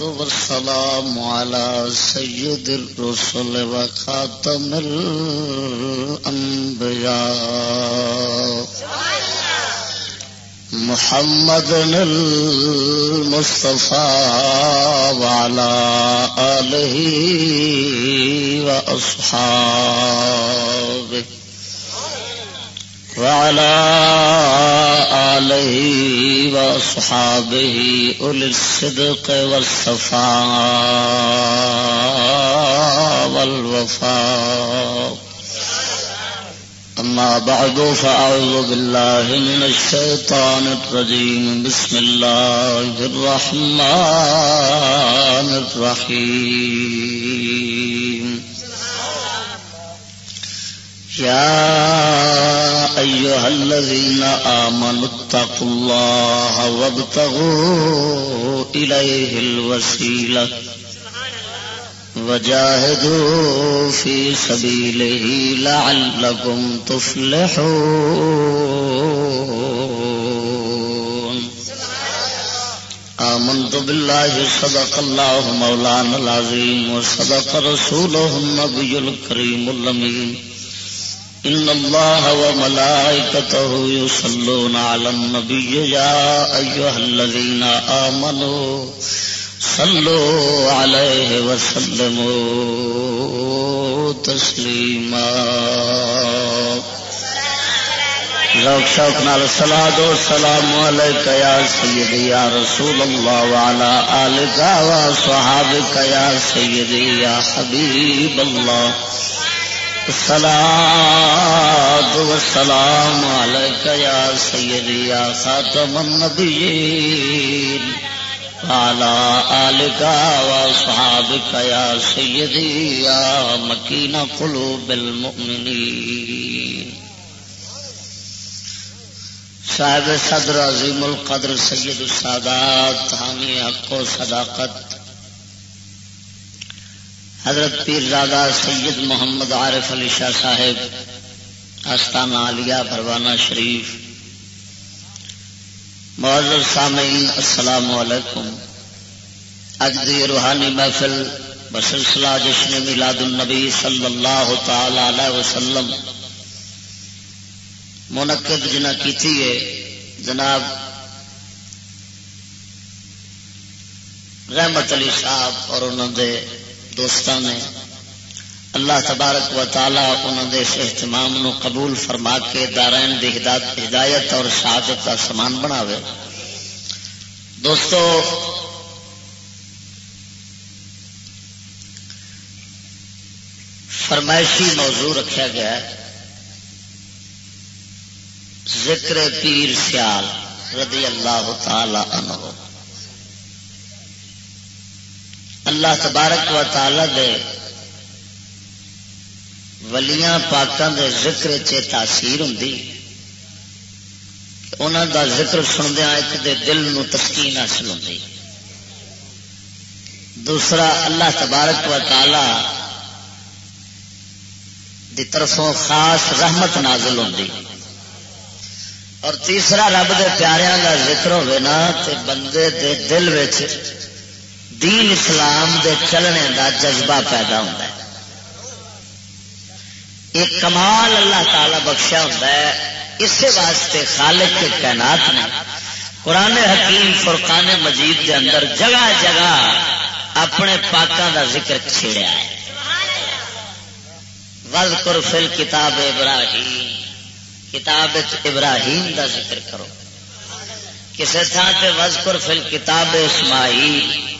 والسلام على سيد الرسل وخاتم الأنبياء. محمد المصطفى وعلى آله وأصحابه. وعلى آله وأصحابه أولي الصدق والصفاء والوفاء. أما بعد، فأعوذ بالله من الشيطان الرجيم. بسم الله الرحمن الرحيم. يا أيها الذين آمنوا اتقوا الله وابتغوا إليه الوسيلة وجاهدوا في سبيله لعلكم تفلحون. آمنت بالله، صدق الله مولانا العظيم، وصدق رسوله النبي الكريم اللمين إن الله وملائكته يصلون على النبي يا أيها الذين آمنوا صلوا عليه وسلموا تسليما ذوق شوق نال سلا دو سلام علیک یا سیدی یا رسول اللہ وعلا آلک و صحابک یا سیدی یا حبیب اللہ الصلاة والسلام علیک یا سیدی یا خاتم النبیین وعلى آلك وصحابك يا سيدي يا مكين قلوب المؤمنين. صاحب صدر عظیم القدر سید السادات، حامی حق و صداقت حضرت پیر زادہ سید محمد عارف علی شاہ صاحب، آستانہ عالیہ پروانہ شریف، معذر سامعین، السلام علیکم۔ اج دی روحانی محفل بسلسلہ جشن میلاد النبی صلی اللہ تعالی علیہ وسلم منعقد جنہ کیتی ہے، جناب رحمت علی صاحب اور انہوں دے دوستان نے اللہ تبارک و تعالی انہوں دے اس اہتمام نو قبول فرما کے دارائن دی ہدایت اور شہادت کا سامان بناوے۔ دوستو، فرمائشی موضوع رکھا گیا ہے۔ ذکر پیر سیال رضی اللہ تعالی عنہ۔ اللہ تبارک و تعالی دے ولیاں پاکوں دے ذکر چ تاثیر ہوں انہوں دا ذکر سندیا ایک دے دل نو تسکین حاصل ہوں دوسرا، اللہ تبارک و تعالی دی طرفوں خاص رحمت نازل ہوں اور تیسرا، رب دے پیاریاں دا ذکر ہوئے نا، تے بندے دے دل وچ دین اسلام دے چلنے دا جذبہ پیدا ہوتا ہے۔ ایک کمال اللہ تعالی بخشا ہوتا ہے۔ اسی واسطے خالق کے کائنات نے قرآن حکیم فرقان مجید کے اندر جگہ جگہ اپنے پاکوں کا ذکر چھیڑیا ہے۔ وز فل کتاب ابراہیم۔ کتاب ابراہیم کا ذکر کرو۔ کسی تھان سے وز کر فل کتاب اسماعیل۔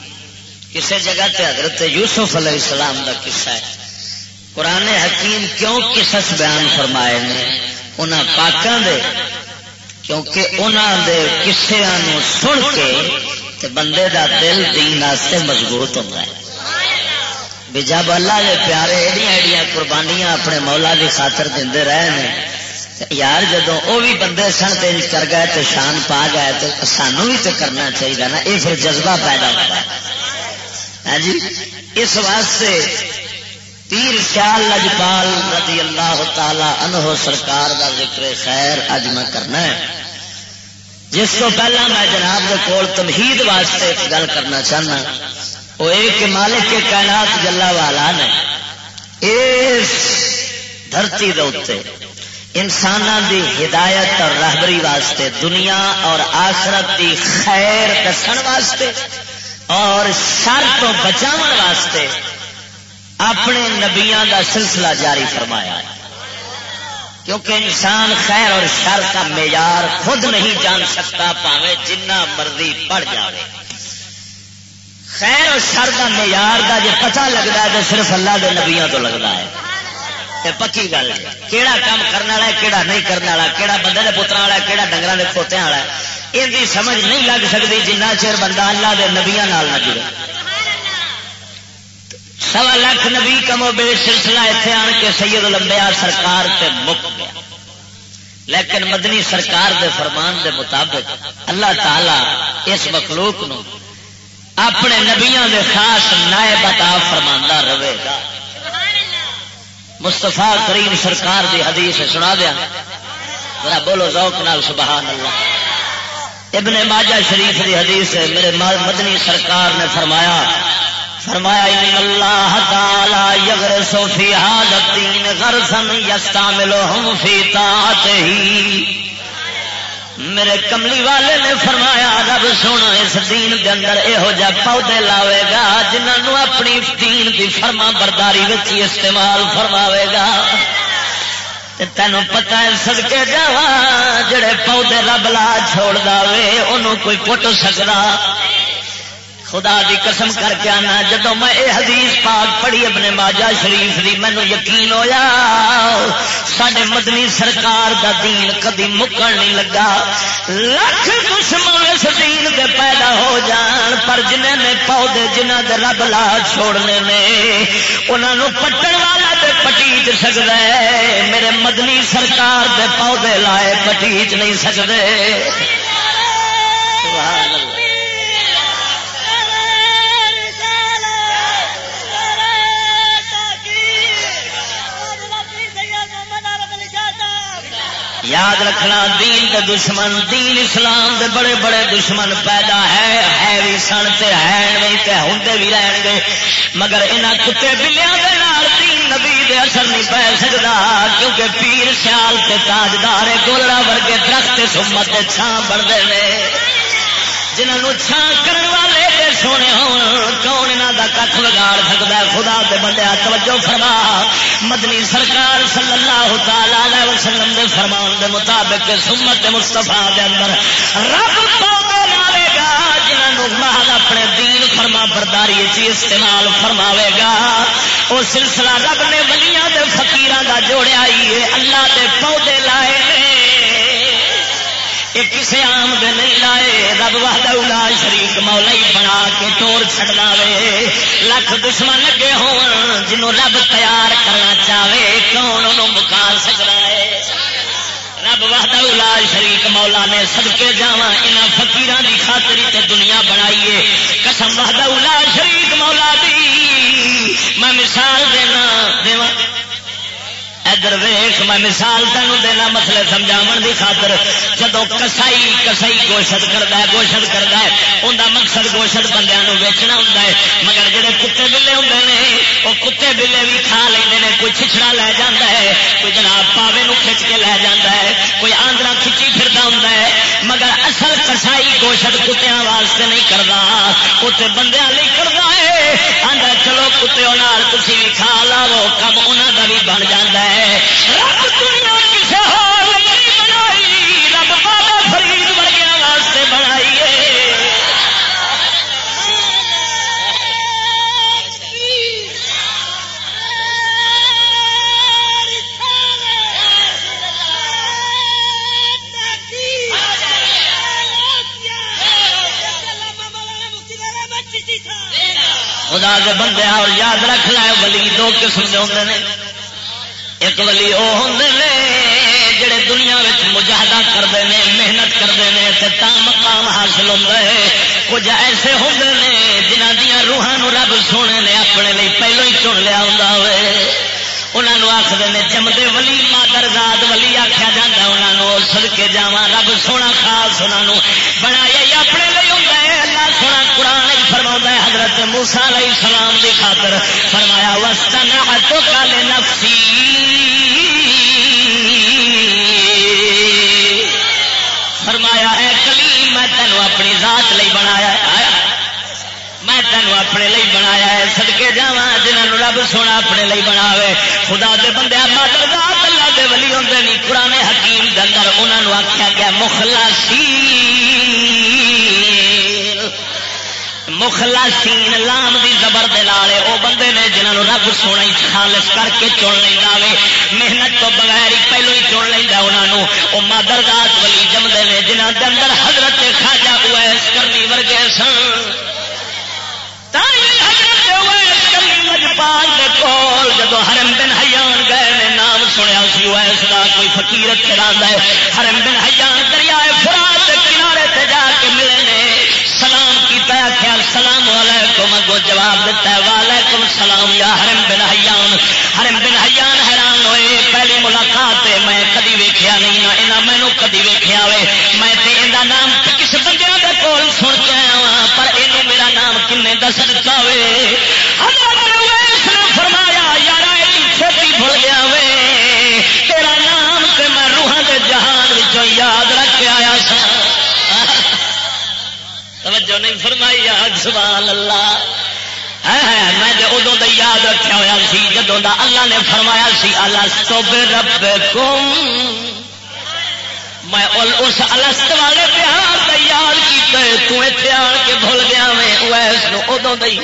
کسی جگہ تے حضرت یوسف علیہ السلام کا قصہ ہے۔ قرآن حکیم کیوں قصص بیان فرمائے نے؟ انہاں پاکاں دے، کیونکہ انہاں دے قصیاں نو سن کے تے بندے دا دل دین واسطے مضبوط ہوتا ہے۔ بھی جب اللہ دے پیارے ایڈیاں ایڈیاں قربانیاں اپنے مولا کی خاطر دے رہے ہیں یار جدو وہ بھی بندے سن تین کر گئے تو شان پا گئے تو سانو بھی تو کرنا چاہیے نا یہ پھر جذبہ پیدا ہوتا ہے۔ ہاں جی اس واسطے پیر سیال لجپال رضی اللہ تعالی عنہ سرکار دا ذکر خیر اج میں کرنا ہے۔ جس کو پہلا میں جناب کے کول تمہید واسطے ایک گل کرنا چاہنا۔ وہ ایک مالک کے کائنات جلا والا نے اس دھرتی دے انسان دی ہدایت اور رہبری واسطے، دنیا اور آخرت دی خیر دسن واسطے اور شر تو بچاؤ واسطے اپنے نبیاں دا سلسلہ جاری فرمایا کیونکہ انسان خیر اور شر کا معیار خود نہیں جان سکتا، پاوے جنہ مرضی پڑ جائے خیر اور شر کا معیار کا جی پتا لگتا ہے تو صرف اللہ کے نبیوں تو لگتا ہے۔ پکی گل ہے کہڑا کام کرنے والا ہے کہڑا نہیں کرنے والا کہڑا بندے کے پترا والا کہڑا ڈنگر کے کھوتیا والا یہ سمجھ نہیں لگ سکتی جنہ چر بندہ اللہ کے نبیا نہ جڑے۔ سوا لاکھ نبی کمو بے سلسلہ اتنے آن کے سید لمبیا سرکار تے مک گیا۔ لیکن مدنی سرکار دے فرمان دے مطابق اللہ تعالی اس مخلوق نو اپنے نبیاں دے خاص نائب عطا فرماندا رہے گا۔ مستفا کریم سرکار دی حدیث سنا دیا۔ بولو ذوق نال سبحان اللہ۔ ابن ماجہ شریف دی حدیث ہے، میرے مدنی سرکار نے فرمایا فرمایا، ان اللہ تعالی یغرسو فی هذا الدین غرسا یستعملهم فی طاعته میرے کملی والے نے فرمایا، رب سونا، اس دین دے اندر یہو جہ پودے لاوے گا جنہوں اپنی دین دی فرما برداری استعمال فرماوے گا. تینوں پتا ہے سدکے جا جڑے پودے رب لا چھوڑ دے انہوں کوئی پٹ سکتا خدا دی قسم کر کے آنا جدو میں اے حدیث پاک پڑھی اپنے ماجا شریف دی مینو یقین ہویا۔ سڈے مدنی سرکار دا دین کدی مکن نہیں لگا۔ لکھ دشمن اس دین دے پیدا ہو جان، پر جنہیں نے پودے جنہ دے رب لا چھوڑنے نے انہوں پٹن والا تے پٹیچ سکتا ہے میرے مدنی سرکار دے پودے لائے پٹیچ نہیں سکتے یاد رکھنا، دین کے دشمن، دین اسلام دے بڑے بڑے دشمن پیدا ہے ہے بھی سن تے ہے نہیں تے ہوں بھی رہن گے مگر انہاں کتے بلیاں دے نال دین نبی دے اثر نہیں پی سکتا کیونکہ پیر سیال تے تاجدار گولڑا ورگے درخت سمت چھان بنتے ہیں جنہوں چھان کرنے والے سونے کون یہاں کا کھ بگاڑ سکتا ہے؟ خدا کے بندے، توجہ فرما۔ مدنی سرکار صلی اللہ تعالی وسلم دے فرمان دے مطابق سمت مستفا دے اندر رب پودے لاوے گا جنہوں محض اپنے دین فرما برداری چی استعمال فرماوے گا۔ وہ سلسلہ رب نے ولیاں دے فقیران دا جوڑیا ہی ہے، اللہ دے پودے لائے یہ کسی آم دے نہیں لائے، رب واہدہ شریف مولا ہی بنا کے توڑ چڑا وے۔ لکھ دشمن لگے ہون جنوں رب تیار کرنا چاہے، کون انہوں مکا سکتا ہے؟ رب وحدہ واہدہ شریف مولا نے سدکے جا یہاں فکیر کی خاطری تے دنیا بنائیے قسم وحدہ واہدہ شریف مولا دی، میں مثال دینا دیوا ادھر ویخ میں مثال تینوں دینا، مسئلے سمجھاو دی خاطر جدو کسائی کسائی گوشت کرتا ہے، گوشت کرتا ہے انہیں مقصد گوشت بندے ویچنا ہوں مگر جڑے کتے بلے ہوں نے وہ کتے بلے بھی کھا لیں کوئی چھچڑا لے جا ہے، کوئی جناب پاوے نو کھچ کے لے جا ہے، کوئی آندرا کھچی پھرتا ہوں مگر اصل کسائی گوشت کتیا واسطے نہیں کرتا کتے بندے لی کرتا ہے آدھا چلو کتے تھی بھی کھا لاو کم انہوں کا بھی بن جا ہے۔ رب دنیا کسی بنائی، رب بابا فرید ورگیا واسطے بنائی خدا کے بندے اور یاد رکھ لے ولی دو قسم کے ہوں ایک ولی وہ ہوں جڑے دنیا مجاہدہ کرتے ہیں محنت کرتے ہیں مقام حاصل ہوتا ہے۔ کچھ ایسے ہوں نے جنہ دیا روحان رب سونے نے اپنے لیے پہلو ہی چن لیا ہوں انہوں آخر نے جمدے ولی مادر زاد ولی آخیا جا انہوں سد کے جا رب سونا خاص انہوں بنایا اپنے لیے حضرت موسا علیہ السلام کی خاطر فرمایا وسطن تو کالے نفسی فرمایا، اے کلیم، میں تینوں اپنی ذات لئی بنایا میں تینوں اپنے لئی بنایا ہے۔ سدکے جا جنہوں رب سونا اپنے لئی بناوے۔ خدا دے بندے مادر ذات، اللہ دے ولی ہوتے نہیں۔ پرانے حکیم دے انہوں آخیا گیا مخلصی مخلصین، لام دی زبر دے لالے او بندے نے جنہوں رب سونا خالص کر کے چن لینا وے۔ محنت تو بغیر ہی پہلو ہی چن لینا انہوں او مادر ذات ولی جمدے نے جنہوں دے اندر حضرت خاجہ اویس کرنی ورگے سن۔ جدو ہرم بن حیان گئے نے نام سنیا سی ویس کا کوئی فکیر چلا ہے۔ ہرم بن حیان دریائے فرات کنارے تے جا کے ملے نے۔ سلام کیتا کیا سلام علیکم، اگو جواب دیتا ہے، وعلیکم سلام یا حرم بن حیان۔ حرم بن حیان حیران ہوئے، پہلی ملاقات میں کدی ویکھیا نہیں، نہ انہاں مینوں کدی ویکھیا ہوئے۔ میں تے ایندا نام کس بندے دے کول سن کے آیا ہاں پر اینو میرا نام کنے دس دتا ہوئے؟ حضرت اویس نے فرمایا، یارا چھوٹی بھول گیا وے تیرا نام تے میں روحاں دے جہان وچوں یاد رکھ کے آیا سا توجہ نہیں فرمائی آگ سبحان اللہ۔ میں ادو کا یاد رکھا ہوا سی، جدوں دا اللہ نے فرمایا سی اللہ سب رب کم میں اس الست والے پیار کا یاد کیتے آن کے بھول گیا میں ادو دئی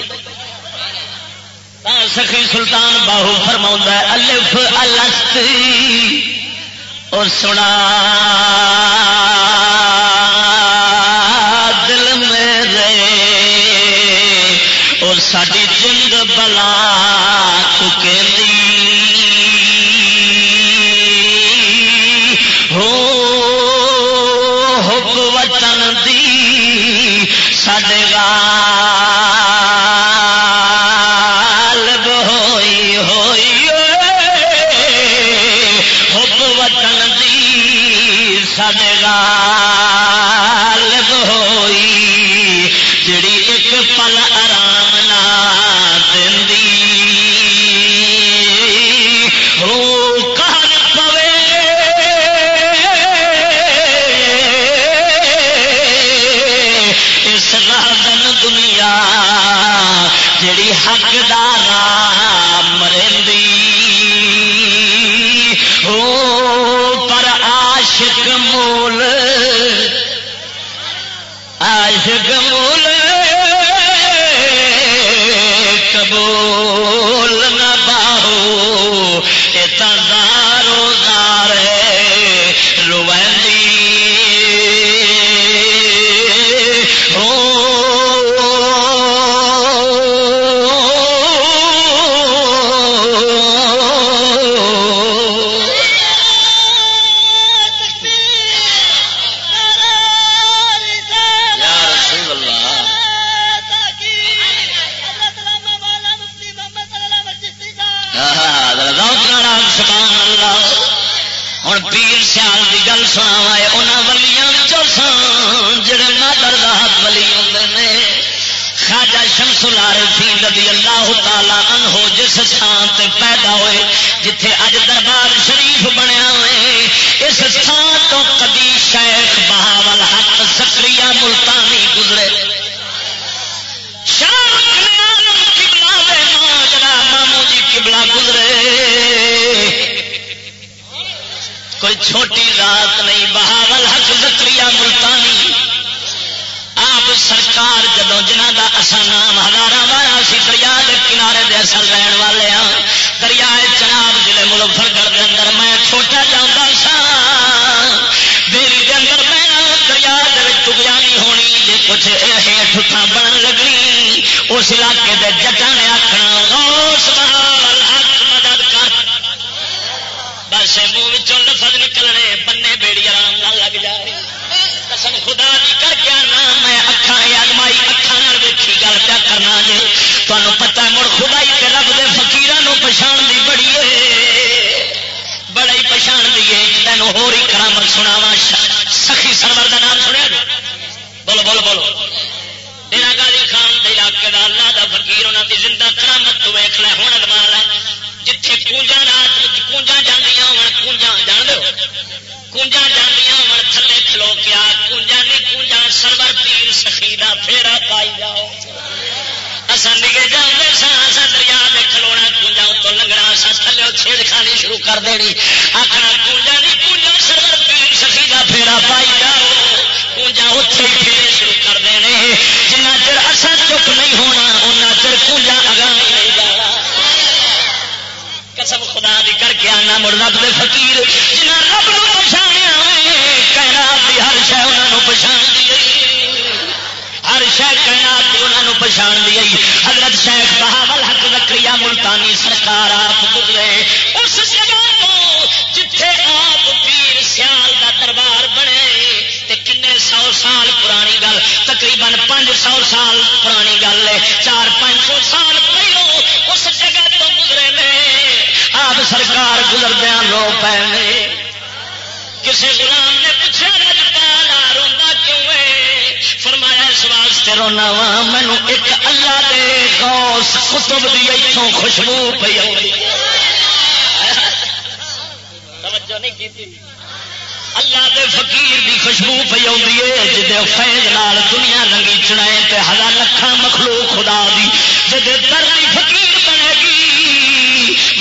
سخی سلطان باہو فرما الف الست۔ اور سنا۔ دے فقیر جنہ رب نو پچھاڑیا کہنا ہر شہ انہوں پچھاڑ دی ہر شہ کہنا انہوں پچھاڑ دی حضرت شیخ بہاول حق زکری ملتانی سرکار آپ گزرے اس جگہ تو جتھے آپ پیر سیال دا دربار بنے کن سو سال پرانی گل، تقریباً پانچ سو سال پرانی گل ہے۔ چار پانچ سو سال پہلو اس آپ سرکار گزردیا لو پے کسی غلام نے پوچھا رجپالا روا کیوں ہے؟ فرمایا، اس واسطے رونا وا مینو ایک اللہ دے غوث کتب دی اتوں خوشبو پی توجہ نہیں کی اللہ دے فقیر دی خوشبو پی آئی ہے جی فیض نال دنیا رنگی چڑائے ہزار لکھان مخلوق خدا دی جی در دی فقیر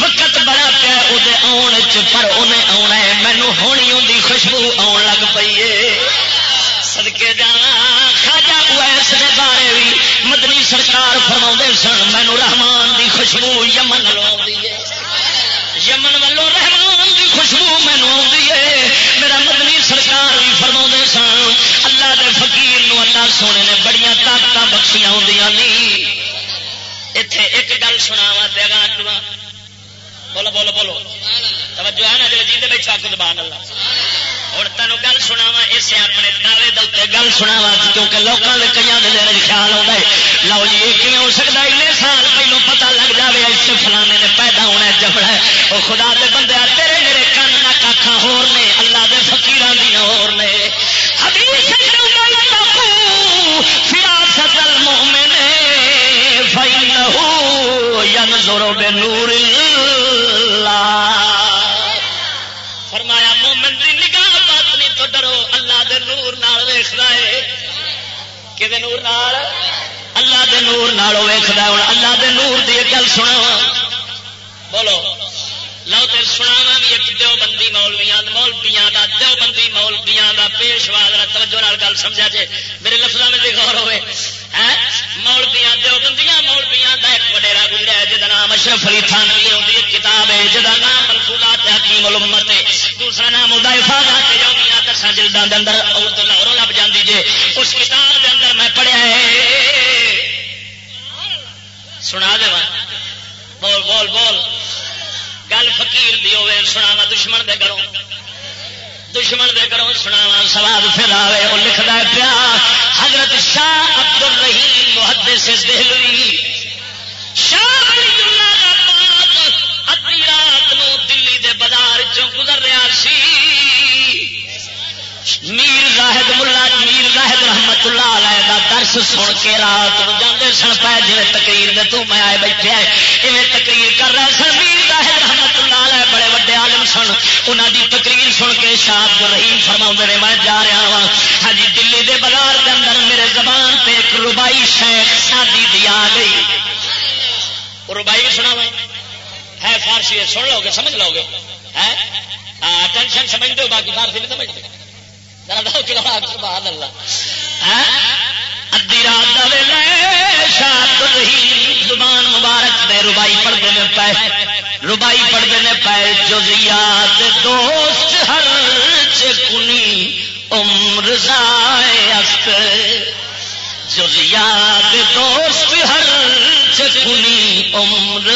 وقت بڑا پیا وہ آن پر انہیں آنا ہے۔ مینو ہونی ان کی خوشبو آن لگ پی ہے۔ سدکے جانا خاجا اویس بارے بھی مدنی سرکار فرما سن، مینو رحمان دی خوشبو یمن لوا یمن والوں رحمان دی خوشبو مینو ہے۔ میرا مدنی سرکار بھی فرما سن، اللہ دے فقیر نو اللہ سونے نے بڑی طاقت بخشیاں ہوں اتے ایک گل سنا وا دیا بولو بولو بولو۔ توجہ ہے نا جی جی بیٹھا کو دبان اللہ۔ ہوں تینوں گل سنا وا اسے اپنے دعوے دے گل سنا وا کیونکہ لوگوں کے کئی دن خیال آتا ہے۔ لو جی یہ کیون ہو سکتا ہے؟ سال پہلو پتا لگ جائے اس فلانے نے پیدا ہونا جبڑا ہے۔ وہ خدا دے بندے تیرے میرے کن نہ کاکھا ہور نے، اللہ دے فقیران دیا ہور نے۔ حدیث فراست المؤمن فإنه ينظر بنور اللہ۔ فرمایا، مومن دی نگاہ باطنی تو ڈرو، اللہ دے نور نال ویختا ہے۔ کہ نور نال؟ اللہ دے نور نال ویختا ہوں اللہ دے نور دی گل سنا بولو۔ لو تو سنا بھی ایک دو بندی مولویا مولبیاں کا دو بندی مولبیاں کا پیشوا توجہ گل سمجھا جے۔ میرے لفظوں میں غور ہوئے۔ مولبیاں دو بندیاں مولبیاں کا ایک وڈیرا گزرا ہے جہاں نام اشرف علی تھانوی ہوتی ایک کتاب ہے جہاں نام منفولات حکیم الامت ہے دوسرا نام ادا فاغات یومیات دساں جلداں دے اندر لاہوروں لب جاندی جے اس کتاب دے اندر میں پڑھیا ہے سنا دے بول بول بول گل فقیر دی ہوے سنا دشمن دے گھروں دشمن دے گھروں سنا سواد پھر آئے وہ لکھتا ہے، پیا، حضرت شاہ عبد الرحیم محدث دہلوی، شاہ علی اللہ کا رات نو دلی دے بازار چوں گزر رہا سی۔ میر زاہد ملا میر زاہد رحمت اللہ علیہ دا درس سن کے رات جانے سن پہ جی تقریر دے تو میں آئے بیٹھے ایویں تقریر کر رہا سن۔ میر زاہد رحمت اللہ علیہ بڑے وڈے عالم سن۔ انہوں دی تقریر سن کے شاد رحیم فرما نے، میں جا رہا وا ہاں جی دلی دے بازار کے اندر میرے زبان تے ایک ربائی شیخ شادی دیا گئی۔ ربائی بھی سنا ہے فارسی، سن لو گے، سمجھ لو گے۔ ٹینشن سمجھ دو، باقی فارسی نہیں سمجھتے ہاں؟ رات شاد رہی زبان مبارک دے، ربائی پڑھتے ہیں پے۔ ربائی پڑھتے ہیں پے، جزیات دوست ہر چکنی عمر زائے است جزیات دوست ہر چکنی عمر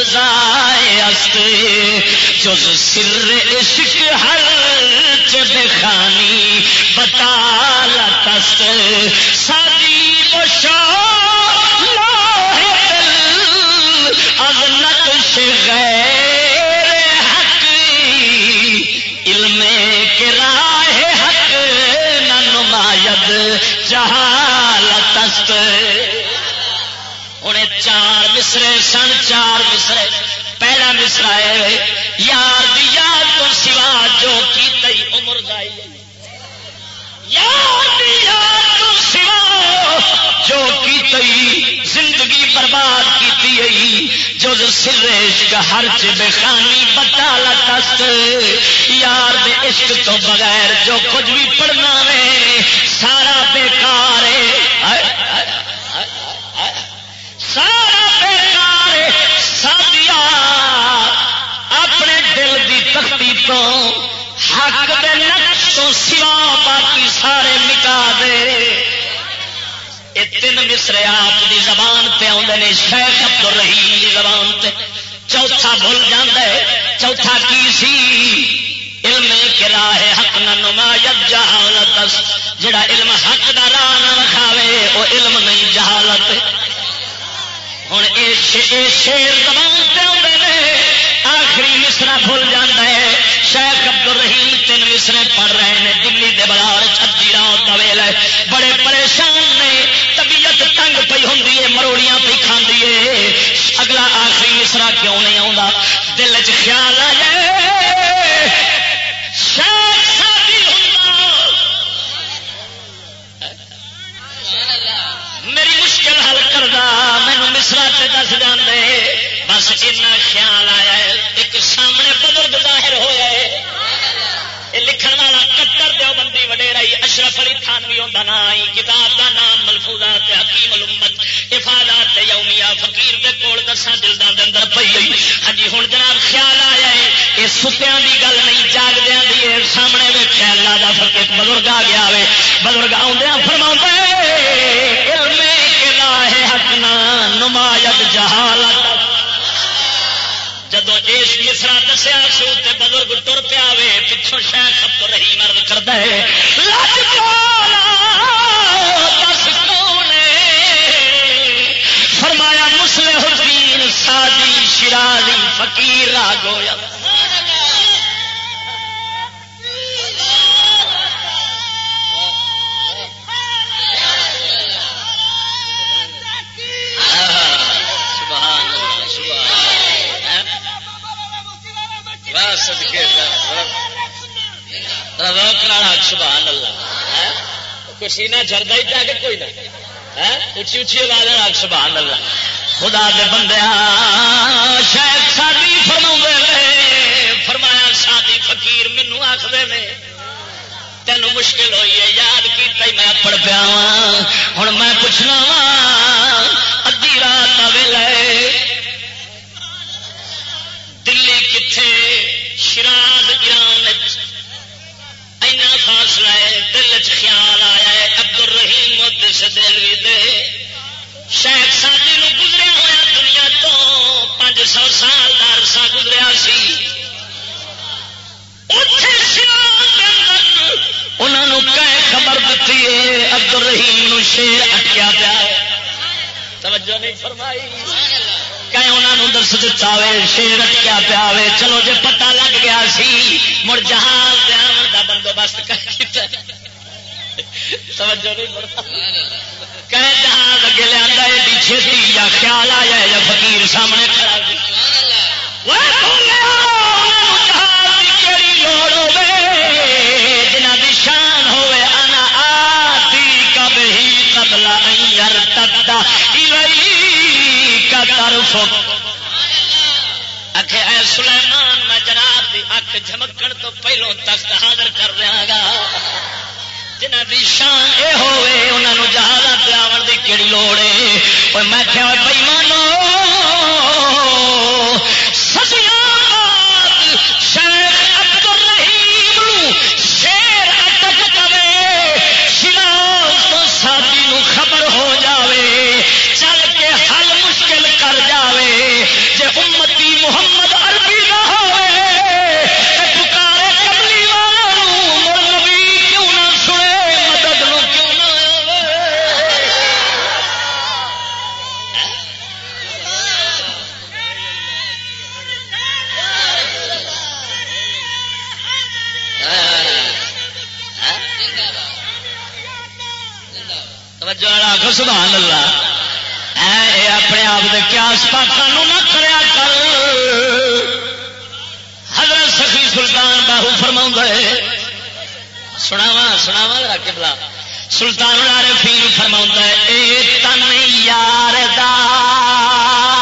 است جز سر عشق ہر چبخانی بتا لست سادی بشا شاہ مصرے سن، چار مصرے پہلا مصرا ہے، یار دی یاد تو سوا جو کی تئی عمر گائی یار دی یاد تو سوا جو کی تئی زندگی برباد کی جو سر کا ہر چ خانی بتا لست یار دے عشق تو بغیر جو کچھ بھی پڑھنا ہے سارا بیکار ہے۔ سارا تختی تو حق دے نقش تو سوا باقی سارے مٹا دے۔ یہ تین مصرے آپ کی زبان پہ آدھے نے، شیخ عبد الرحیم کی زبان پہ چوتھا بھول جاندے چوتھا کی سی؟ علم کرا ہے حق نہ نمایت جہالت۔ جڑا علم حق دا راہ نہ رکھاوے وہ علم نہیں جہالت۔ ہوں شیر زبان پہ آتے آخری مصرا بھول جانا ہے۔ شیخ عبد رحیم تین مصرے پڑھ رہے ہیں۔ دلی دے بازار چھتی رات کا ویل ہے۔ بڑے پریشان نے۔ طبیعت تنگ پی ہوں مروڑیاں پی کھانے ہے۔ اگلا آخری مصرا کیوں نہیں آتا دل چ خیال آیا مشکل مینو مصرا سے دس جانے بس اتنا خیال آیا ہے، ایک سامنے بزرگ ظاہر ہوا ہے۔ لکھن والا کتر دو بندی وڈیرائی اشرف علی تھان بھی ہوتا نا کتاب کا نام ملفوظات حکیم الامت، افادات یومیا فقیر دے کول دساں دلدان دے اندر پئی گئی ہاں جی ہن جناب خیال آیا ہے، یہ ستیاں دی گل نہیں، جاگدیاں دی ہے سامنے ویکھیا اللہ دا فقیر بزرگ آ گیا وے بزرگ آوندیاں فرماوندا ہے نمایت جہالت۔ جدو اس مصرا دسیا سو بزرگ تر پیا پچھوں شاید خط رہی مرد کرتا ہے۔ فرمایا مسلم حسین سادی شرازی فقیر راگ ہویا سبحان اللہ۔ ہاں؟ کوئی سینہ جردا ہی پیا کہ کوئی نہ۔ ہاں؟ اچھی اچھی آواز راگ سبحان اللہ۔ خدا دے بندے شاید سادی فرما فرمایا، سادی فقیر مینو آخر نے۔ تینوں مشکل ہوئی ہے، یاد کی میں پڑھ پیا ہوں میں پوچھنا وا ادی رات ویلا دلی کتنے شراز ایران اینا فاصلہ ہے، دل چ خیال آیا ہے عبد الرحیم مدس دلوی دے۔ شاید ساتھی نو گزریا ہوا دنیا تو، پانچ سو سال کا عرصہ گزریا سی۔ انہوں کہ خبر دیتی ہے؟ عبد الرحیم نو شیر اٹکیا پیا توجہ نہیں فرمائی۔ کہ انہوں دس دتا ہوئے شیر کیا پیا ہوے چلو جی پتا لگ گیا سی، مڑ جہاز دیا کا بندوبست توجہ نہیں جہاز اگے لیا چھتی یا خیال آیا یا فقیر سامنے کھڑا جنہ کی شان ہوئے انا آتی کب ہی قبلا تبدا طرف اکھے اے سلیمان، میں جناب دی اک جھمکن تو پہلو تخت حاضر کر دیا گا۔ جنہ دی شان اے ہوئے انہوں نے جہاز دی کہڑی لوڑ ہے میں کیا بھائی مانو جے امتی محمد عربی نہ ہوئے۔ پکارے کملی نبی کیوں نہ سنے؟ مدد نو کیوں نہ توجہ سبحان اللہ۔ اے اپنے آپ کے کیاس پاکوں نہ کریا کر حضرت سخی سلطان باہو فرما سناوا سناوا رکھ بلا سلطان العارفین فرما اے تن یار دا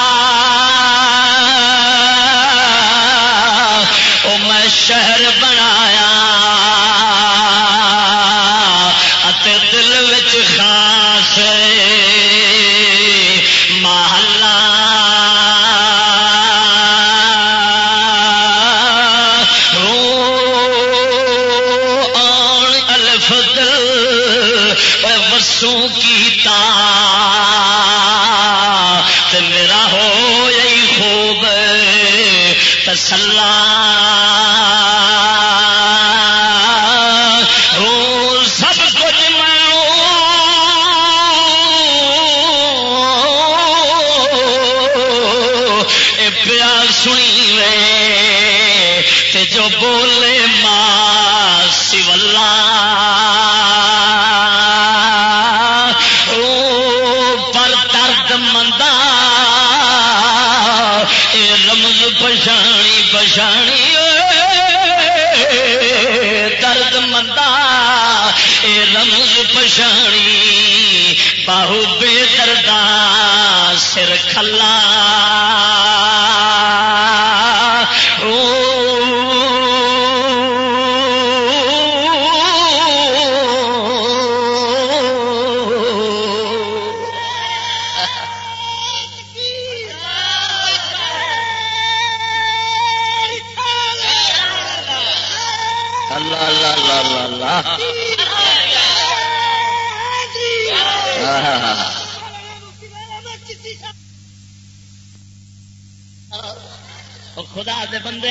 جو بولے ماں سولا او پر درد مندا اے رمز پچھانی پچھانی درد مندا اے رمز پچھانی باہو بے دردا سر کھلا۔ خدا دے بندے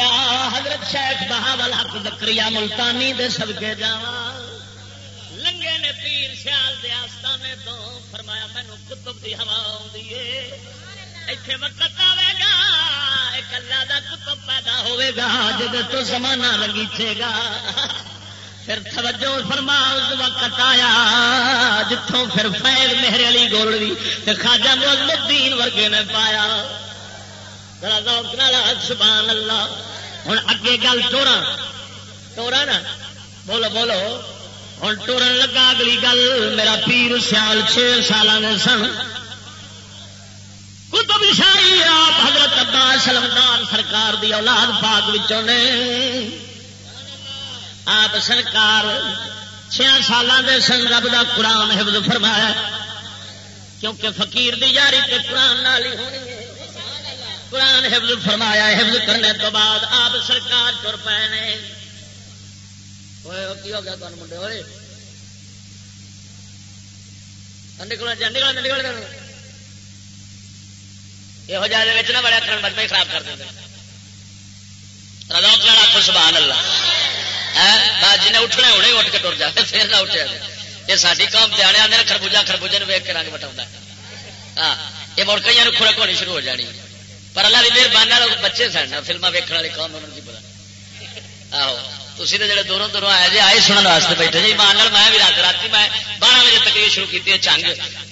حضرت شیخ بہاول حق بکریا ملتانی دے سدکے جا لنگے نے پیر سیال دے آستانے تو فرمایا مینو کتب دی ہوا آئی ایتھے وقت آئے گا، ایک اللہ دا کتب پیدا ہوئے گا جب تو زمانہ رنگیچے گا۔ پھر توجہ فرما، اس وقت آیا جتوں پھر فیض میرے علی گولڑی تے خواجہ محمد الدین ورگے نے پایا۔ سبحان اللہ۔ ہوں اگے گل ٹورا۔ ٹورا نا؟ بولو بولو۔ ہوں ٹورن لگا اگلی گل۔ میرا پیر سیال چھ سال سن۔ کتب شاہی آپ، حضرت عباس سلمدان سرکار دی اولاد پاک وچوں نے۔ آپ سرکار چھ سالوں دے سن، رب دا قرآن حفظ فرمایا کیونکہ فقیر دی یاری تے قرآن نال ہی ہونی۔ ہے قرآن حفظ فرمایا، حفظ کرنے تو بعد آپ سرکار تر پے نے۔ کی ہو گیا تمہیں منڈے؟ ہوئے نکلنا؟ نہ بڑا کرن خراب کر دیں رضا کر آخو سبحان اللہ۔ ہاں، اٹھنا ہونے اٹھ کے ٹر جائے، پھر نہ یہ ساری قوم دیا آدھے خربوجا خربوجے ویک کے رنگ بٹا ہاں یہ مڑ کئی ہونی شروع ہو جانی۔ پر اللہ کی مہربانی بچے سن فلما ویکن والے قوم انہوں کی پتا آہو تھی تو جڑے دوروں دوروں آئے جی آئے سننے واسطے بیٹھے جی مان میں بھی رات رات میں بارہ بجے تقریر شروع کی چنگ۔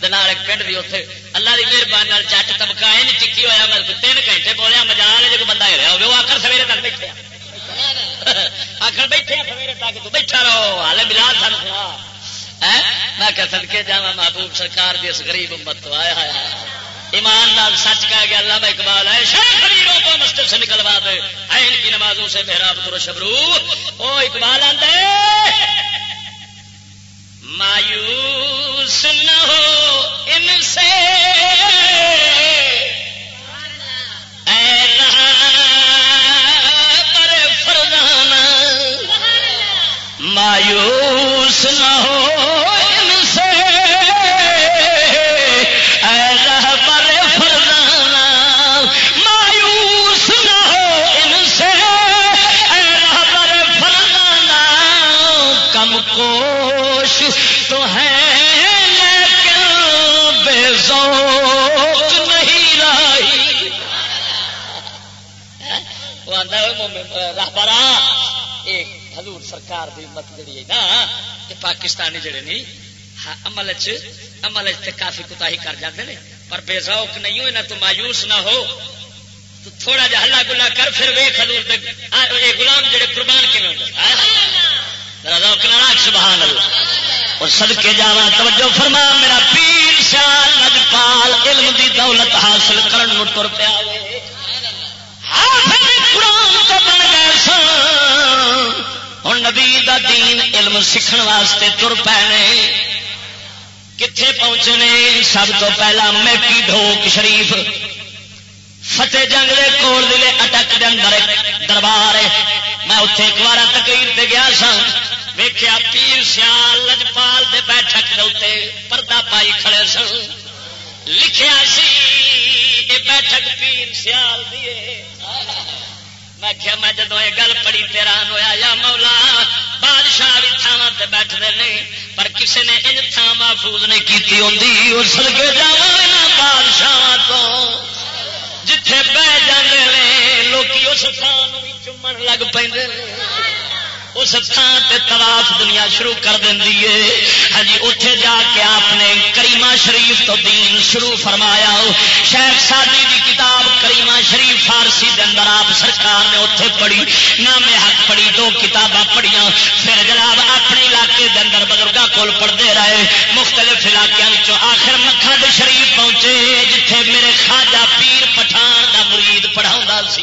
دال ایک پنڈ بھی اتنے اللہ کی مہربانی جٹ طبقہ ہے ٹکی ہوا میں تین گھنٹے بولیا، مجال ہے جب بندہ ہریا ہوگا وہ آخر سویرے تک بیٹھے آخر بیٹھے سویرے تک، تو بیٹھا رہو ہال ملا سن سنا۔ ہاں؟ میں کہ سدکے جا محبوب سرکار دی اس غریب امت تو آیا ہے۔ ایمان نال سچ کہہ گیا، اللہ میں اقبال ہے شریروں کو مسجد سے نکلوا دے۔ این کی نمازوں سے محراب تر شبرو او اقبال آدھے مایوس نہ ہو ان سے۔ اے پر فرزانہ، مایوس نہ ہو آتا رہبرا، ایک حضور سرکار دی امت جڑی ہے نا، یہ پاکستانی جڑے نہیں ہاں، عمل چ عمل چ کافی کوتا کر جاتے ہیں پر بے ذوق نہیں ہو نہ تو مایوس نہ ہو، تو تھوڑا جا ہلا گلا کر، پھر ویخ حضور یہ غلام جڑے قربان کیوں ہاں۔ ذوق نہ راک سبحان اللہ۔ اور صدقے جاوا توجہ فرما، میرا پیر سیال نجپال علم دی دولت حاصل کرن تر پیا قرآن نبی دا دین علم سیکھن واسطے تر پے کتنے پہنچنے؟ سب تو پہلا میکی ڈھوک شریف۔ فتح جنگ دے کول دلے اٹک دے اندر دربار ہے۔ میں اتے ایک بار تقریر تے گیا سا ویخیا پیر سیال لجپال دے بیٹھک دے اتنے پردہ پائی کھڑے سن۔ لکھیا سی یہ بیٹھک پیر سیال دیے میں کیا میں جدو یہ گل پڑی تیران ہوا یا مولا، بادشاہ بھی تھاواں تے بیٹھتے نہیں پر کسی نے ان تھان محفوظ نہیں کی ہوتی اور سڑکے جا بادشاہ تو، جتھے بہ جانے لوگ اس تھان چومن لگ پہ اس تھان تے طواف دنیا شروع کر دینی ہے۔ ہاں جی، اتے جا کے آپ نے کریمہ شریف تو دین شروع فرمایا۔ شیخ سادی دی کتاب کریمہ شریف فارسی دے اندر آپ سرکار نے اتے پڑھی نام حق پڑھی، دو کتاباں پڑھیاں۔ پھر جناب اپنے علاقے دے اندر بزرگوں کول پڑھتے رہے۔ مختلف علاقوں آخر مکھڈ شریف پہنچے، جتھے میرے خواجہ پیر پٹھان دا مرید پڑھا سی۔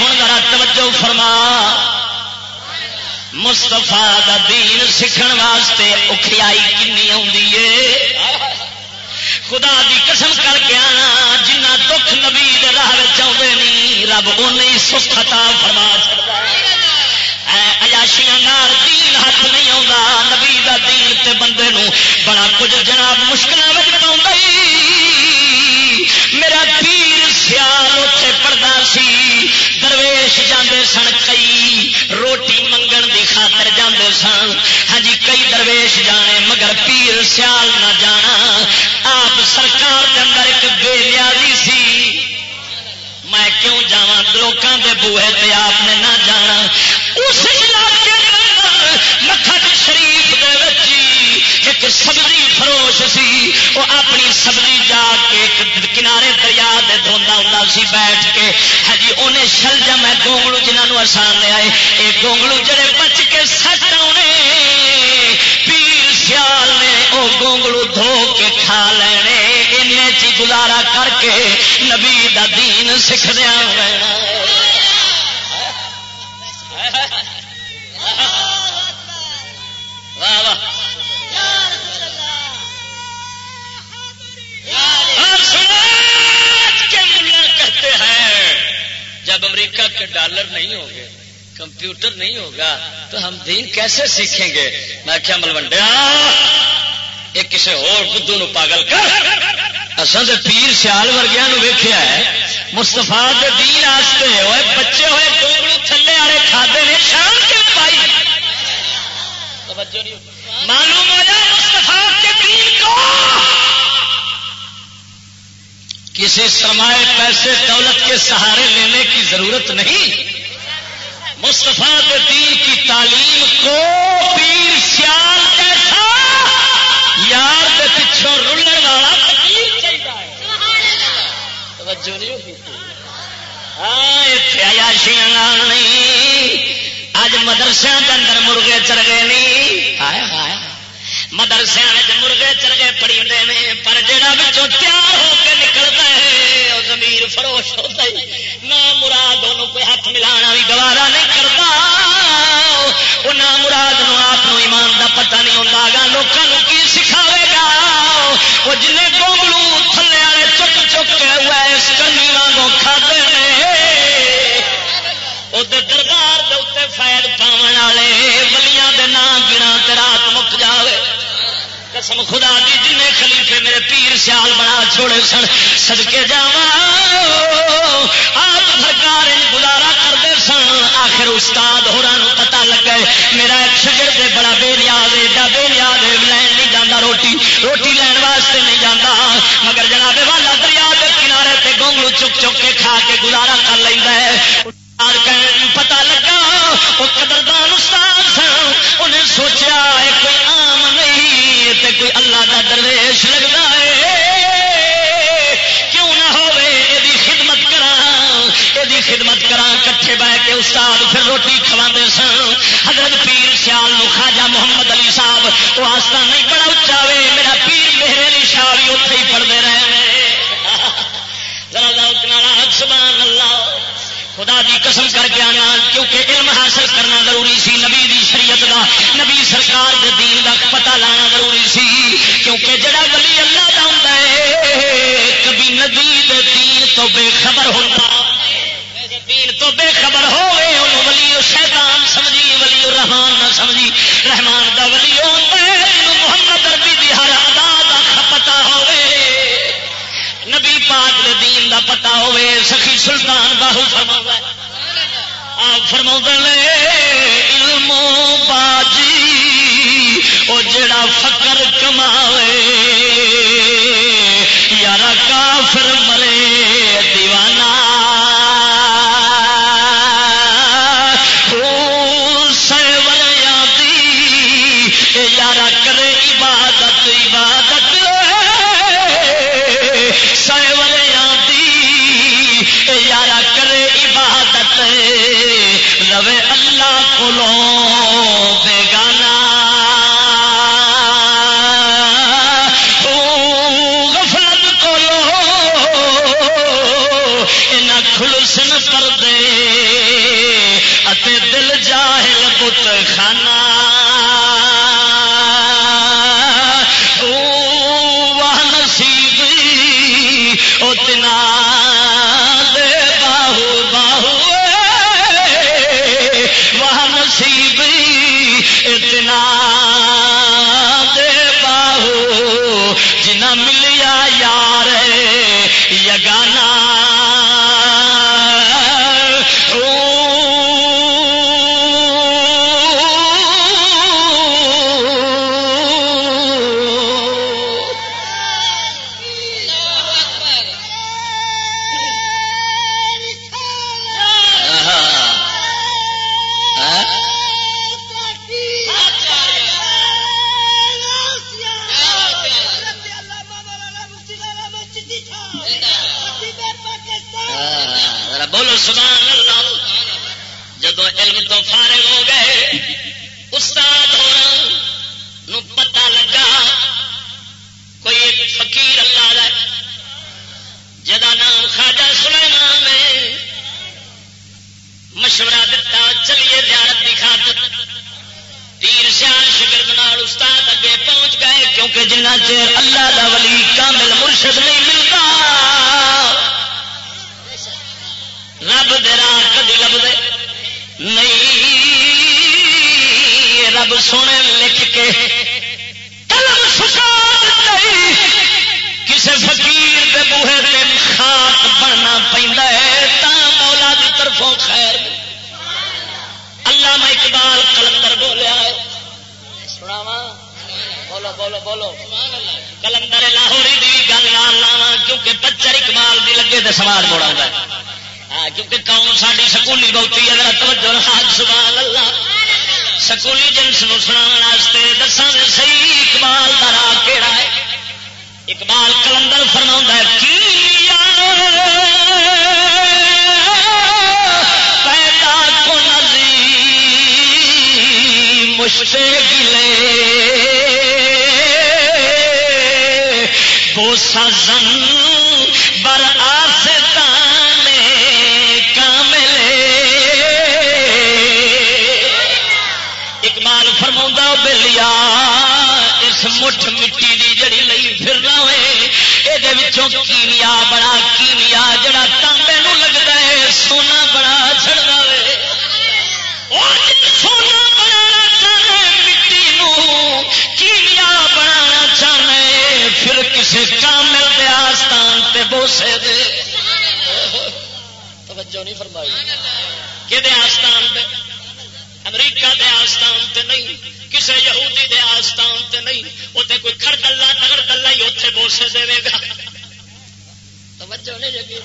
ہوں ذرا توجہ فرما. مستفا دا دین سیکھن واسطے اکھیائی کنی آ خدا دی قسم کر کے آنا، جنہ دکھ نبی راہ چاہتے نہیں رب ان سکھتا فرما. اجاشیاں دین ہاتھ نہیں آتا نبی دا دین تے بندے نو بڑا کچھ جناب مشکل پاؤں میرا پیر سیال اتے پڑتا سی۔ درویش جاندے سن، کئی روٹی منگن دی خاطر جاندے سن۔ ہاں جی کئی درویش جانے، مگر پیر سیال نہ جانا۔ آپ سرکار کے اندر ایک بے نیازی سی۔ میں کیوں جا لوگوں کے بوہے تے آپ نے نہ جانا۔ اس علاقے مکھٹ جی شریف ایک سبزی فروش سی وہ اپنی سبزی جا کے کنارے دریا دے دھوندا ہوں سی بیٹھ کے۔ ہجی ہاں جی، انہیں شلجم ہے گونگلو جنہوں آسان لے آئے۔ یہ گونگلو جڑے بچ کے سٹ آنے پیر سیال نے وہ گونگلو دھو کے کھا لینے۔ ان چی گزارا کر کے نبی دا دین سکھ دیا واہ واہ۔ کہتے ہیں، جب امریکہ کے ڈالر نہیں ہوگے کمپیوٹر نہیں ہوگا، تو ہم دین کیسے سیکھیں گے؟ میں کیا ملوڈیا یہ کسی اور بدھو نو پاگل کر۔ اصل پیر سیال ورگیا ویخیا ہے مستفا دین آستے ہوئے بچے ہوئے ڈوگلو تھلے والے کھاتے نے شام کے پائی۔ معلوم ہو جائے مستفا کے دین کو۔ کسی سرمائے پیسے دولت کے سہارے لینے کی ضرورت نہیں۔ مستفا دین کی تعلیم کو پیر سیال کیسا؟ یار کے پچھوں رلنے والا ہاں نہیں۔ اج مدرسے کے اندر مرغے چرگے نہیں۔ آئے مدرسے مرغے چرگے پڑی نے پر جہاں بچوں تیار ہو کے نکلتا ہے وہ زمین فروش ہوتا ہے۔ نہ مراد ان کوئی ہاتھ ملا بھی گوارا نہیں کرتا۔ وہ نہ مراد نو آپ ایمان کا پتا نہیں ہوتا گا لوگوں کی سکھاوے گا؟ وہ جن گونگلو تھلے والے چک چک کے ہوا اس کرنی واگوں کھاتے ہیں۔ وہ دربار دے فائد پاؤ والے بلیاں دے نام گنا رات مک جائے قسم خدا دی جن خلیفے میرے پیر سیال بنا چھوڑے سن سدکے جا آپ سرکار گزارا کرتے سن۔ آخر استاد ہو پتا لگا میرا ایک شگر سے بڑا بے نیاز ایڈا بے نیاز لین نہیں جانا روٹی۔ روٹی لین واسطے نہیں جانا مگر جناب والا دریا کے کنارے پہ گونگلو چک چک کے کھا کے گزارا کر لینا ہے۔ پتا لگا، وہ قدردان استاد سن، انہیں سوچا کوئی عام کوئی اللہ کا درویش لگتا ہے؟ کیوں نہ یہ خدمت کرا یہ خدمت کرا کٹھے بہ کے استاد پھر روٹی کھوا سن۔ حضرت پیر سیال خواجہ محمد علی صاحب وہ آستا نہیں بڑا اچا وے، میرا پیر میرے علی شاہ بھی اتے ہی پڑھتے رہے۔ ذرا سبحان اللہ خدا دی قسم کر کے آنا، کیونکہ علم حاصل کرنا ضروری سی، نبی دی شریعت دا، نبی سرکار دے دین دا پتہ لانا ضروری سی، کیونکہ جڑا ولی اللہ دا ہوندا ہے، کبھی نبی دے دین تو بے خبر ہوتا دین تو بے خبر ہوئے، انہوں ولی شیطان سمجھی، ولی رحمان نہ سمجھی۔ رحمان دا ولی ہوتا ہے محمد ربی دی ہر نبی پاک دے دین دا پتا ہوے سخی سلطان باہو فرما آپ فرما علم باجی وہ جڑا فکر کماوے یار کافر مرے۔ کیونکہ جنہ چیر اللہ دا ولی کامل مرشد نہیں ملتا۔ رب دے راہ کدی لب دے نہیں رب سنے لکھ کے بولو بولو. کلندر لاہوری دی گل لاوا کیونکہ پچر اکمال بھی لگے تو سوال موڑا ہاں کیونکہ قوم ساری سکولی بہتی ہے توجہ حال اللہ سکولی جنس نو سنا دساں صحیح اکمال کا راہ کیڑا ہے۔ اقبال کلندر فرما ہے پیدا کو نظیر مشکل بوسا زن بر آستان کامل۔ اقبال فرما بلیا اس مٹھ مٹی دی جڑی لئی پھر رہا کیمیا بڑا کیمیا، جڑا تانبے لگتا ہے، سونا بڑا چڑھتا ہے سونا بنا چاہنا مٹی کیمیا بنا چاہنا پھر کسی کامل دے آستان تے بوسے دے۔ توجہ نہیں فرمائی۔ کہ دے آستان پہ امریکہ دے آستان تے نہیں کسی یہودی دے آستان تے نہیں۔ وہ اتنے کوئی کھڑ دلہ نگر دلہ ہی اتنے بوسے دے وے گا۔ توجہ نہیں جگی۔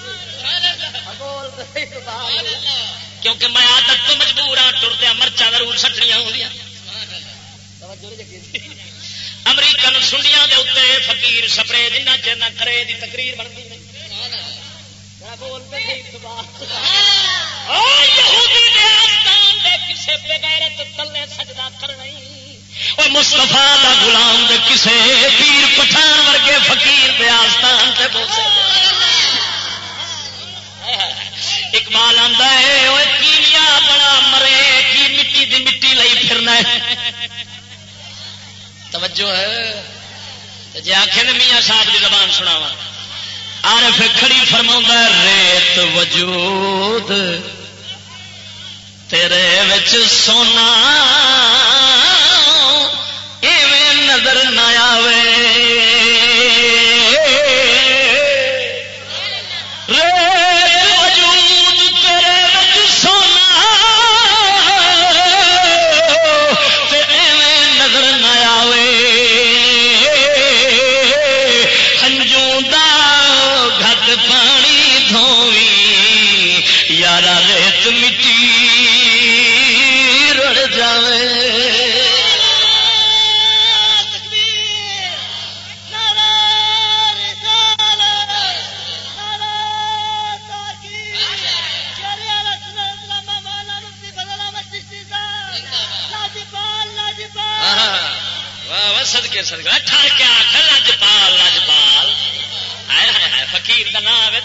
کیونکہ میں عادت تو مجبور ہاں ٹرتے ہاں، مرچا ضرور سٹنیاں ہوں امریکن سنڈیا دے اتنے فقیر سپرے جنہ چر نہ کرے دی تقریر بنتی نہیں۔ کسی بغیرت تلے سجدہ کرنا مستفا دا غلام دے کسے پیر پٹھان ورگے فقیر دے آستان تے بوسے اقبال آتا ہے وہ کیمیا بڑا مرے کی مٹی دی مٹی لئی پھرنا ہے؟ توجہ ہے؟ جی آخر میاں صاحب کی زبان سنا آر کھڑی فرما ریت وجود، تیرے وچ سونا، ایویں نظر نہ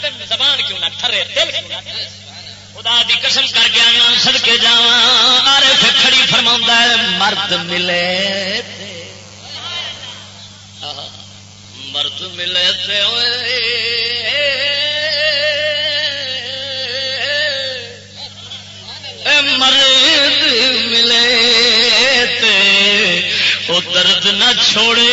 زبان کیوں نہ تھرے، دل خدا دی قسم کر گیا نا سد کے جا آرے کھڑی فرما مرد ملے مرد ملے تھے مرد ملے تے وہ درد نہ چھوڑے۔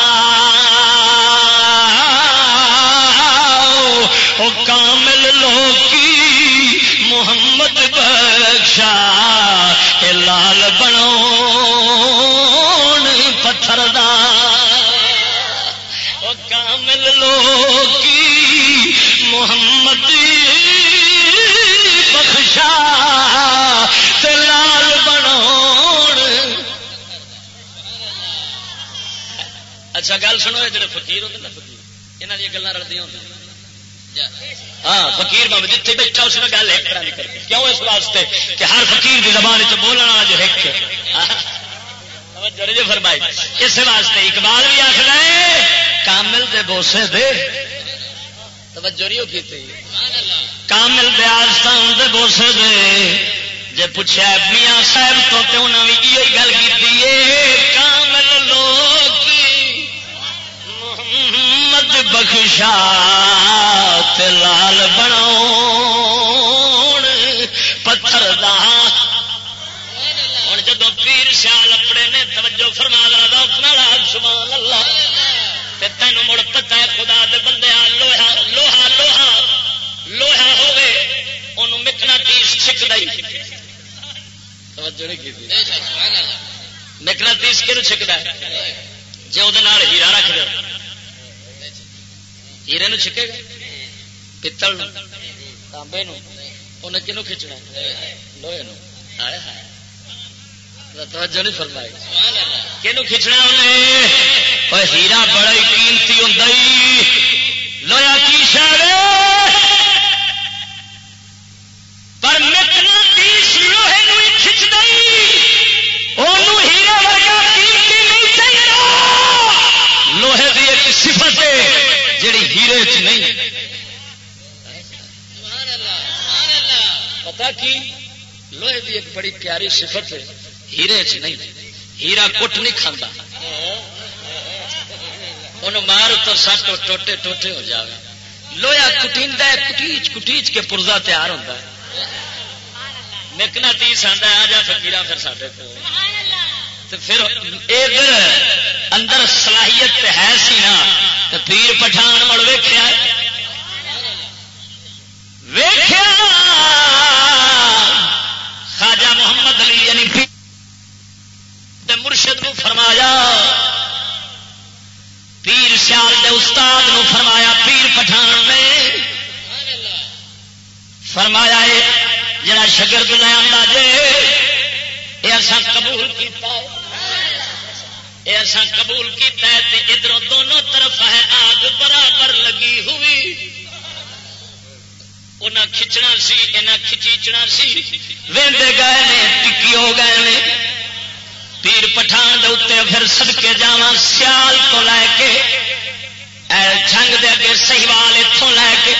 محمد بخشا اے لال بنو پتھر دا او کامل لوگ محمد بخشا تے لال بنو۔ اچھا گل سنو جڑے فقیر ہوتے نا فقیر؟ یہاں دیا گلیں رلدیاں ہوتی ہاں فقیر بابا جتنے بیٹھا اس میں گل ایک طرح نہیں کیوں اس واسطے کہ ہر فقیر کی زبان چ بولنا والا جو ایک فرمائی۔ اس واسطے اقبال بھی آخر ہے، کامل دے بوسے دے۔ توجہ نہیں کی کامل دے آستان دے بوسے دے۔ جے پوچھا میاں صاحب تو انہوں نے یہ گل کی کامل لوگ محمد بخشا لال بنا پتھر ہوں جدو پیر سیال اپنے نے توجہ فرما لا سمان اللہ۔ تین مڑ پتا ہے خدا دے بندے لوہا لوہا لوہا لوہا ہوے ان مکنا تیس چھک دئی۔ مکنا تیس کہ چھکتا ہے جی وہ ہیرا رکھ دے۔ ہیرے نو چھکے گا؟ پتل تانبے انہیں کنو کھچنا لوہے توجہ نہیں فرمائی کنو کھچنا انہیں ہیرا بڑا ہی قیمتی ہوں لویا کی شہر پر مکنا تیس لوہے کھچ دئی ہیرے ورگا قیمتی نہیں چاہیے لوہے کی ایک صفت ہے جیڑی ہیرے چ نہیں پتا کی؟ لوہے کی ایک بڑی پیاری صفت ہے، ہیرے چ نہیں، ہیرا کٹ نہیں کھانا ان مار تو سٹ ٹوٹے ٹوٹے ہو جائے لویا کٹیچ کٹیچ کے پرزا تیار ہوتا ہے۔ مکناٹیس آتا آ جا فکیر پھر سارے تو پھر ادھر اندر صلاحیت ہے سی نا تو پیر پٹھان مڑ ویخیا ویخیا خاجا محمد علی یعنی مرشد نو فرمایا، پیر سیال دے استاد نو فرمایا، پیر پٹھان نے فرمایا ہے جڑا شگرد لے آتا جے یہ اصا قبول کیتا ہے۔ یہ اصا قبول کیتا ہے ادھر دونوں طرف ہے، آگ برابر لگی ہوئی۔ انہیں کھچنا سی انہیں کھچیچنا سی۔ وے گئے نے، ٹکی ہو گئے نے۔ پیر پٹھان دے پھر سدکے جا سیال تو لے کے جنگ دے اگے سہیوال اتوں لے کے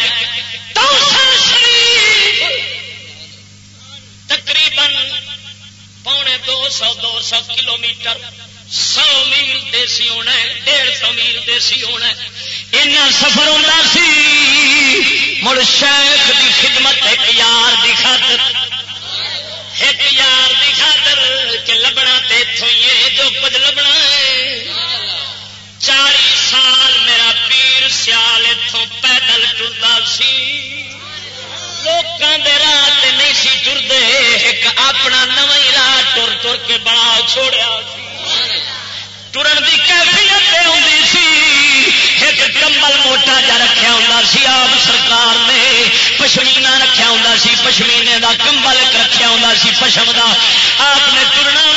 تقریباً پونے دو سو دو سو کلو میٹر سو میل دیسی ہونا ہے، ڈیڑھ سو میل دیسی ہونا ہے۔ اینا سفر ہوتا سی، مڑ شیخ دی خدمت ایک یار دی خاطر۔ ایک یار دی خاطر کہ لبنا تے جو کچھ لبنا ہے۔ چالی سال میرا پیر سیال اتوں پیدل ٹرتا سی۔ لوگوں کے راہ نہیں سی ٹرتے، ایک اپنا نو راہ ٹر ٹر کے بڑا چھوڑیا ٹرن کی کیفیت آتی سی۔ ایک کمبل موٹا جا رکھا ہوں سی، آپ سرکار نے پشمینا رکھا ہوں سی، پشمینے کا کمبل رکھا ہوں سی، پشم کا آپ نے ٹرنا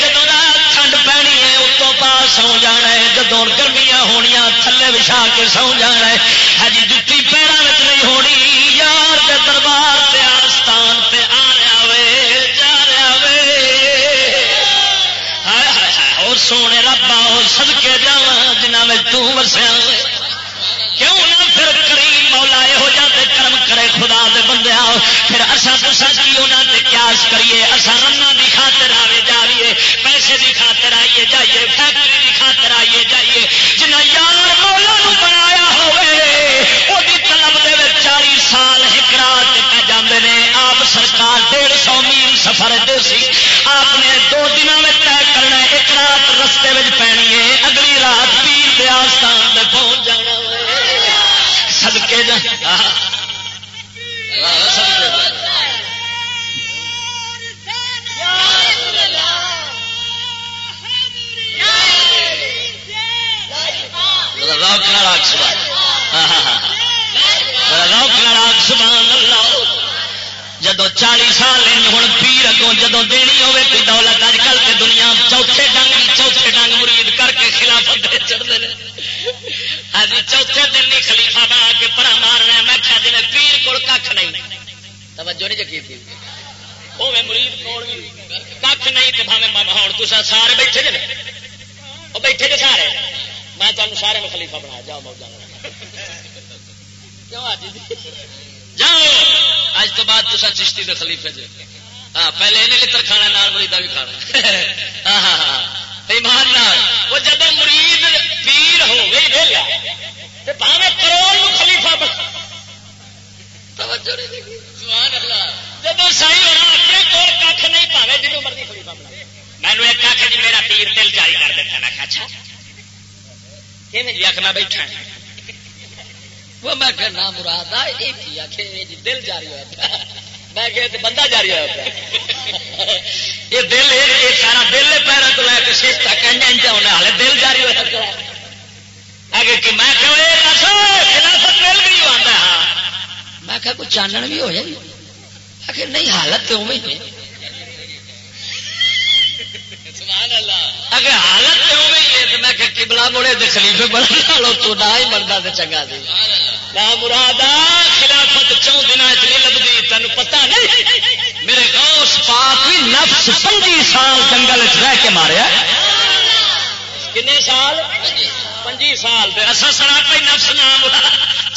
جب رات ٹھنڈ پینی ہے، اتوں پاس سو جانا ہے جدو گرمیاں ہونیاں، تھلے بچھا کے سو جانا ہے۔ ہجی جتی پیروں میں نہیں ہونی، یار کے دربار تسیا کیوں نہ پھر کریم مولا یہ جاتے کرم کرے خدا دے بندے آؤ، پھر اصا تو کی انہوں نے قیاس کریے اصا رنا کی خاطر آئے جائیے، پیسے کی خاطر آئیے جائیے، فیکٹری کی خاطر آئیے جائیے۔ جنہیں یار مولا نو بنایا ہوئے وہ طلب دے چالی سال ہے سرکار ڈیڑھ سو میل سفر دے سی۔ آپ نے دو دنوں میں طے کرنا ایک رات رستے میں پینی ہے، اگلی رات پیر دے آستان میں پہنچ جانا سدکے جا جدو چالی سال ہوں پیر اگوں جدو دینی ہوے کوئی دولت اج کل کے دنیا چوتھے ڈنگ چوتھے ڈنگ مرید کر کے خلافت چڑھتے ہیں ہاں چوتھے دن نہیں خلیفہ بنا کے پرا مارنا میں کیا جی پیر کو کھ نہیں۔ توجہ نہیں جکی تھی۔ وہ مرید کول کھ نہیں تو بھاوے ہوں تو سارے بیٹھے جی وہ بیٹھے جی سارے۔ میں تمہیں سارے میں خلیفہ بنا جاؤ موجہ کیوں آج جاؤ! اج تو بعد تصا چشتی دے خلیفے جی ہاں پہلے انہیں لطر کھانا، نال مریدا بھی کھانا۔ ہاں ہاں ہاں, ہاں۔ ایمان وہ جب مرید پیر ہو گئی ویلا پاوے کروڑ خلیفہ جب سائی ہونا اپنے کول کھ نہیں پاوے جنوب مرضی خلیفہ بنا مینو ایک آخ جی میرا پیر دل جاری کر دیتا میں اچھا۔ جی؟ آخ میں بیٹھا وہ میں کہنا مراد آ جی دل جاری ہوا میں کہ بندہ جاری ہوا پیا۔ یہ دل یہ سارا دل پیروں تو لے کے سیس تک ہونا ہال دل جاری ہوا کہ میں کہ خلافت مل گئی آتا ہاں میں کہ کوئی چانن بھی ہو جائے آخر نہیں حالت تو اوی ہے۔ اگر حالت تو اوی تو میں کہ کبلا مڑے خلیفے بڑا تو نہ ہی بنتا تو چنگا دی۔ مراد خلافت چون دن نہیں لگتی تین پتا نہیں۔ میرے غوث پاک بھی نفس پنجی سال جنگل رہ کے ماریا۔ کن سال؟ پنجی سال اصا سڑا پہ نفس نام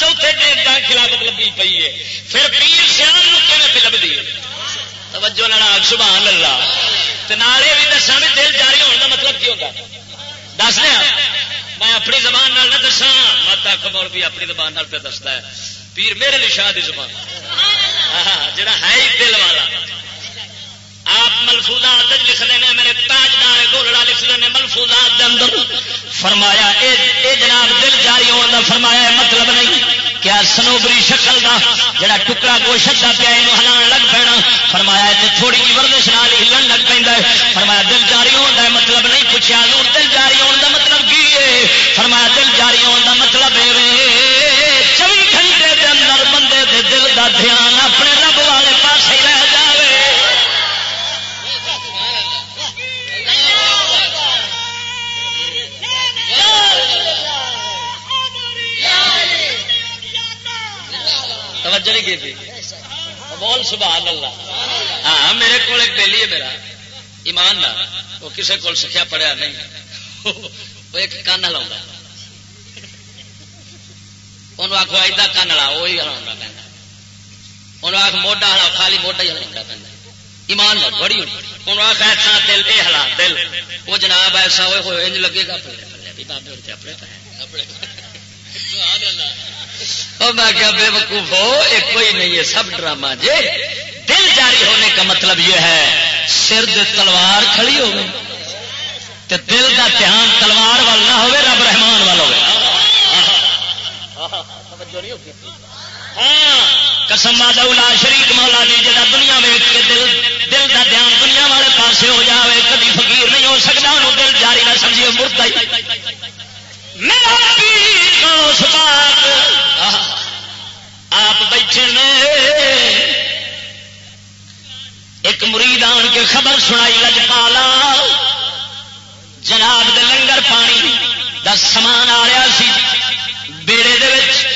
چوتھے دن جان خلافت لگی پی ہے۔ پھر پیر سیال پہ لگتی ہے توجہ لڑا سبحان اللہ۔ نالے بھی دسا بھی دل جاری ہونے کا مطلب کی ہوتا دس رہا میں اپنی زبان نہ دسا مت کمول بھی اپنی زبان پہ دستا ہے۔ پیر میرے لیے شاہ کی زبان جڑا ہے ہی دل والا۔ آپ ملفوظات لکھتے ہیں میرے تاجدار گولڑا لکھتے ہیں ملفوظات دے اندر۔ فرمایا، اے اے جناب دل جاری ہونے کا فرمایا مطلب نہیں کیا سنوبری شکل کا جڑا ٹکڑا گوشت کا پیا یہ ہلان لگ پینا۔ فرمایا تے تھوڑی جی ورزش نال ہلن لگ پہ فرمایا، دل جاری ہوتا ہے مطلب نہیں۔ پوچھا نور دل جاری ہونے کا مطلب کی ہے؟ فرمایا، دل جاری ہونے کا مطلب چوبی گھنٹے کے اندر بندے دے دل کا دھیان توجہ نہیں کی بول سبحان اللہ۔ ہاں میرے کو ایک بیلی ہے میرا، ایمان نہ وہ کسی کو سکھیا پڑھیا نہیں۔ وہ ایک کان لاؤں انہوں آخو ایدا کان لا وہی ہلا پہ انہوں آخ موڈا ہلا خالی موڈا ہی ہلا پہ ایمان لگ بڑی انہوں آخ ایسا دل یہ ہلا دل۔ وہ جناب ایسا ہوئے، انج لگے گا۔ بابے اپنے پہ میں کیا بے وقوف ہو ایک کوئی نہیں ہے، سب ڈرامہ جے۔ دل جاری ہونے کا مطلب یہ ہے، سر تلوار کھڑی ہو گئی دل کا دھیان تلوار وال نہ ہوئے، رب رحمان وال ہوئے۔ ہاں قسم مولا شریک مولا جی جا دنیا ویچ کے دل دل کا دھیان دنیا والے پاسے ہو جاوے کبھی فقیر نہیں ہو سکتا انہوں دل جاری نہ سمجھیے مرتا ہی۔ میرا آپ بیٹھے ایک مرید آن کے خبر سنائی، لج پالا۔ جناب دے لنگر پانی دا سامان آ رہا سی۔ بیڑے دے وچ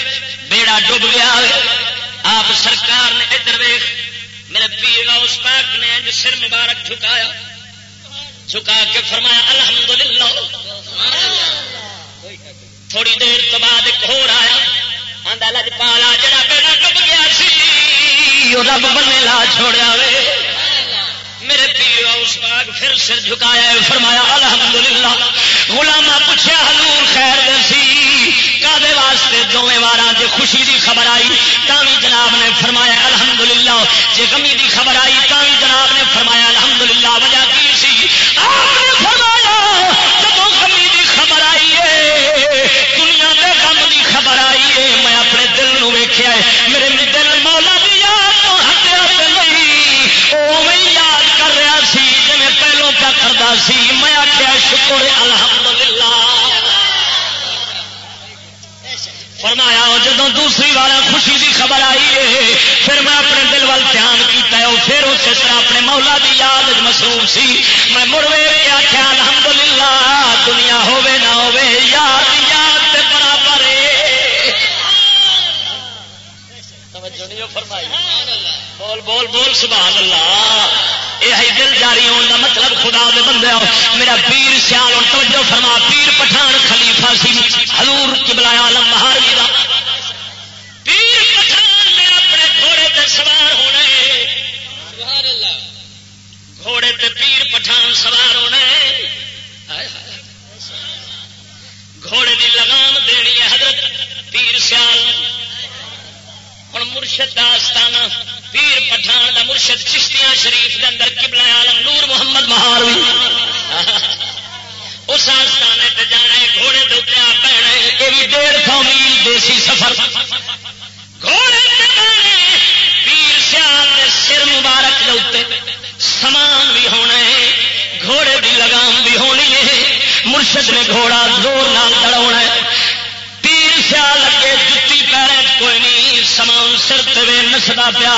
بیڑا ڈب گیا۔ آپ سرکار نے ادھر ویخ، میرے پیر اس پاک نے سر مبارک جھکایا۔ جھکا کے فرمایا، الحمدللہ۔ تھوڑی دیر تو بعد ایک ہو آیا آدھا لج پالا جڑا بیڑا ڈب گیا سی رب بنے لا چھوڑیا وے میرے پیر اس باغ پھر سر جھکایا فرمایا الحمدللہ غلامہ پوچھا حضور خیر دے سی کادے واسطے دوویں واراں جے خوشی دی خبر آئی تاوی جناب نے فرمایا الحمدللہ جے غمی دی خبر آئی تاوی جناب نے فرمایا الحمدللہ وجہ کی سی آپ نے فرمایا خبر آئی ہے، میں اپنے دل نو ویکھیا ہے۔ میرے دل مولا دی یاد تو ہٹیا نہیں۔ یاد کر رہا سی جی پہلو کیا کرتا سی۔ میں آخیا شکر الحمدللہ۔ فرمایا جب دوسری بار خوشی دی خبر آئی ہے، پھر میں اپنے دل وال دھیان کیتا ہے۔ پھر اسی طرح اپنے مولا دی یاد مصروف سی۔ میں مڑ وے آخیا الحمد للہ دنیا ہوے نہ ہوے یاد یاد بول بول، سبحان اللہ۔ یہ دل جاری ہونے کا مطلب خدا دے بندے ہو میرا پیر سیال اور توجہ فرما، پیر پٹھان خلیفہ سی، حضور قبلہ عالم مہاروی دا۔ پیر پٹھان نے اپنے گھوڑے تے سوار ہونا ہونے گھوڑے تے پیر پٹھان سوار ہونے گھوڑے دی لگام دینی ہے حضرت پیر سیال۔ ہوں مرشد آستانہ پیر پٹھان دا مرشد چشتیاں شریف دے اندر قبلہ عالم نور محمد مہاروی اس آستانے تے جانا گھوڑے دے پہنا یہ بھی ڈیڑھ سو میل دیسی سفر۔ گھوڑے پیر سیال نے سر مبارک دے سامان بھی ہونا ہے، گھوڑے کی لگام بھی ہونی ہے۔ مرشد نے گھوڑا زور نال دوڑا ہے۔ خیال لگے جتی پیرے کوئی نہیں سمان سر تے نسدا پیا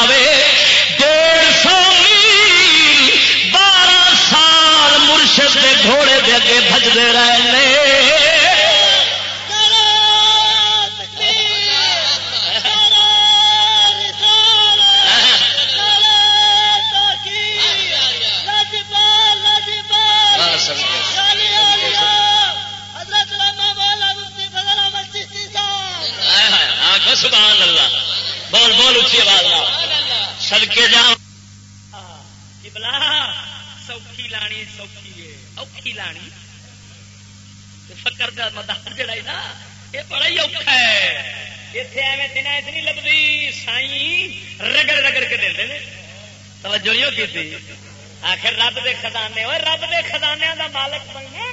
ڈیڑھ سو میل، بارہ سال مرشد کے گھوڑے دے اگے بجتے رہے بول اچھی آواز سدکے جا بلا سوکھی لانی، سوکھی ہے۔ اوکھی لانی۔ فکر کا مدار جڑا نا، یہ بڑا ہی اوکھا ہے۔ اتنے ایویں دن نہیں لگتی سائی رگڑ رگڑ کے دے توجہ نہیں کی آخر رب دے خزانے ہوئے رب دے خزانے دا مالک بننا۔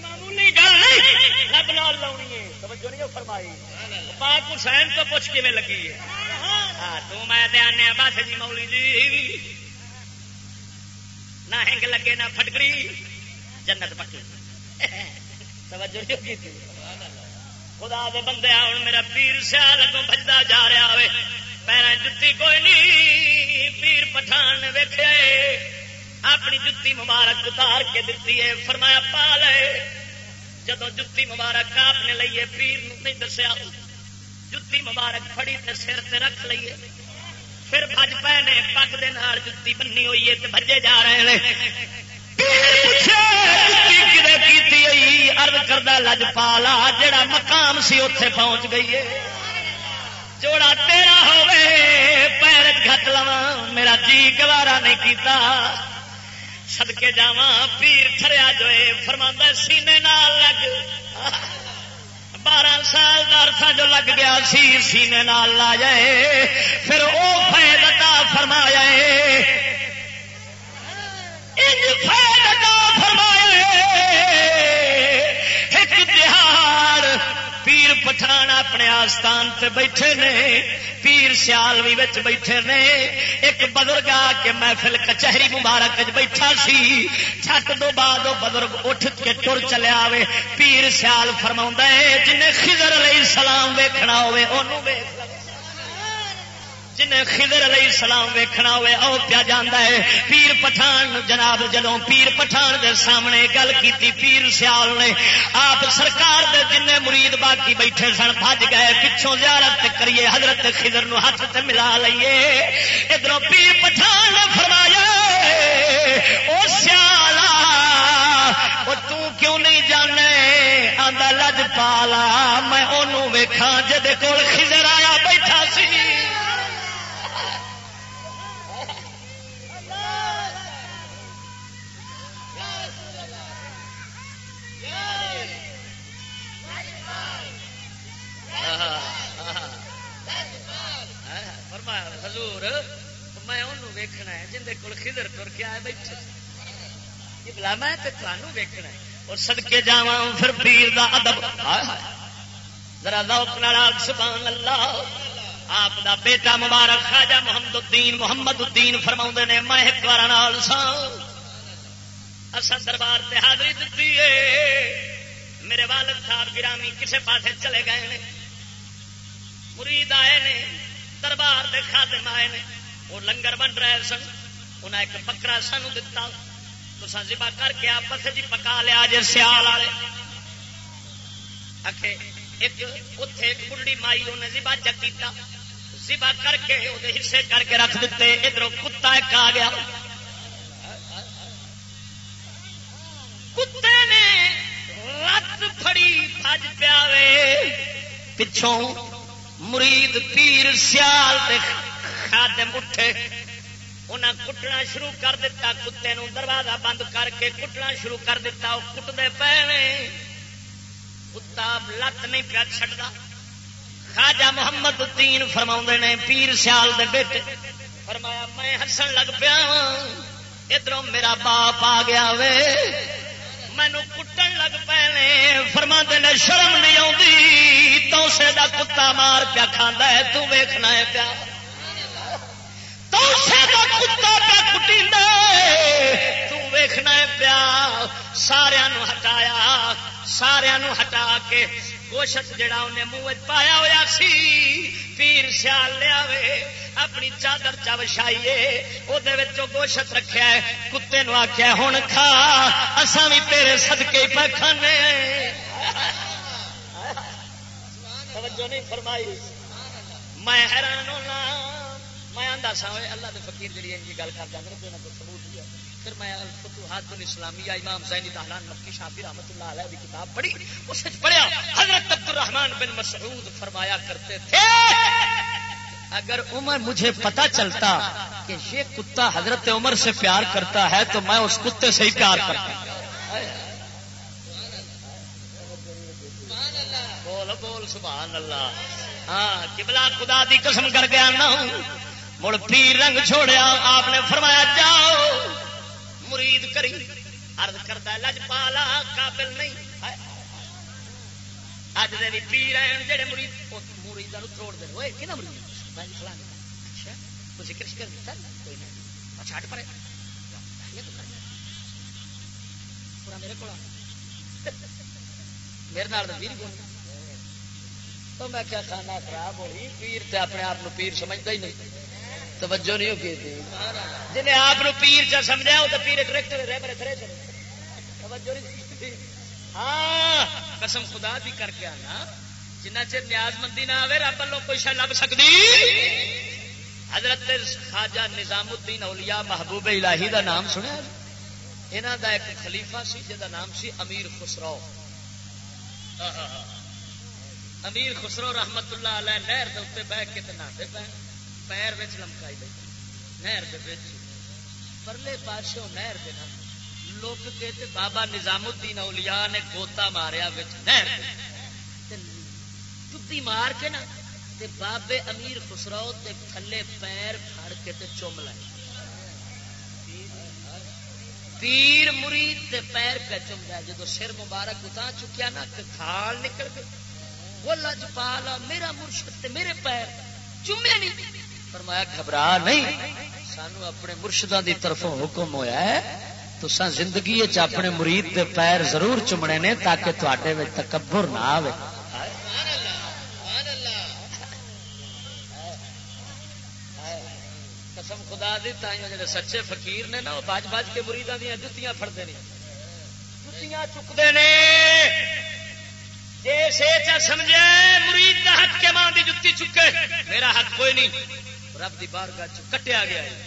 معمولی گل نہیں۔ رب نال لاؤنی ہے۔ توجہ نہیں فرمائی۔ پاک حسین تو پوچھ کی لگی ہے؟ ہاں تو میں آنے بس جی مولی جی۔ نہ ہنگ لگے، نہ پھٹکری۔ جنت پکی۔ توجہ نہیں کی خدا دے بندے ہوں میرا پیر سیال اگوں بجتا جا رہا ہوئے۔ پیر جتی کوئی نہیں، پیر پٹھان نے اپنی جتی مبارک اتار کے دیتی ہے، فرمایا پا لے۔ جدو جتی مبارک آپ نے لئیے پیر نہیں دسیا۔ جتی مبارک فڑی تے سر تے رکھ لئیے۔ پھر بج پے نے پگ دے نال جتی بنی ہوئی ہے بجے جا رہے ہیں۔ ارد کردہ لج پالا، جڑا مقام سی اتے پہنچ گئی ہے۔ جوڑا تیرا ہوے پیر گھٹ لوا میرا جی گوارا نہیں کیتا۔ سدکے جا پیر تھریا جو فرما سینے نال لگ بارہ سال دارسا جو لگ گیا سی، سینے نال لا جائے۔ پھر وہ فائدہ فائد عطا فرمایا اپنے آستان سے بیٹھے نے، پیر سیال بھی بیٹھے نے۔ ایک بزرگ آ کے محفل کچہری مبارک بیٹھا سی۔ چھت دو بعد بزرگ اٹھ کے تر چلے آئے پیر سیال فرما ہے، جنہیں خضر علیہ السلام ویکھنا ہوے انہوں ویکھ۔ جنہیں خضر علیہ السلام ویکھنا ہوئے، او پیا جانا ہے۔ پیر پٹھان، جناب جدو پیر پٹھان دے سامنے گل کی پیر سیال نے آپ سرکار دے جن مرید باقی بیٹھے سن بج گئے، پچھوں زیارت کریے، حضرت خضر نو ہاتھ تے ملا لئیے۔ ادھر پیر پٹھان نے فرمایا، او سیالا وہ کیوں نہیں جانے؟ آدھا لج پالا، میں انہوں ویکھا جد کول خضر آیا حضور، میں انہوں ویکھنا ہے جن کول خدر تر کے آئے بیٹھے یہ بلا میں تمہوں ویکھنا ہے۔ اور سدکے جا پھر پیر دا ادب۔ ذرا ذوق سبحان اللہ۔ آپ دا بیٹا مبارک خواجہ محمد الدین محمد الدین فرما نے، میں ایک بار سا اصل دربار سے حاضری دیتی ہے۔ میرے والد صاحب گرامی کسے پاسے چلے گئے ہیں مرید آئے نے، دربار دے خادم آئے نے، وہ لنگر بن رہے سن۔ انہیں ایک بکرا سانو دتا۔ تو زبا کر کے آپس جی پکا لیا جی سیال والے۔ ایک اتے ایک بڑھی مائی انہیں زبا چکیتا زبا کر کے وہ حصے کر کے رکھ دیتے ادھر کتا ایک آ گیا۔ کتے نے رت فڑی بج پیا پچھوں مرید پیر سیال خادم اٹھے۔ انہیں کٹنا شروع کر دیتا، کتے نو دروازہ بند کر کے کٹنا شروع کر دیتا وہ کٹتے پے کتا لت نہیں پیا چڑھتا خاجا محمد الدین فرما نے، پیر سیال دے بیٹے۔ فرمایا، میں ہسن لگ پیا ہاں، ادھر میرا باپ آ گیا وے۔ مینو کٹن لگ پے فرما نے شرم نہیں آتی تو اسے دا کتا مار پیا کھانا ہے، تو ویخنا ہے پیا۔ تو اسے دا کتا پیا کٹی ویخنا ہے پیا۔ سارا ہٹایا سارا ہٹا کے گوشت جڑا انہیں منہ پایا ہوا سی، پیر سیال لیا اپنی چادر چا وچھائیے وہ گوشت رکھا ہے، کتے نو آخیا ہوں کھا اسان بھی تیرے سدکے پہ کھانے۔ نہیں فرمائی۔ میں حیران ہونا، میں آدھا سا اللہ کے فکیر جی گل کر جانا کوئی نہ کوئی پھر میں فتوحات الاسلامیہ امام زینی دہلان مکی شافی رحمت اللہ علیہ کی کتاب پڑھی، اس پڑھیا، حضرت عبد الرحمان بن مسعود فرمایا کرتے تھے، اگر عمر مجھے پتا چلتا کہ یہ کتا حضرت عمر سے پیار کرتا ہے تو میں اس کتے سے ہی پیار کرتا بول بول، سبحان اللہ۔ ہاں کبلا خدا دی قسم کر کے آنا مڑ پیر رنگ چھوڑیا، آپ نے فرمایا جاؤ۔ مرید کری ارد کرتا لج پالا قابل نہیں۔ اج دے بھی پیر ہیں، جڑے مرید مریدوں توڑ دے۔ وہ کہ مرید؟ میں جی فلاں۔ اچھا کچھ کرش کر دیتا؟ کوئی نہیں۔ اچھا ہٹ پڑے پورا میرے کو میرے نال تو پیر تو میں کیا کھانا خراب ہوئی، پیر تے اپنے آپ پیر سمجھتا ہی نہیں۔ توجہ نہیں ہوگی تھی۔ جنہیں آپ پیر چا سمجھا وہ تو پیر ٹریکٹر رہ میرے تھرے توجہ نہیں ہاں قسم خدا بھی کر کے آنا۔ جنہ چر نیاز مندی نہ آئے رب والوں کوئی شا لب سکتی حضرت خواجہ نظام الدین اولیاء محبوب الہی دا نام سنیا یہاں دا ایک خلیفہ سی جا نام سی امیر خسرو۔ امیر خسرو رحمت اللہ علیہ نہر کے اتنے بہ کے نہتے پہ پیر لمکائی دے نہر پرلے پاشوں نہر دے لوک کے تے بابا نظام الدین اولیاء نے گوتا ماریا نہر جتی مار کے نا، تے بابے امیر خسرو تے تھلے پیر پھڑ کے تے چوم لائے۔ پیر مرید تے پیر پہ چم جائے جدو سر مبارک اتنا چکیا نا، تے تھال نکل گئے وہ لج پالا میرا مرشد تے میرے پیر چومے نہیں۔ فرمایا، گھبرا نہیں، سانو اپنے مرشدوں دی طرفوں حکم ہویا ہے تو سا زندگی اپنے مرید دے پیر ضرور چومنے نے تاکہ تے تکبر نہ آئے قسم خدا دی، تائیوں جڑے سچے فقیر نے نا، وہ باج باج کے مریداں دیا جتیاں پھڑتے ہیں جتیاں چکتے نے۔ جیسے چا سمجھے، مرید دا حق کے ماں دی جتی چکے، میرا حق کوئی نہیں۔ رب دی بارگاہ کٹیا گیا ہے۔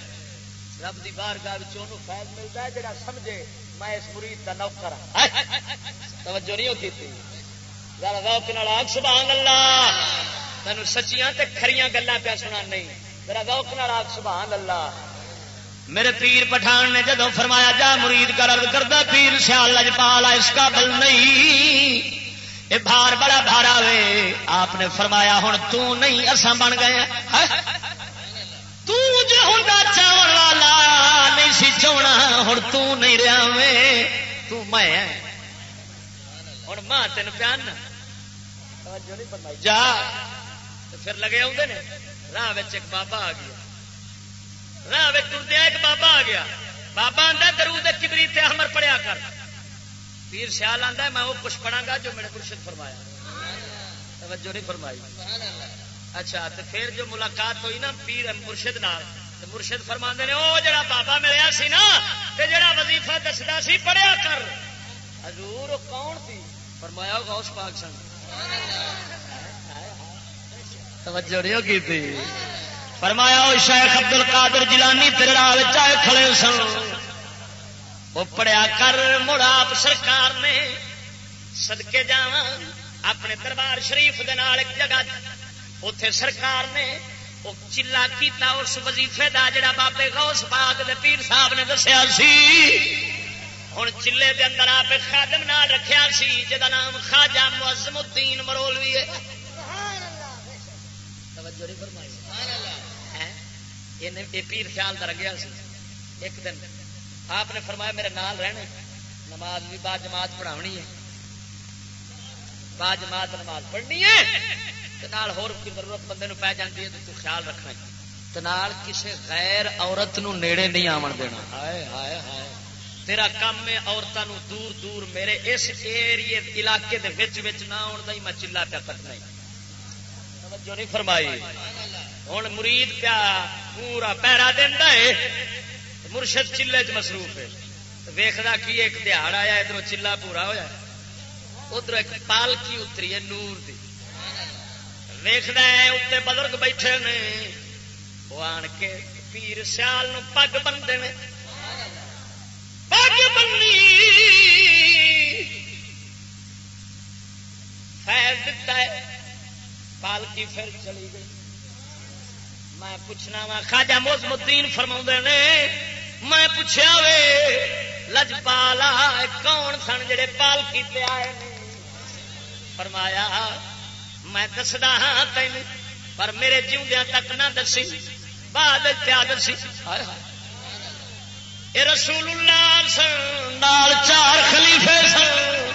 رب دی بارگاہ فیض ملتا ہے جڑا سمجھے میں اس مرید دا نوکر ہاں۔ توجہ نہیں ہوتی تھی۔ آگ سبحان اللہ تینوں سچیاں تے کھریاں گلاں پیا سنا نہیں۔ میرا گوک ناراگ سبحان اللہ میرے پیر پٹھان نے جدو فرمایا، جا مرید کر ارد کرتا پیر، سیال لج پالا اس کا بل نہیں۔ یہ بھار بڑا بھارا وے آپ نے فرمایا ہوں تو نہیں اصا بن گئے توں چاون والا نہیں سی چونا ہوں رہا ہوں ماں تین پیان جا۔ پھر لگے راہ ایک بابا آ گیا۔ راہ ٹردیا ایک بابا آ گیا۔ بابا آتا درود کبری تے ہمر پڑیا کر۔ پیر سیال آتا میں وہ کچھ پڑھا گا جو میرے مرشد فرمایا۔ توجہ نہیں فرمائی۔ اچھا تو پھر جو ملاقات ہوئی نا پیر مرشد نال مرشد فرما نے وہ جڑا بابا ملیا سی نا، تے جڑا وظیفہ دستا سی، پڑھیا کر. حضور کون سی فرمایا غوث پاک سن۔ توجہ نہیں کی تھی۔ فرمایا وہ شیخ ابد ال کادر جلانی تیرے چائے کھڑے سن۔ وہ پڑیا کر، مڑ آپ سرکار نے سدکے جا اپنے دربار شریف دے نال ایک جگہ اتے سرکار نے وہ چلا کیتا اس وظیفے دا جڑا بابے غوث باغ دے پیر صاحب نے دسیا سی۔ ہوں چلے دے اندر آپ خادم نال رکھیا سی جا نام خواجہ معظم الدین مرولوی ہے۔ پیر خیال در گیا سی۔ ایک دن آپ نے فرمایا میرے نال رہنے۔ نماز بھی بعد جماعت پڑھانی ہے۔ بعد جماعت نماز پڑھنی ہے۔ نال ہور کی ضرورت بندے پی جاتی ہے تو خیال رکھنا نال کسی غیر عورت نو نیڑے نہیں آن دینا۔ ہائے ہائے ہائے۔ تیرا کام ہے عورتوں دور دور۔ میرے اس ایریے علاقے دے وچ وچ نہ آن میں چلا پیا کرنا توجہ نہیں فرمائی۔ ہوں مرید پیا پورا پیرا دینا ہے۔ مرشد چلے چ مصروف ہے۔ ویخنا کی ایک دہاڑ آیا ادھر چلا پورا ہوا ادھر ایک پالکی اتری ہے نور دی۔ ویخنا ہے اتنے بزرگ بیٹھے نے وہ آن کے پیر سیال پگ بنتے ہیں پگ بنی فیض دتا ہے پالکی پھر چلی گئی میں پوچھنا وا خاجا موسم الدین فرما نے میں پوچھا وے لجپالا کون سن جڑے پالکی پہ آئے فرمایا میں دسدا ہاں تین پر میرے جیوندیا تک نہ دسی۔ بعد پیا دسی؟ اے رسول اللہ سن، نال چار خلیفے سن۔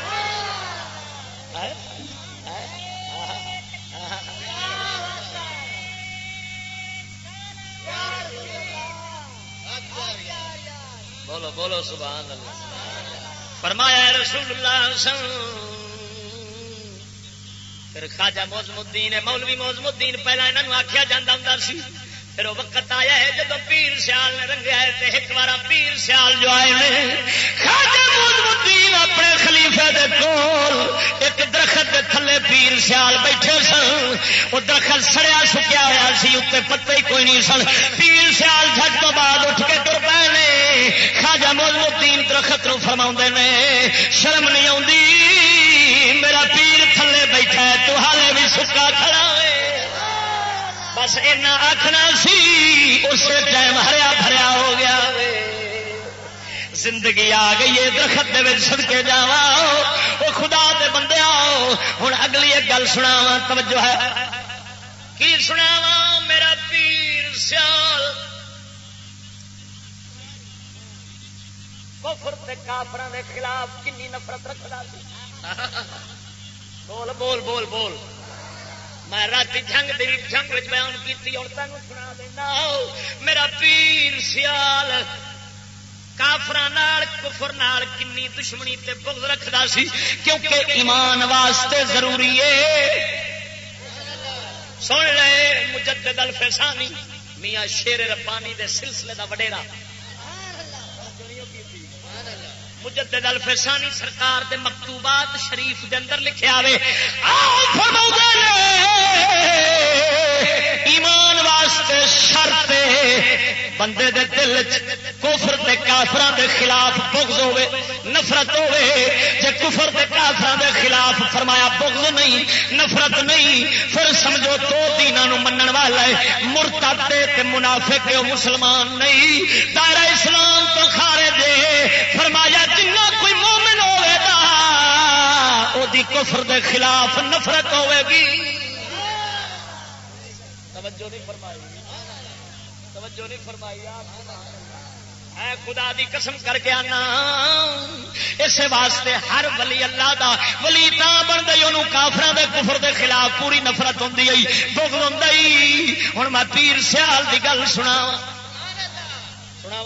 بولو بولو، سبحان اللہ۔ فرمایا رسول اللہ سن پھر خواجہ موزم الدین، مولوی موزم الدین پہلے یہاں آخیا جا ہوں پھر وہ وقت آیا ہے جب پیر سیال نے رنگیا ہے تو ایک بار پیر سیال جو آئے ہیں خواجہ موزم الدین اپنے خلیفے دے کول ایک درخت دے تھلے پیر سیال بیٹھے سن۔ وہ درخت سڑیا، سکیا ہوا سی اتنے پتے ہی کوئی نہیں سن۔ پیر سیال جھٹ تو بعد اٹھ کے تر پے خواجہ موزم الدین درخت نو فرما نے، شرم نہیں آتی بس اینا آخنا سی، اس ٹائم ہریا بھریا ہو گیا۔ زندگی آ گئی ہے، درخت سڑکے جا وہ خدا دے بندے آؤ۔ ہوں اگلی ایک گل سنا توجہ ہے۔ کی سنا میرا پیر سیال۔ کفر کافر کے خلاف کنی نفرت رکھنا بول بول بول بول۔ میں رات جنگ جنگ بیان کی تینوں سنا دینا میرا پیر سیال کافر کفر کنی دشمنی تے بغض رکھدا سی، کیونکہ ایمان واسطے ضروری ہے۔ سن لے، مجدد الفسانی میاں شیر ربانی دے سلسلے دا وڈیرا۔ مجدد الفسانی سرکار دے مکتوبات شریف دے اندر لکھے آئے ایمان واسطے شرط بندے دے دل کفر دے کافران دے خلاف بغض ہوئے نفرت ہوئے جے کفر دے کافران دے خلاف فرمایا بغض نہیں، نفرت نہیں، پھر سمجھو تو دینا نو منن والا ہے۔ مرتد تے منافق مسلمان نہیں دائرہ اسلام تو خارے دے فرمایا جنہ کوئی مومن ہوئے گا وہ کفر دے خلاف نفرت ہوئے گی۔ توجہ نہیں فرمائی۔ توجہ نہیں فرمائی اے خدا دی قسم کر کے آنا۔ اس واسطے ہر ولی اللہ دا ولی تا بن گئی انہوں کافر دے کفر دے خلاف پوری نفرت ہوں بغض ہوں ہوں میں پیر سیال دی گل سنا سنا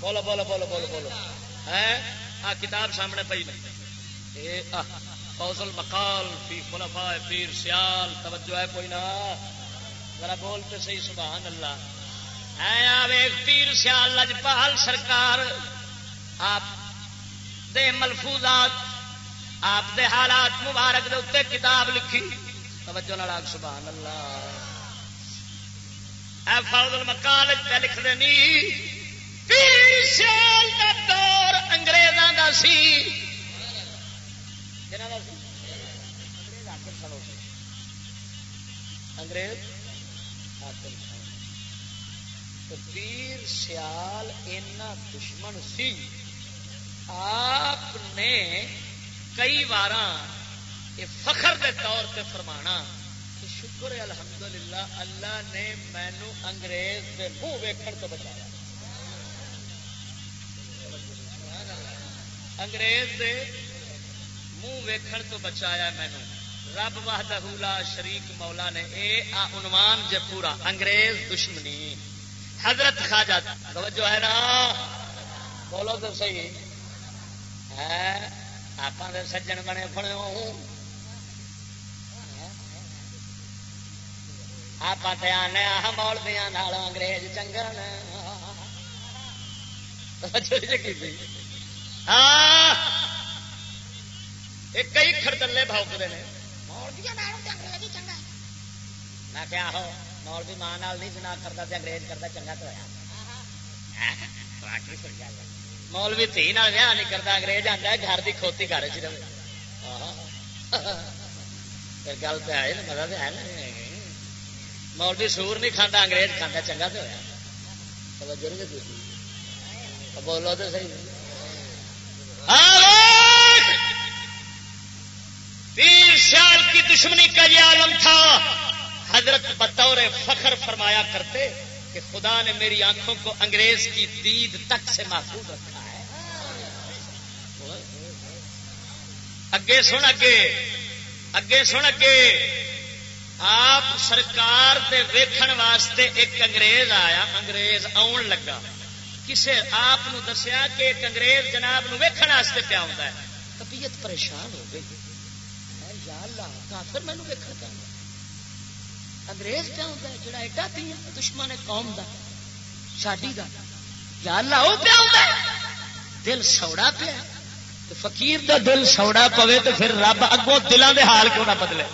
بولو بولو بولو بولو بولو۔ آ کتاب سامنے پی فوزل مقال فی خلفاء پیر سیال۔ توجہ ہے کوئی نہ؟ ذرا بولتے صحیح، سبحان اللہ۔ ہے پیر سیال لجپال سرکار، آپ دے ملفوظات، آپ دے حالات مبارک دے اتنے کتاب لکھی۔ توجہ نال سبحان اللہ۔ اے فوزل مقال پہ لکھ دینی۔ پیر سیال دا دور انگریزاں دا سی۔ انگریز؟ پیر سیال اینا دشمن سی۔ آپ نے کئی بار یہ فخر دے طور پہ فرمانا کہ شکر الحمدللہ اللہ نے مینو انگریز کے منہ ویکھن تو بچایا۔ انگریز دے منہ ویکھن تو بچایا مینو۔ رب واہدہ شریک مولا نے، اے عنوان جے پورا، انگریز دشمنی۔ حضرت خواجہ توجہ ہے نا؟ بولو تو صحیح۔ آپ سجن بنے بنے آپ آنے مول دیا انگریز چنگا ہاں۔ کئی خردلے بھوکتے ہیں میں کیا ہو مول بھی ماں نہیں جنا کرتا انگریز کرتا چنگا تو مول بھی تھی ویاہ نہیں کرتا انگریز آتا گھر کی کھوتی گھر چ رہے گل تو ہے نا مزہ تو ہے نا مول بھی سور نہیں کھانا انگریز کھانا چنگا تو ہوا بولو تو صحیح پیر سیال کی دشمنی کا یہ عالم تھا حضرت بطور فخر فرمایا کرتے کہ خدا نے میری آنکھوں کو انگریز کی دید تک سے محفوظ رکھا ہے۔ اگے سن اگے اگے سن اگے، آپ سرکار دے ویکھن واسطے ایک انگریز آیا، انگریز آن لگا۔ کسے آپ دسیا کہ ایک انگریز جناب نو ویکھن واسطے پیا ہوتا ہے۔ طبیعت پریشان ہو گئی۔ یا اللہ، کافر مینو ویکھن انگریز پیا ہوتا ہے؟ جڑا ایڈا پیا دشمن ہے، قوم دا، شادی دا۔ یا اللہ وہ پیا ہوتا ہے؟ دل سوڑا پیا فقیر دا دل سوڑا پوے تو پھر رب اگوں دلان دے حال کیوں نہ بدلے۔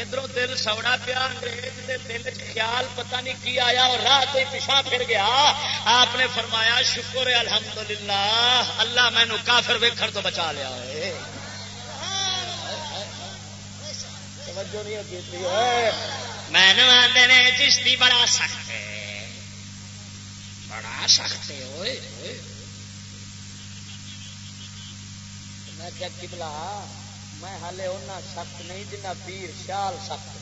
ادھر دل سوڑا پیا، انگریز دے دل چ خیال پتہ نہیں کی آیا، اور راہ تو پیچھا پھر گیا۔ آپ نے فرمایا، شکر الحمدللہ، اللہ مینو کافر ویکھن تو بچا لیا ہے میں آدھے چشتی بڑا سخت ہے۔ بڑا سخت ہے ہوئے میں کیا کبلا میں ہالے اُنہ سخت نہیں جنہ پیر شال سخت۔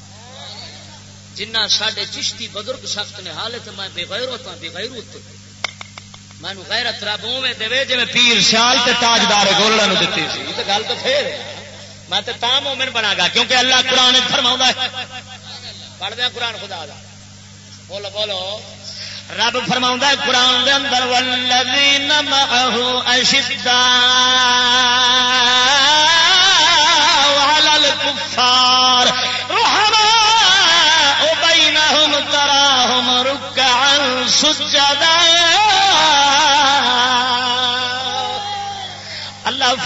جنہ سڈے چشتی بزرگ سخت نے حالے تو میں بغیر ہوتا بغیر ہوتے میں غیرت رب میں دے جی پیر شال تے تاجدار گولڑا دیتی سی۔ تو گل تو پھر۔ میں تو تا مومن بنا گا، کیونکہ اللہ قرآن فرما ہے۔ پڑھ دیا قرآن خدا دا۔ بولو بولو۔ رب فرما ہے، قرآن دے اندر والذین معه اشداء وعلى الكفار رحماء بينهم تراهم ركعا سجدا۔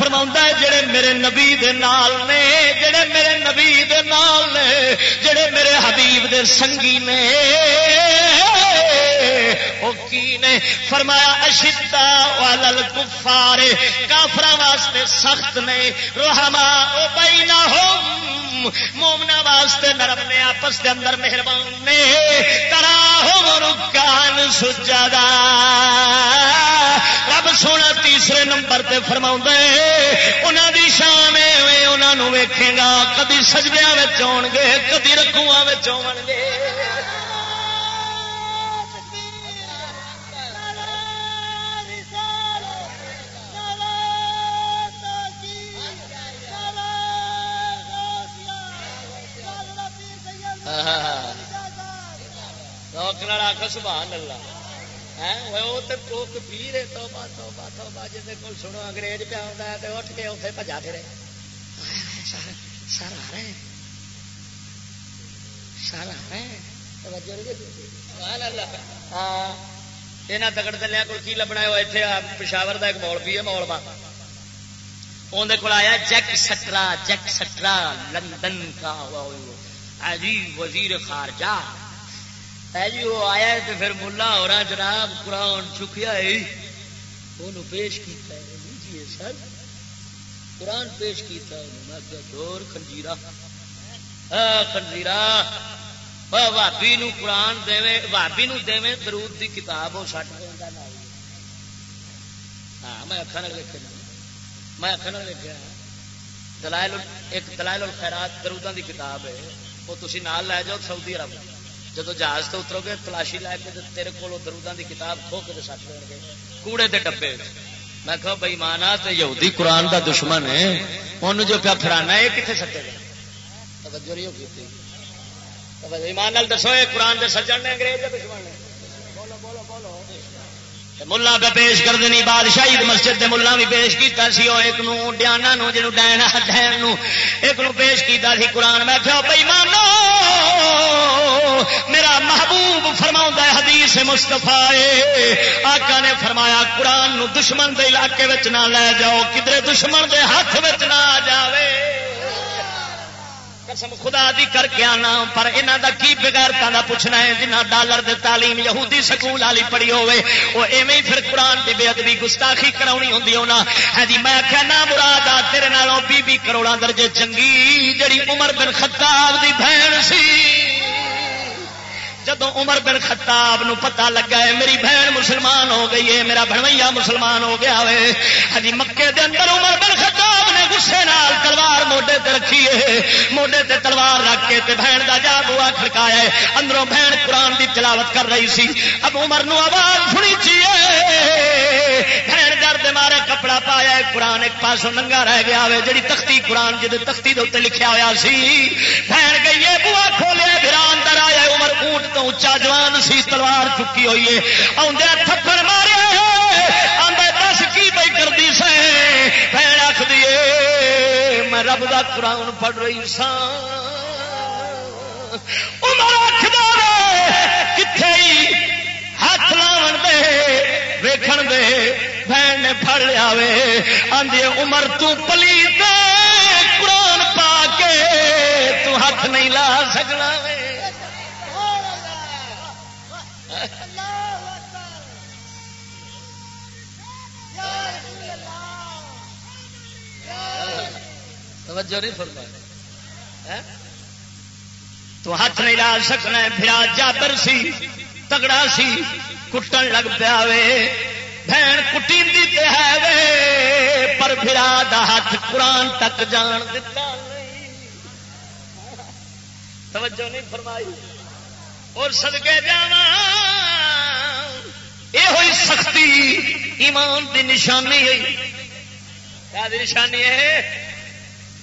فرما ہے، جڑے میرے نبی دے نال نے، جڑے میرے نبی دے نال نے، جڑے میرے حبیب دے سنگی نے وہ نے فرمایا اشتا والل کفارے کافر واسطے سخت نے روحما او بینا ہو مومنا واسطے نرم نے، آپس کے اندر مہربان نے ترا ہو رکان سجا رب سونا تیسرے نمبر تے فرما انہوں دی شان انہوں ویکھے گا، کدی سجدیا آن گے کدی رکھوا آن گے سبحان اللہ۔ پیر توبہ توبہ توبہ جس کو سنو انگریز پہ آتا ہے تو اٹھ کے اتنے بجا پھرے۔ سر آ رہے ہیں۔ سر آ رہے ہیں۔ یہاں تگڑ دلیا کو کی لبنا ہے؟ اتنے پشاور کا ایک مول پی ہے مول با۔ اندر کول آیا Jack Straw Jack Straw London کا وزیر خارجہ۔ جی وہ آیا تو پھر ملا ہو رہا جناب قرآن چکیا ہے۔ وہ پیش کیتا ہے۔ لیجیے سر۔ قرآن پیش کیتا ہے۔ میں کیا دور خنجیرا خنجیرا بھابی نو قرآن دے بھابی نو دے درود دی کتاب وہ سٹ ہاں میں اکھا نہ لکھے میں اکھا نہ لکھا دلائل ایک دلائل الخیرات درودوں دی کتاب ہے۔ وہ تھی نال لے جاؤ سعودی عرب جدو جہاز تو اترو گے تلاشی لے کے تیرے کو درودہ کی کتاب کھو کے سٹ دیں گے کوڑے دے ڈبے میں کہو بھائی مانا تو یہودی قرآن دا دشمن ہے انہوں جو پیا فرانا ہے کتنے سٹے گا توجہ نہیں ہوگی ایمان دسو یہ قرآن کے سجن نے انگریز کے دشمن نے ملا پہ پیش کر دینی، بادشاہی مسجد ملا بھی پیش کیتا سی وہ ایک نو ڈیانا نو جنو ڈینا ڈین نو ایک نو پیش کیتا سی قرآن۔ میں کہو بھائی مانو، میرا محبوب فرما ہے حدیث مستفا آقا نے فرمایا، قرآن نو دشمن دے علاقے نہ لے جاؤ کدھر دشمن دے ہاتھ نہ آ جاوے۔ قسم خدا دی کر کے آنا، پر انہ دا کی بغیرتا دا پوچھنا ہے؟ جنہ ڈالر دے تعلیم یہودی سکول والی پڑھی ہوے او ایویں پھر قرآن دی بے ادبی گستاخی کراونی ہوندی ہونا۔ ہے جی میں آخیا نہ مراد آ، تیرے نالوں بی بی کروڑاں درجے چنگی، جڑی عمر بن خطاب دی بہن سی۔ جدو عمر بن خطاب نو پتا لگا ہے میری بہن مسلمان ہو گئی ہے، میرا بڑویا مسلمان ہو گیا ہے ہی ہاں جی، مکے دے اندر عمر بن خطاب نے گسے نال تلوار موڈے موڈے تے رکھیے موڈے تے تلوار رکھ کے تے بہن دا جا بوا کھڑکایا اندروں بہن قرآن دی تلاوت کر رہی سی۔ اب عمر نو آواز سنی جی چیے بہن درد مارے کپڑا پایا قرآن ایک پاسوں ننگا رہ گیا وے، جڑی تختی قرآن جی تختی دے لکھیا ہوا سی۔ بہن گئی ہے، بوا کھولے برا اندر آیا عمر اونٹ تو اچا جوان سی تلوار چکی ہوئی ہے آدھے تھپڑ مارے آدھے دس کی پی کرتی سے بہن آخ دیے میں رب دا قرآن پڑھ رہی سا۔ عمر آخر کتنے ہاتھ لاؤ دے، ویکھن دے، بہن نے پڑ لیا آدھی عمر تو پلی قرآن پا کے تو ہاتھ نہیں لا سکنا توجہ نہیں فرمایا تو ہاتھ نہیں لا سکنا پھر جابر سی، تگڑا سی، کٹن لگ پیا بہن کٹی ہے پر پھرا دا ہاتھ قرآن تک جان دیتا توجہ نہیں فرمائی۔ اور سدکے جانا یہ ہوئی سختی ایمان دی نشانی ہے۔ کیا نشانی ہے۔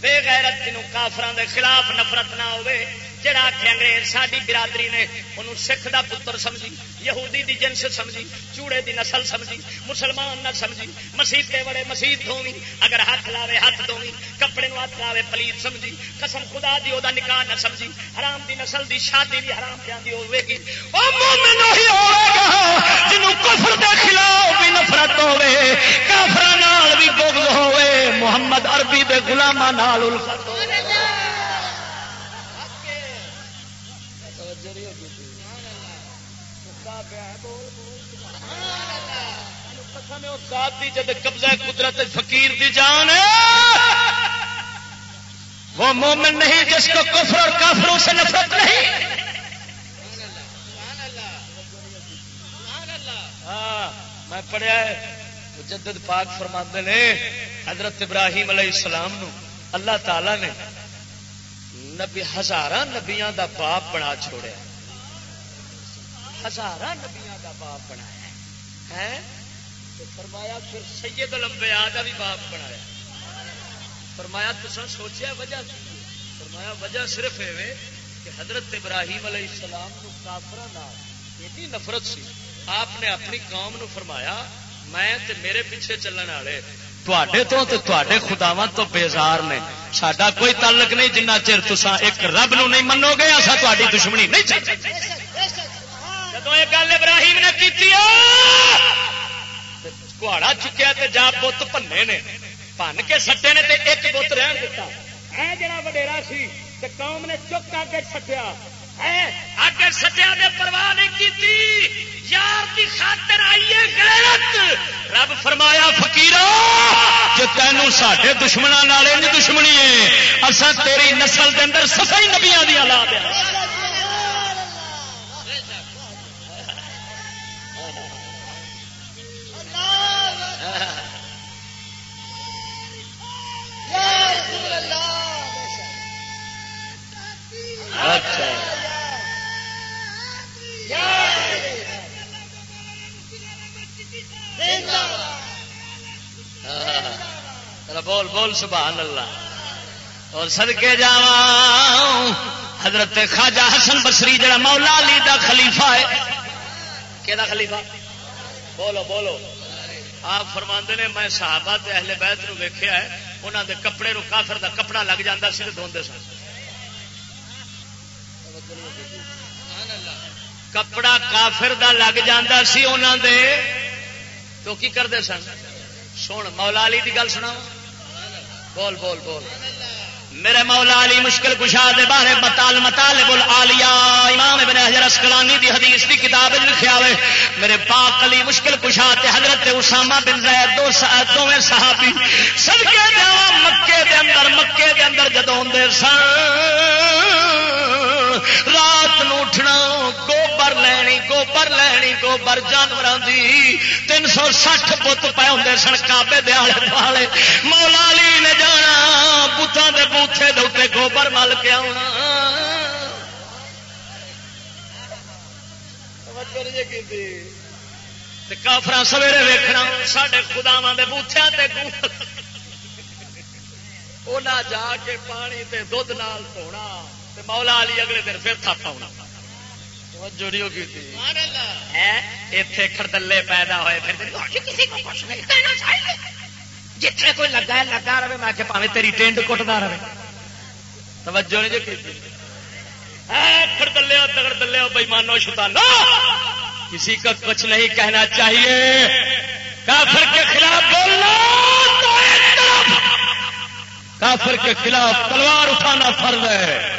بے غیرت جنوں کافران دے خلاف نفرت نہ ہوئے۔ جڑا آخ انگریز ساری برادری نے انہوں سکھ دا پتر سمجھی، یہودی دی جنس سمجھی، چوڑے دی نسل سمجھی، مسلمان نہ سمجھی مسیح دے بڑے مسیح دھوی اگر ہاتھ لاوے ہاتھ دھوی کپڑے نو ہاتھ لاوے پلیت سمجھی، قسم خدا دی او دا نکاح نہ سمجھی، حرام دی نسل دی شادی بھی حرام جاندی ہوے گی او مومن وہی ہوے گا۔ جنوں کفر دے خلاف بھی نفرت ہوے کافراں نال بھی بغض ہوے محمد عربی دے غلاماں نال الفت جب قبضہ قدرت فقیر دی جان وہ مومن نہیں جس کو کفر اور کافروں سے نفرت نہیں۔ ہاں میں پڑھیا ہے، مجدد پاک فرما نے، حضرت ابراہیم علیہ السلام نو، اللہ تعالی نے نبی ہزار نبیا دا باپ بنا چھوڑیا ہزار نبیا دا باپ بنایا ہے۔ فرمایا پھر سید لمبیا کا بھی باپ بنایا فرمایا تو سوچیا وجہ فرمایا وجہ صرف ہے کہ حضرت ابراہیم علیہ السلام کو کافر ایڈی نفرت سی۔ آپ نے اپنی قوم نو فرمایا، میں تے میرے پیچھے چلن والے تے خداوا تو بیزار نے۔ سڈا کوئی تعلق نہیں جنہ چر تسا ایک رب نو نہیں منو گے اصا تاری دشمنی نہیں چاہتے جب یہ گل ابراہیم نے کی کہاڑا چکیا تے جا بت بنے نے۔ بن کے سٹے نے تے ایک بت رہن جڑا وڈیرا سی، تے قوم نے چک آ کے سٹیا۔ اگر سٹیا نے پرواہ نہیں کی یار کی خاطر آئیے غیرت۔ رب فرمایا فکیر جو تینوں ساڈے دشمنوں دشمنی ہے اصل تیری نسل کے اندر سفائی نبیا دیا لا دیا سبحان اللہ۔ اور سدکے جا حضرت خواجہ حسن بسری جڑا مولا علی دا خلیفہ ہے۔ کہ خلیفہ؟ بولو بولو۔ آپ فرما نے، میں صحابہ تے اہل بیت نو ویکھیا ہے انہوں دے کپڑے نو کافر دا کپڑا لگ جاتا سی دھوندے سن۔ کپڑا کافر دا لگ جاتا سی انہوں دے۔ تو کی کرتے سن؟ سن، مولا علی دی گل سنا بول بول بول۔ میرے مولا علی مشکل کشا دے بارے مطال مطال بول آلیا امام ابن حجر اسکلانی دی حدیث دی کتاب لکھا ہوئے میرے پاک علی مشکل کشا تے حضرت اسامہ بن زید دو دوویں صحابی سب کے جا مکے دے اندر مکے دے اندر جدوں دے سن گوبر لینی گوبر جانور تین سو سٹھ بت پے ہوں سن کابے دے والے مولا علی نے جانا بتان دے بوتھے گوبر مل کے آنا جی کافر سویرے ویکنا سڈے خداوا کے بوتیا نہ جا کے پانی تے دھد نال دھونا مولا علی اگلے دن پھر تھپ آنا اتے خردلے پیدا ہوئے نہیں جتنے کوئی لگا ہے لگا رہے۔ میں کہ پاوے تیری ٹینڈ کٹتا رہے۔ توجہ نہیں جو خردلے تگڑ دلے بھائی مانو شتانو کسی کا کچھ نہیں کہنا چاہیے۔ کافر کے خلاف بولنا کافر کے خلاف تلوار اٹھانا فرض ہے۔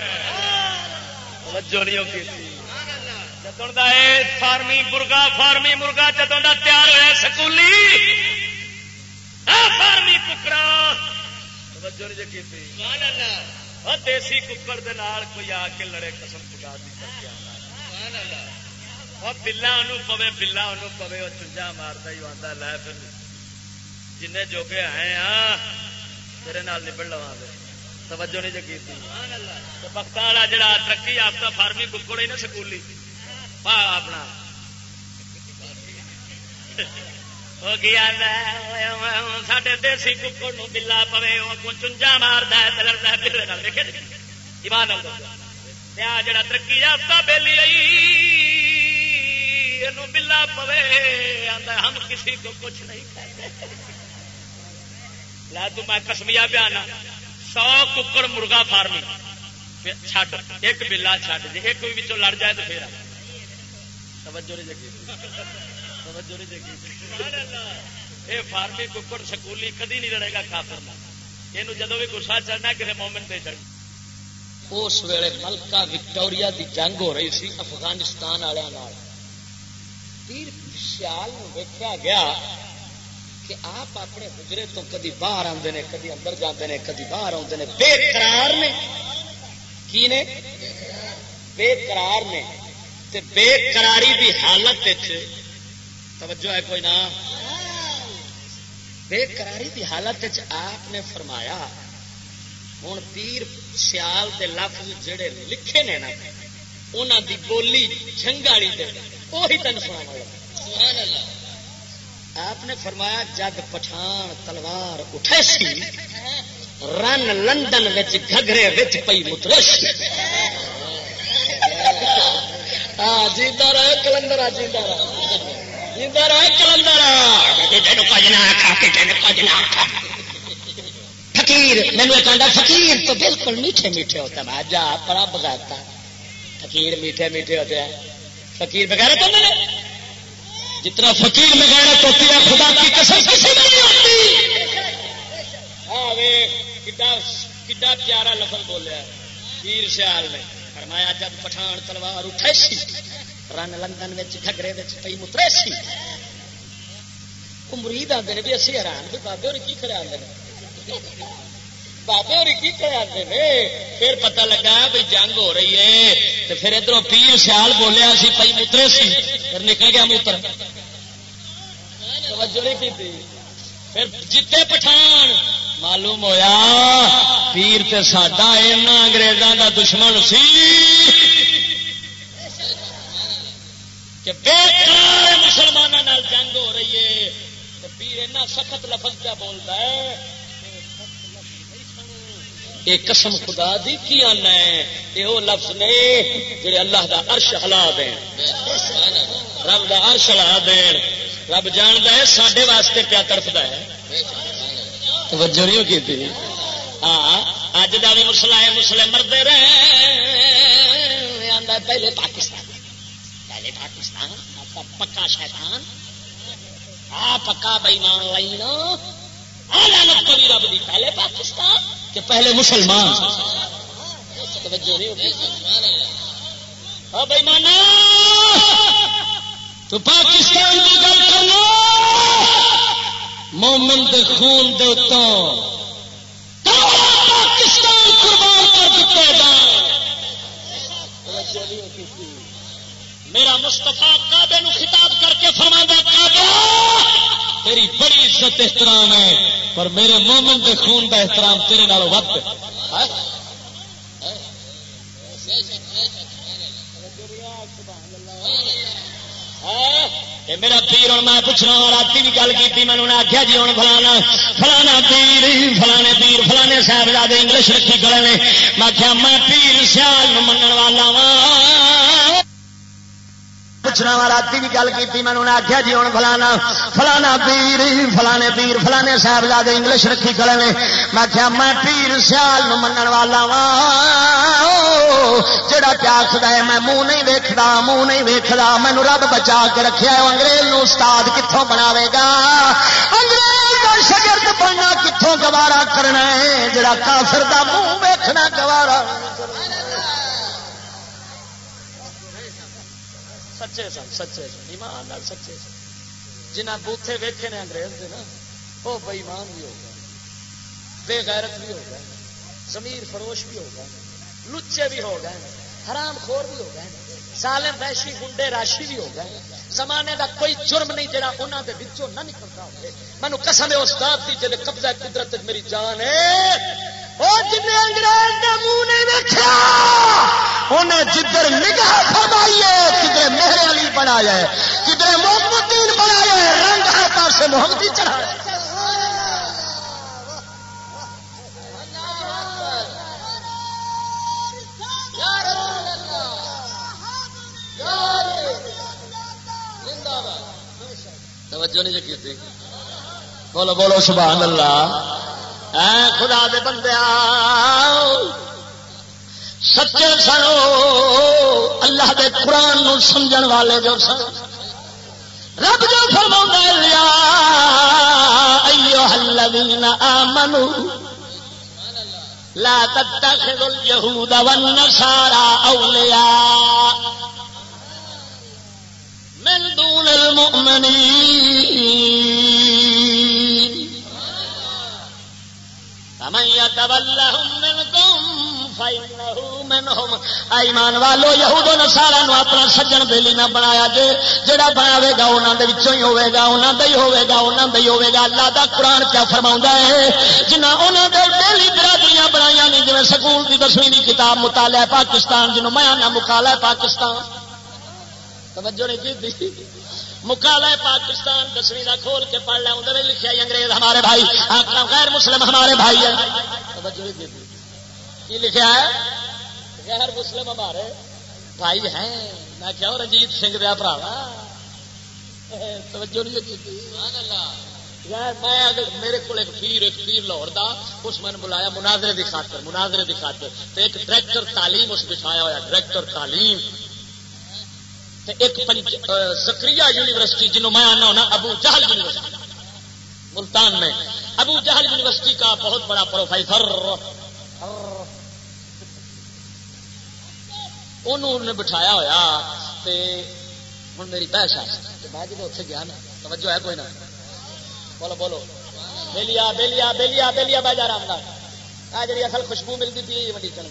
فارمی مرغا فارمی مرغا جدوں کا تیار ہوا سکولی فارمی ککڑا دیسی ککڑ کوئی آ کے لڑے قسم خدا دی کر کے بلا پوے بلا پوے وہ چنجا مارتا ہی آتا لے پھر جن جوگے آئے ہاں تیرے نال نبڑ لوا دے توجہ نہیں جگی تھی بخت والا جڑا ترقی یافتہ فارمی ککڑ ہی نا سکولی پا اپنا۔ ہو گیا سڈے دیسی ککڑ بلا پوے وہ چنجا مارتا ہے لڑتا ہے پھر دیکھے جی۔ ایمان جڑا ترقی یافتہ بہلی آئی بلا پوے ہم کسی کو کچھ نہیں کہتے۔ لا تو میں کسمیا پیانا ہاں، سو ککڑ مرغا فارمی۔ چھڈ، ایک بلا چھڈ جی ایک لڑ جائے تو پھر آ۔ توجہ نہیں جگی۔ توجہ نہیں جگی۔ یہ فارمی ککڑ سکولی کدی نہیں لڑے گا کافر یہ جدو بھی گسا چڑھنا کسی مومنٹ پہ چڑھ۔ اس ویلے ملکہ وکٹوریا دی جنگ ہو رہی سی افغانستان والوں پیر سیال ویکیا گیا کہ آپ اپنے حجرے تو کدی باہر آتے ہیں کدی اندر جاتے ہیں کدی باہر آتے ہیں بے قرار نے۔ کی نے؟ بے قرار نے۔ تے بے قراری دی حالت توجہ ہے کوئی نہ بے قراری دی حالت آپ نے فرمایا ہوں پیر سیال دے لفظ جڑے لکھے نے نا انہوں دی بولی جنگالی دے وہی تین سنا آپ نے فرمایا جد پٹھان تلوار اٹھے سی رن لندن گھگرے پی مترش۔ ہاں جیتا رہے، کلندر جیتا رہا جیتا رہے، کلندر فقیر مینو ایک فقیر تو بالکل میٹھے میٹھے ہوتا ہے جا بڑا بگاتا فقیر میٹھے میٹھے ہوتے ہیں۔ فقیر بغیرت ہوتے ہیں جتنا فقیر میں غیرت ہوتی ہے، خدا کی قسم کسی میں نہیں ہوتی۔ ہاں پیارا لفظ بولیا پیر سیال نے فرمایا، جب پٹھان تلوار اٹھے سی، رن لندن گھگرے پی مترے سی مرید آتے ہیں بھی اسی حیران بھی، بابے اور کی کرے آتے ہیں بابے اور کی کرے آتے ہیں پھر پتہ لگا بھائی جنگ ہو رہی ہے تو پھر ادھر پیر سیال بولیا سی پی مترے سی، پھر نکل گیا موتر۔ توجہ نہیں کی پھر جیتے پٹھان معلوم ہویا، پیر تے ساڈا اینا انگریزوں کا دشمن سی۔ کہ بے مسلمانوں جنگ ہو رہی ہے تو پیر اینا سخت لفظ کیا بولتا ہے۔ یہ قسم خدا دی کی آنا ہے؟ یہ وہ لفظ نے جڑے اللہ دا عرش ہلا دین۔ رب دا عرش ہلا دین۔ رب جاند ہے سڈے واسطے پیا ترفد ہے۔ توجہ نہیں کی تھی۔ ہاں اج کا بھی مسلا ہے مسلم مردے رہے۔ آدھا پہلے پاکستان۔ پہلے پاکستان پکا شیطان۔ آ پکا بئیمان لائن۔ لانت کبھی رب دی۔ پہلے پاکستان کہ پہلے مسلمان۔ توجہ ہاں بھائی مانا تو پاکستان کی گل کرنا۔ مومن دے خون دے اتوں پاکستان قربان کر دیتے جان میرا مستفا کابے خطاب کر کے فرما کابا تیری بڑی عزت احترام ہے، پر میرے مومن کے خون کا احترام تیرے نال میرا پیر ہوں میں پوچھنا رات بھی گل کی میں نے آخیا جی ہوں فلانا فلانا پیر، فلانے پیر، فلانے صاحب انگلش رکھی کرے میں آخیا میں پیر سیال من والا وا پوچھنا وا رات بھی گل کی میں نے آخیا جی ہوں فلانا فلانا پیر، فلانے پیر، فلانے صاحب زیادہ انگلش رکھی کرے میں آخیا میں پیر سیال من والا وا جڑا کیا آخر ہے، میں منہ نہیں ویکھدا منہ نہیں ویکھدا۔ مینو رب بچا کے رکھا انگریز نو استاد کتوں بناوے گا۔ انگریز کا شگرد بننا کتوں گوارا کرنا ہے جڑا کافر دا منہ ویکھنا گوارا۔ سچے سن سچے سن، ایمان سچے سن۔ جنہ بوتھے ویکھے نے انگریز دے نا، وہ بےمان بھی ہو گئے بے غیرت بھی ہو گئے زمیر فروش بھی ہو گئے لچے بھی ہو گئے، حرام خور بھی ہو گئے سالم ویشی گنڈے راشی بھی ہو گئے۔ زمانے دا کوئی جرم نہیں جڑا انہوں دے وچوں نہ نکلتا ہو مینو قسم ہے استاد دی جے قبضہ قدرت میری جان ہے۔ او جن انگریز دا منہ نہیں ویکھیا، انہیں جدھر نگاہ فرمائی ہے کدھر مہر علی بنایا ہے کدھر محمد دین بنایا ہے، رنگ ہر پاسے محمدی چڑھایا توجہ نہیں جی کی بولو بولو، سبحان اللہ۔ اے خدا دے بندے سچے سنو۔ اللہ دے قرآن نو سمجھن والے جو سن۔ رب جو فرما لیا ایو الذین آمنو۔ لا تتخذوا اليهود والنصارى اولیاء من دون المؤمنين. فمن يتولهم منكم ایمان والو، یہود نسارا نو اپنا سجن بیلی نہ بنایا جے، جڑا بناوے گا انہاں دے وچوں ہی ہوے گا، انہاں دے ہی ہوے گا، انہاں دے ہی ہوے گا۔ اللہ دا قرآن کیا فرماوندا ہے؟ جنہاں انہاں دے بیلی برادریاں بنائیاں نہیں، جویں سکول دی دسویں دی کتاب مطالعہ پاکستان جنوں میں نہ مکالا پاکستان۔ توجہ نہیں کی تھی؟ مکالا پاکستان دسویں کا کھول کے پڑھ لیا اندر لکھا انگریز ہمارے بھائی، آخر غیر مسلم ہمارے بھائی ہیں۔ توجہ نہیں کی لکھا ہے؟ غیر مسلم ہمارے بھائی ہیں۔ میں کیا رنجیت سنگھ دیا برا توجہ نہیں کی میں میرے کو ایک پیر ایک پیر لاہور دا، اس میں نے بلایا مناظرے دی خاطر، مناظرے دی خاطر۔ ایک ڈائریکٹر تعلیم اس بٹھایا ہوا ڈائریکٹر تعلیم۔ ایک سکری یونیورسٹی جنہوں میں آنا ہونا، ابو جہل یونیورسٹی۔ ملتان میں۔ ابو جہل یونیورسٹی کا بہت بڑا پروفیسر۔ انہوں نے بٹھایا ہوا ہوں میری بحث میں جب اتنے گیا نا، توجہ ہے کوئی نہ۔ بولو بولو۔ بےلیا بےلیا بےلیا بےلیا بہ جا رہا آ جی اصل خوشبو ملتی تھی وڈی چل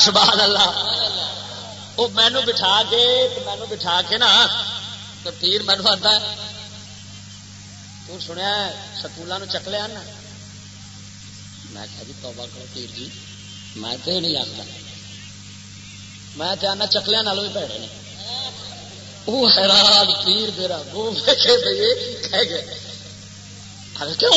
سبحان اللہ۔ وہ مینو بٹھا کے مینو بٹھا کے نا تو پیر مینو آتا تو سنیا سکولوں چک لیا نا میں کہا جی توبہ کرو پیر جی میں تو نہیں آتا میں تو آنا چکلیا نالوں بھی پیڑے نے وہ حیران پیر میرا وہ کہہ گئے کیوں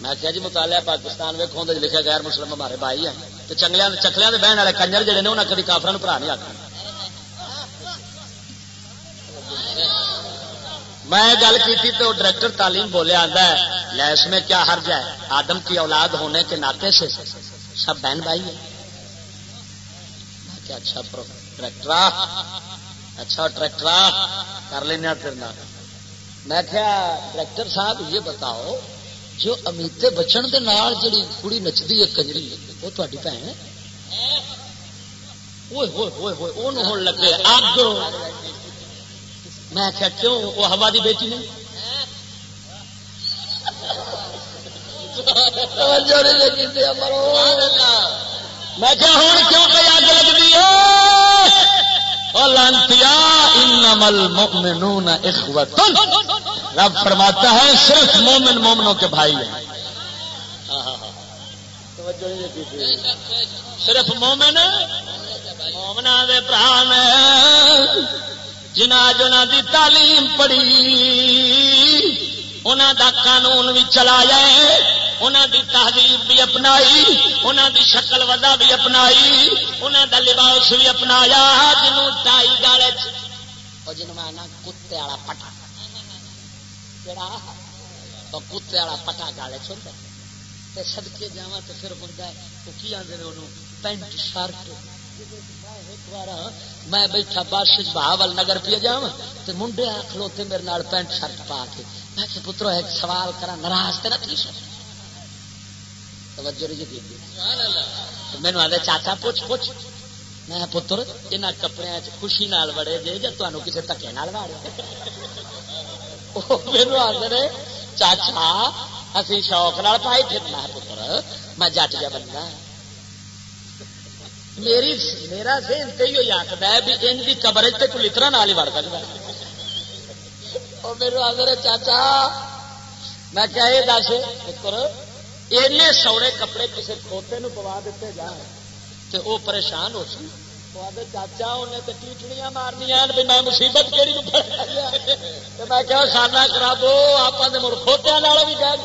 میں کہا جی مطالعہ پاکستان ویکو لکھا غیر مسلم ہمارے بھائی ہیں تو چنگلیا چکلیا کے بہن والے کنجر جڑے نے انہیں کبھی کافر برا نہیں آتا میں گل کی تو ڈائریکٹر تعلیم بولے آتا ہے یا اس میں کیا حرج ہے؟ آدم کی اولاد ہونے کے ناطے سے۔ سب بہن بھائی ہے کیا اچھا ڈائریکٹر اچھا ٹریکٹر کر لینا پھر میں کیا ڈائریکٹر صاحب یہ بتاؤ جو امیتے بچن دے نال جڑی کڑی نچدی ہے کنجری وہ تاری بھن۔ ہوں لگے۔ اگ میں کیا کیوں؟ وہ ہوا دی بیٹی نہیں۔ میں کیا ہوں کیوں کہ اگ لگتی ہے؟ المؤمنون رب فرماتا ہے، صرف مومن مومنوں کے بھائی ہیں۔ صرف مومن مومنا دے برا جنا جنا دی تعلیم پڑھی۔ انہوں دا قانون بھی چلا جائے انہوں دی تہذیب بھی اپنائی انہوں دی شکل ودا بھی اپنائی انہوں دا لباس بھی اپنایا جنوں ٹائی گالے جنوب آنا کتے والا پٹا۔ تو کتے والا پٹا گالے چھوٹا سدکے جا تو پھر بندہ وہ کی آدھے پینٹ، شرٹ۔ میں بیٹھا بس بہاول نگر پہ جا تو منڈے کھلوتے میرے پینٹ، شرٹ پا کے۔ میں کہ پترو، ایک سوال کرا ناراض تو نہ توجہ نہیں جی مینو آدھے چاچا، پوچھ پوچھ۔ میں پتر یہاں کپڑے خوشی نال بڑے جی جی تمہیں کسی دکے واڑے؟ میرے آدھے چاچا، اسی شوق نال پائی پھرنا ہے پتر، میں جٹ جا بننا میری، میرا ذہن تو یہ آخر ہے بھی ان کی قبر سے کوئی لطرا نال ہی بڑھ سکتا ہے میرے آدھے چاچا۔ میں کیا یہ دس پتر اینے سوڑے کپڑے کسی کھوتے نو پوا دیتے جان تو وہ پریشان ہو سی۔ چاچا، انہیں تو ٹیٹڑیاں مارنیا میں مصیبت کہڑی میں کہ کھانا کرا دو آپ مڑ کھوتیا بھی گئے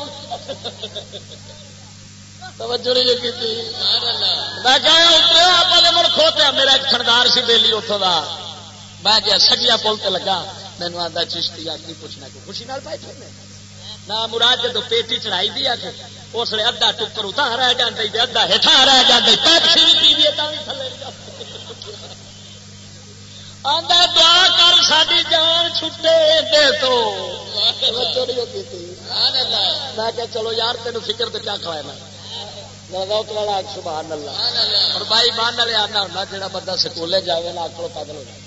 توجہ نہیں کی میں آپ مڑ کھوتیا میرا ایک تھندار سی بےلی اتوں کا میں گیا سگیا پل سے لگا۔ مینو آتا چشتی آ کی پوچھنا کہ خوشی نال پائی نہ مراد جب پیٹی چڑھائی دی آ کے اس لیے ادھا ٹکر اتنا رہ جاتے ادھا ہٹا رہ جاتے پیپسی بھی پی دیے تھلے دعا کر ساری جان چھٹے دے تو۔ میں کہ چلو یار تین فکر تو کیا کھوانا سبحان اللہ اور بھائی مان والے آنا ہونا جا بندہ سکولے جائے نا، اکلو پیدل ہو جائے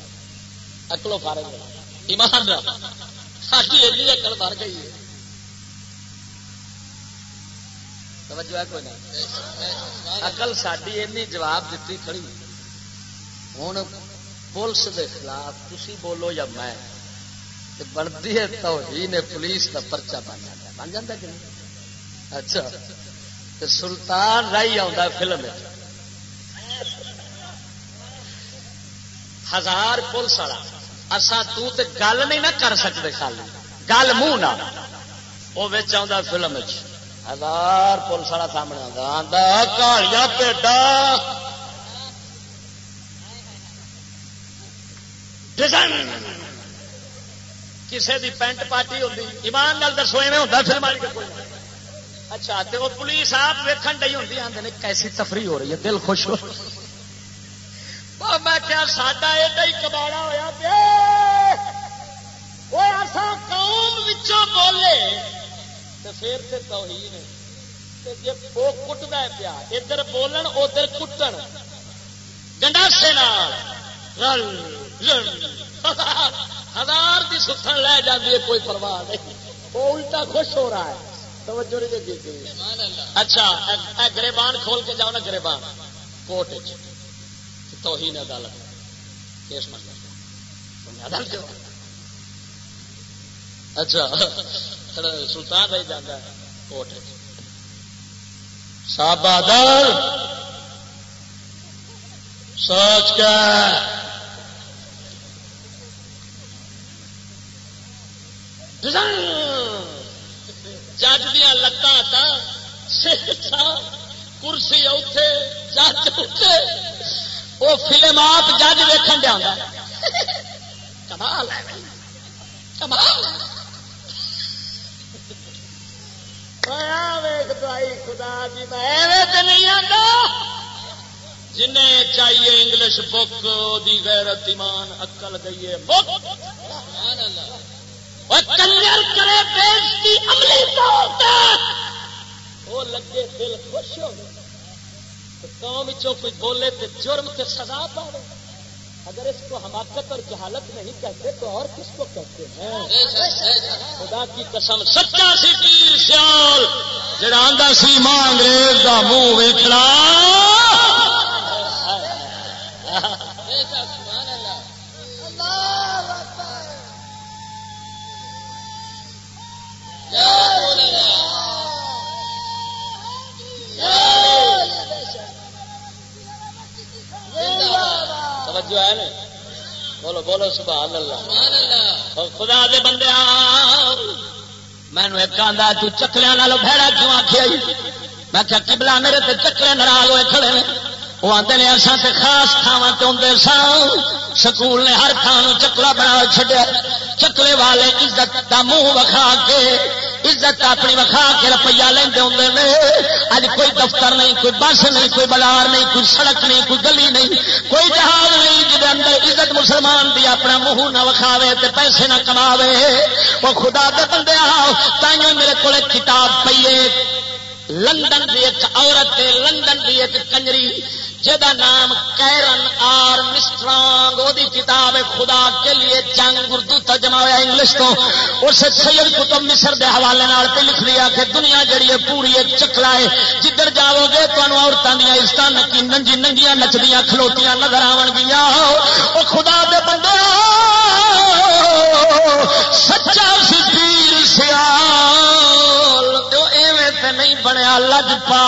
اکلو فارغ ہو جائے ایمان ساری ایڈی اکل مر گئی ہے۔ توجہ ہے کوئی نہیں اکل ساری این جواب دیتی کھڑی۔ ہوں پولیس دے خلاف تھی بولو یا میں بنتی ہے تو ہی نے پولیس کا پرچا بن جاتا بن جاتا کہ نہیں؟ اچھا۔ سلطان رائی آ فلم ہزار پولیس والا۔ اصا گل نہیں نہ کر سکتے خالی۔ گل منہ نہ وہ آ فلم ہزار پولیس والا سامنے آتا کالیاں پیٹا کسی دی پینٹ پارٹی ہوتی ایمان نال دسو، ایویں ہوتا فلم اچھا تو وہ پولیس آپ ویکن ڈی ہوتی آدھے کیسی تفریح ہو رہی ہے، دل خوش ہو۔ رہی میں کیا ساڈا ایڈا ہی کباڑا ہوا پیا وہ قوم بولے تو پھر سے توہین جی وہ کٹتا پیا ادھر بولن ادھر کٹن گنڈاسے ہزار کی ستن لے جاتی ہے کوئی پرواہ نہیں وہ الٹا خوش ہو رہا ہے توجہ نہیں اچھا گریبان کھول کے جاؤ نا گریبان کوٹ توہین عدالت کیس مطلب عدالت اچھا سلطان رہی جانا کوٹ سابادر سوچ کے۔ جج دیا لتان کرسی اتے جج اتے وہ فلمات جج ویکن دیا کمال کمال خدا جی نہیں آتا جن چاہیے انگلش بک، دی غیرت ایمان اکل گئی ہے کرے عملی وہ لگے دل خوش ہو گئے۔ قوم کوئی بولے تو جرم تے سزا پاوے۔ اگر اس کو حماقت اور جہالت نہیں کہتے تو اور کس کو کہتے ہیں؟ خدا کی قسم، سچا سی پیر سیال، جڑا سی ماں انگریز کا منہ ویکنا Yeah. جی۔ توجہ ہے نا؟ بولو بولو سبحان اللہ۔ خدا دے بندے مینو ایک آدھا تکلیا نالوں بہڑا کیوں آخیا میں کیا کبلا میرے تے چکلے ناراض ہوئے کھڑے وہ آتے ہیں اصا تے خاص تھاوا تے آدھے سا سکول نے ہر تھان چکلا بنا چڈیا چکلے والے عزت کا منہ وکھا کے، عزت اپنی وکھا کے روپیہ لیندے ہوں نے۔ اج کوئی دفتر نہیں، کوئی بس نہیں، کوئی بازار نہیں، کوئی سڑک نہیں، کوئی گلی نہیں، کوئی جہاز نہیں جہد اندر عزت مسلمان دی اپنا منہ نہ وکھاوے تے پیسے نہ کماوے۔ وہ خدا دے بندے آؤ، تائیوں میرے کو کتاب پیے لندن کی ایک عورت لندن کی ایک کنجری۔ جہاں نام کیرن آر مسٹرانگ وہ کتاب خدا کے لیے جنگ اردو ترجمہ ہوا انگلش تو۔ اس سید کتب مصر دے حوالے پہ لکھ دیا کہ دنیا جڑی ہے پوری ایک چکلا ہے۔ جدھر جاؤ گے تمہیں عورتوں دیا عزت نکی ننجی ننگیاں نچدیاں کھلوتیاں نظر آن گیا وہ خدا دے بندے سچا سی پیر سیال ایویں تے نہیں بنیا، لج پا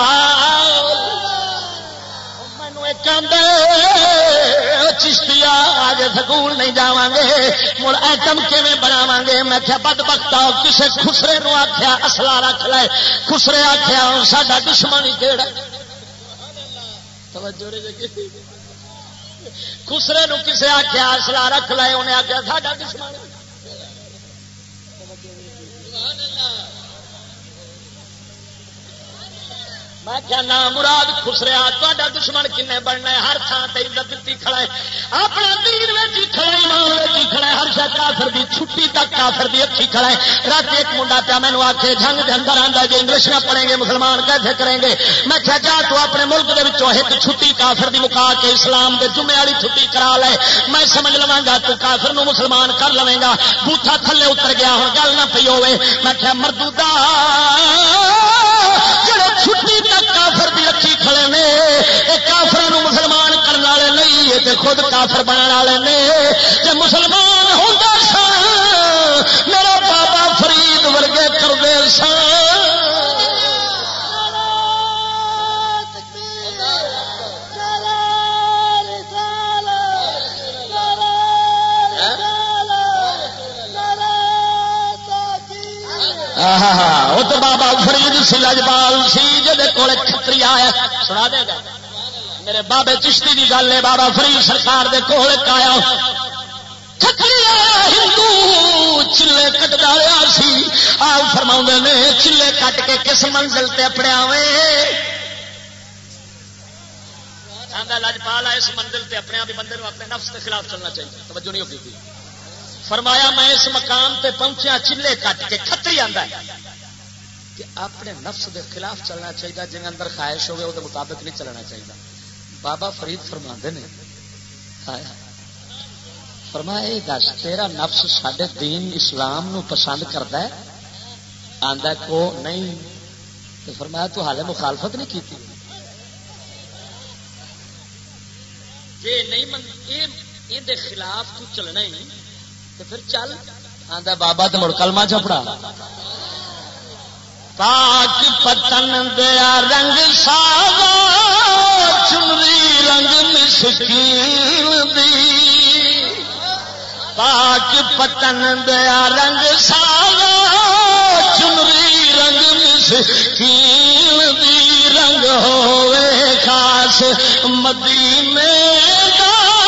چشتی آج سکول نہیں جا گے مڑ ایٹم کیون بناو گے میں کیا بد بختا کسی خسرے نو آخیا اصلا رکھ لے۔ خسرے آخیا ساڈا دشمن ہی کہڑا جی۔ خسرے نو کسے آخیا اصلا رکھ لے، انہیں آخیا ساڈا دشمن میں کیا نام مراد خسریا تا دشمن کن بننا ہے؟ ہر تھان سے عزت دیتی کھڑا ہے۔ اپنا دین میں کھڑا ایمان میں کھڑا ہے۔ ہر شاید کافر دی چھٹی تک کافر دی اچھی کھڑا ہے۔ رات ایک منڈا پیا مینو آ کے جنگ کے اندر آتا ہے جی انگلش نہ پڑھیں گے، مسلمان کیسے کریں گے؟ میں کیا جا تو اپنے ملک کے ایک چھٹی کافر دی مکا کے اسلام کے جمعے والی چھٹی کرا لے۔ میں سمجھ لوا گا تو کافر نو مسلمان کر لوگ گا۔ بوٹا تھلے اتر گیا ہوں گل نہ پی ہوے میں کیا مردو چھٹی تک کافر بھی رکھی کھڑے نے یہ کافر مسلمان کرنے والے نہیں یہ خود کافر بننے والے نے۔ جی مسلمان ہوں سن میرا بابا فرید ورگے کرتے سن وہ تو بابا فرید سی لجپال سی جی کول کتری آیا سنا دے گا۔ میرے بابے چشتی کی گل ہے، بابا فرید سرکار دے کول آیا ہندو چلے کٹ ڈالیا سی۔ آ فرما نے، چلے کٹ کے کس منزل تے اپنے آوے؟ لجپال اس منزل تے اپنے آپ بندے اپنے نفس کے خلاف چلنا چاہیے۔ توجہ نہیں ہوگی فرمایا میں اس مقام تے پہنچیا، چلے کٹ کے کتری آتا ہے۔ کہ اپنے نفس دے خلاف چلنا چاہیے جن اندر خواہش ہوگی وہ مطابق نہیں چلنا چاہیے بابا فرید فرما نے فرمایا یہ دس، تیرا نفس سڈے دین اسلام نو پسند کرتا ہے؟ آدھا کو؟ نہیں۔ تو فرمایا، تو حال مخالفت نہیں کی تھی نہیں من یہ خلاف تو چلنا ہی۔ تو پھر چل آدھا بابا تو مڑ کلمہ چپڑا پاک پتن دیا رنگ ساوا چنری رنگ مسکین دی۔ پاک پتن دیا رنگ ساوا چنری رنگ مسکین دی۔ رنگ ہوئے خاص مدینے دا۔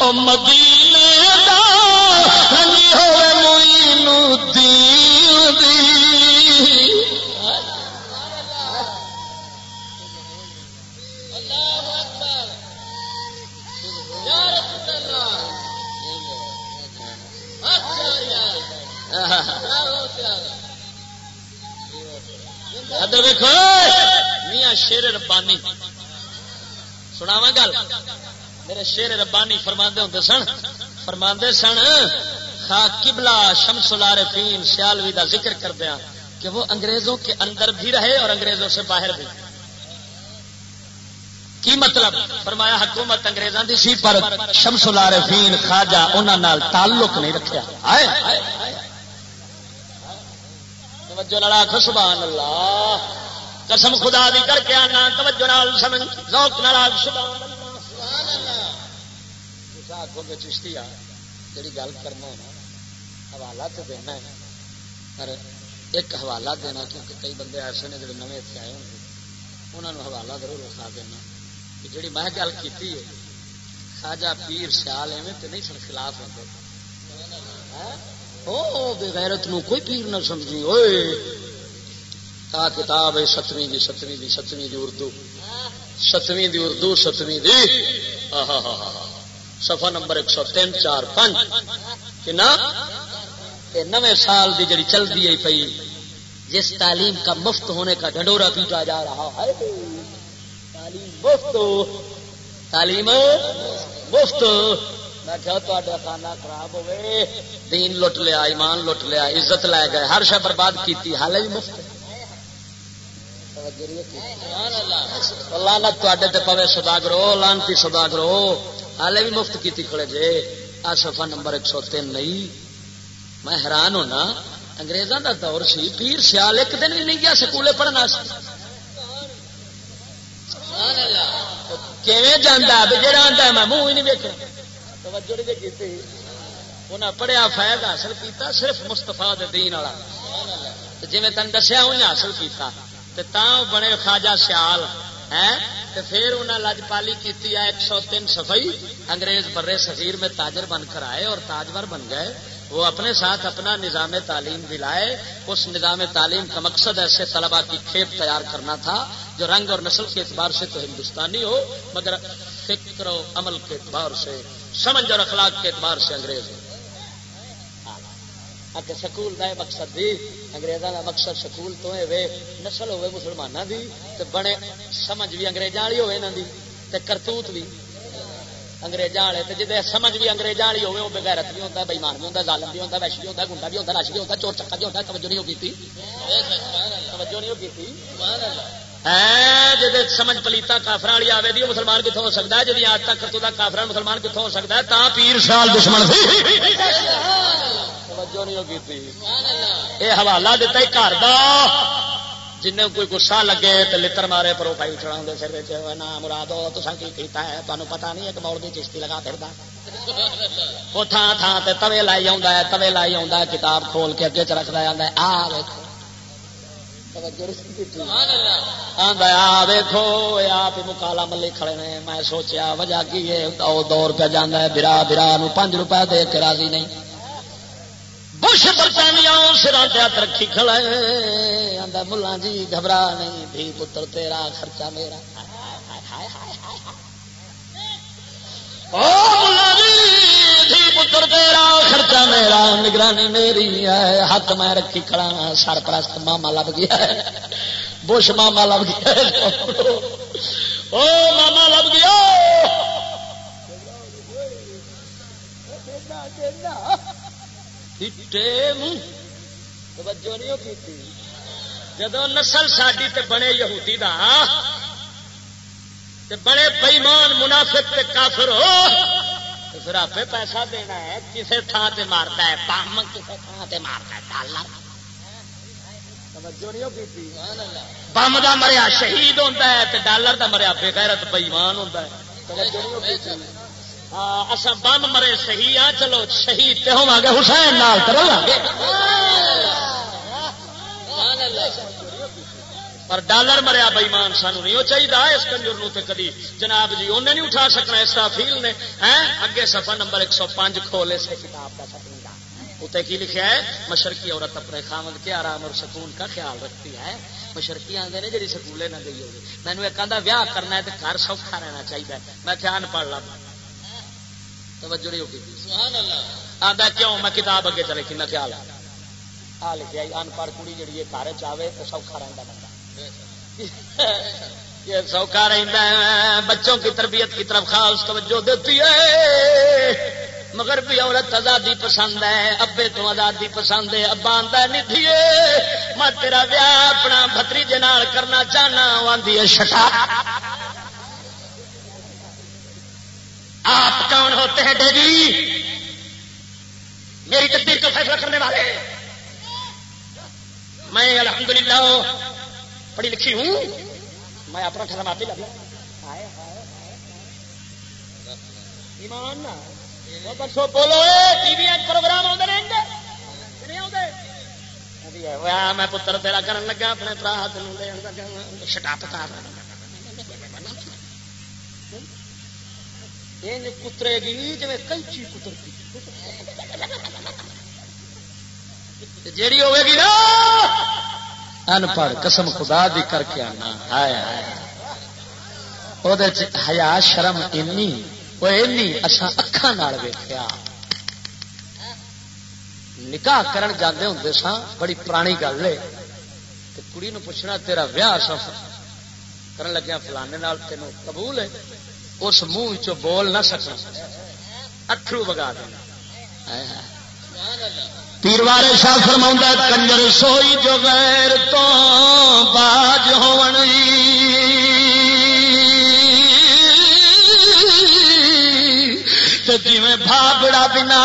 او مدینے دا رنگ ہوئے ادھر دیکھو میاں شیر ربانی۔ سناوا گل؟ میرے شیر ربانی فرما ہوں سن فرما سن کبلا شمس العارفین سیالوی کا ذکر کر دیا ہاں کہ وہ انگریزوں کے اندر بھی رہے اور انگریزوں سے باہر بھی۔ کی مطلب؟ فرمایا حکومت انگریزوں کی سی، پر شمس العارفین خواجہ انہوں تعلق نہیں رکھا توجہ لڑا سبحان اللہ۔ قسم خدا دی کر کے آنا، توجہ نال سمجھ، ذوق نال سبحان آخو گے چشتی آ جی گل کرنا ہے نا، حوالہ تو دینا ہے۔ پر ایک حوالہ دینا، کیونکہ کئی بندے ایسے نے جڑے نئے اتنے آئے ہوں گے انہوں نے حوالہ ضرور رکھا دینا کہ جی میں گل کی ہے خاجا پیر سیال ایویں تو نہیں سن خلاف ہوتے ہاں؟ بغیرت نو کوئی پیر نہ سمجھی۔ ہوئے آ کتاب ہے ستویں دی ستویں دی ستویں دی اردو۔ ستویں دی اردو، ستویں دی۔ سفا نمبر ایک سو تین، چار، پانچ۔ نویں سال کی جڑی چلتی ہے پی جس تعلیم کا مفت ہونے کا ڈنڈورا پیٹا جا رہا ہے۔ تعلیم مفت تعلیم مفت۔ میں کیا کھانا خراب ہوئے، دین لٹ لیا، ایمان لٹ لیا، عزت لے گئے، ہر شہ برباد کی حال بھی مفت۔ لانت تے پوے سداگرو لانتی سداگرو۔ ہالے بھی مفت کی کھڑے جے۔ آ سفا نمبر ایک سو تین نہیں میں حیران ہونا انگریزوں کا دور سی۔ پیر سیال ایک دن بھی نہیں گیا سکولے پڑھنا جانا جہاں آتا ہے؟ میں منہ ہی نہیں دیکھا توجہ نہیں کی انہیں پڑھیا فائد حاصل کیتا صرف مستفا دین والا۔ جی تین دسیا ہوئی حاصل کیتا۔ تے تا بنے خواجہ سیال ہے پھر انہیں لجپالی کی ایک سو تین سفائی انگریز برے صغیر میں تاجر بن کر آئے اور تاجور بن گئے۔ وہ اپنے ساتھ اپنا نظام تعلیم بھی لائے۔ اس نظام تعلیم کا مقصد ایسے طلبا کی کھیپ تیار کرنا تھا جو رنگ اور نسل کے اعتبار سے تو ہندوستانی ہو، مگر فکر و عمل کے اعتبار سے، سمجھ اور اخلاق کے اعتبار سے انگریز ہو۔ سکول کا مقصد بھی اگریزوں کا مقصد سکول تو ہے نسل ہوے مسلمانوں کی بڑے سمجھ بھی اگریزوں والی ہوئے دی، تے کرتوت بھی اگریزوں والے جی سمجھ بھی اگریزوں والی ہوے وہ بغیرت بھی ہوتا بےمان بھی ہوتا ظالم بھی ہوتا ویش بھی ہوتا گنڈا بھی ہوتا رش بھی ہوتا چور چکا بھی ہوتا توجہ نہیں ہوگی توجہ نہیں ہوگی ہاں، جی سمجھ پلیتا کافر والی آئے گی مسلمان کتوں ہو سکتا ہے؟ جی آج تک کرتو کافر مسلمان کتوں ہو سکتا ہے؟ تا پیر سال دشمن یہ حوالہ دتا ہی گھر جن کوئی گسا لگے تو لڑ مارے پرو پروفائل چڑھا سر نام مراد تو کیتا ہے؟ تمہیں پتا نہیں ایک موڑ کی چشتی لگا پھر وہ تھان تھان سے توے لائی آ توے لائی آ کتاب کھول کے اگے چ رکھتا ہے۔ آ دیکھو ویکو آپ مکالا ملی کھڑے نے۔ میں سوچیا، وجہ کی دور پہ جانا ہے، برا برا نو پانچ روپئے دے کے راضی نہیں۔ بش برطانیہ سرا ہاتھ رکھی کھڑا آدھا ملا جی گھبرا نہیں بھی پتر تیرا، خرچہ میرا۔ جی، پتر تیرا، خرچہ میرا، نگرانی میری ہے۔ ہاتھ میں رکھی کھڑا سر پرست ماما لب گیا بش ماما لب گیا او ماما لب گیا۔ چٹے منہ۔ توجہ نہیں کی جدو نسل ساری تے بنے یہودی دا، تے بڑے بئیمان منافق تے کافر ہو پھر آپ پیسہ دینا ہے کسی تھان تے مارتا ہے پام کسی تھان تے مارتا ہے، ڈالر۔ بم کا مریا شہید ہوتا ہے ڈالر کا مریا بے غیرت بئیمان ہوتا ہے اصا بم مرے صحیح، آ، چلو شہید ہوا گے، حسین نال گے۔ پر ڈالر مریا بئیمان سانو نہیں وہ چاہیے اس کنجر کدی۔ جناب جی انہیں نہیں اٹھا سکنا اس کا فیل نے اگے سفر نمبر ایک سو پانچ کھولے سے کتاب کا سفر اتنے کی لکھا ہے؟ مشرقی عورت اپنے خامد کے آرام اور سکون کا خیال رکھتی ہے۔ مشرقی آتے ہیں جی سکولے نہ گئی ہوگی مینو ایک آدھا ویاہ کرنا ہے تو گھر سوکھا رہنا چاہیے میں دھیان پڑھ لا توجہ نہیں ہوگی آدھا کیوں؟ میں کتاب اگے چلے خیال آ ان پڑھ کڑی گھر چاہے تو سوکھا بندہ۔ یہ سوکھا ہے بچوں کی تربیت کی طرف خاص توجہ دیتی ہے۔ مگر بھی عورت آزادی پسند ہے ابے تو آزادی پسند ہے ابا آدھا ندھی میں تیرا ویا اپنا بتریجے کرنا چاہنا آدھی ہے شٹا۔ آپ کون ہوتے ہیں ڈیگی میری تقدیر کو فیصلہ کرنے والے میں الحمدللہ پڑھی لکھی ہوں۔ میں اپنا ٹھہرا آپ لگا ایمان پرسوں بولو ٹی وی پروگرام آتے میں پتر تیرا کرن لگا، اپنے برا تین شٹا پتا کترے گی جی کئی کتر جیڑی ہوے گی نا، ان پڑھ، قسم خدا دی کر کے آنا۔ ہائے ہائے۔ وہ ہیا شرم اینی وہ اینی اصا اکھان ویخیا نکاح کرن جاندے ہوں سا بڑی پرانی گل ہے۔ کڑی نو پوچھنا، تیرا ویاہ سف کرن لگیا فلانے نال، تینوں قبول ہے۔ اس منہ بول نہ سکنا۔ اترو بگا دینا پیروار شاہ فرما کنجر سوئی جو غیر تو باج ہون جی بھابڑا بنا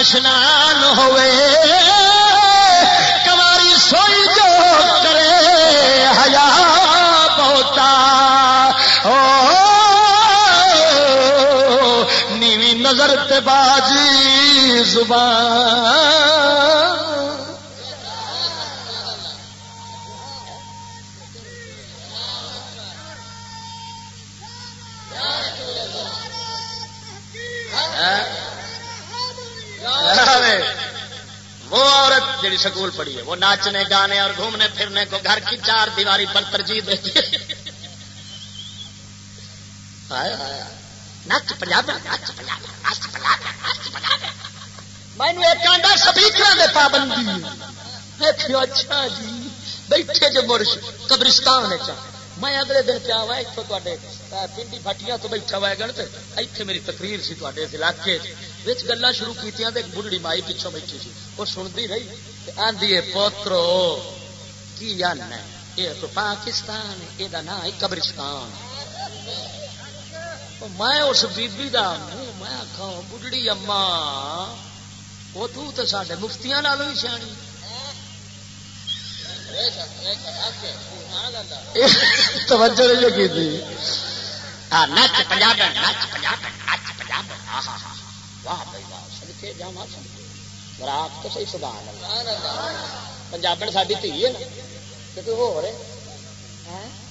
اشنان ہوئے کماری سوئی جو کرے ہیا بہتا۔ نظر تے باجی زبان۔ ہاں۔ ہاں۔ وہ عورت جی سکول پڑھی ہے، وہ ناچنے، گانے اور گھومنے، پھرنے کو گھر کی چار دیواری پر ترجیح دیتی ہے۔ نچ پنجاب نچ پنجاب نچ پنجاب میں ایک سپیکر پابندی۔ اچھا جی بیٹھے جو مرش قبرستان میں اگلے دن کیا ہوا اتوں تے پنڈی فٹیاں تو بیٹھا ہوا گن اتنے میری تقریر سی تے علاقے گلا شروع کی بڑھڑی مائی پچھوں بیٹھی سی۔ وہ سنتی رہی آدھی پوترو کی یہ تو پاکستان یہ نام ہے قبرستان۔ میں اس بیبی دا منہ میں آخا بڑھڑی اما وہ تو سارے مفتیاں نالوں ہی سیانی۔ توجہ نہیں کی تھی۔ نچ پنجاب نچ پنجاب نچ پنجاب۔ واہ بھائی واہ سڑکے جا برات تو صحیح سبحان پنجابن ساری دھی ہے نا کہ ہو رہے۔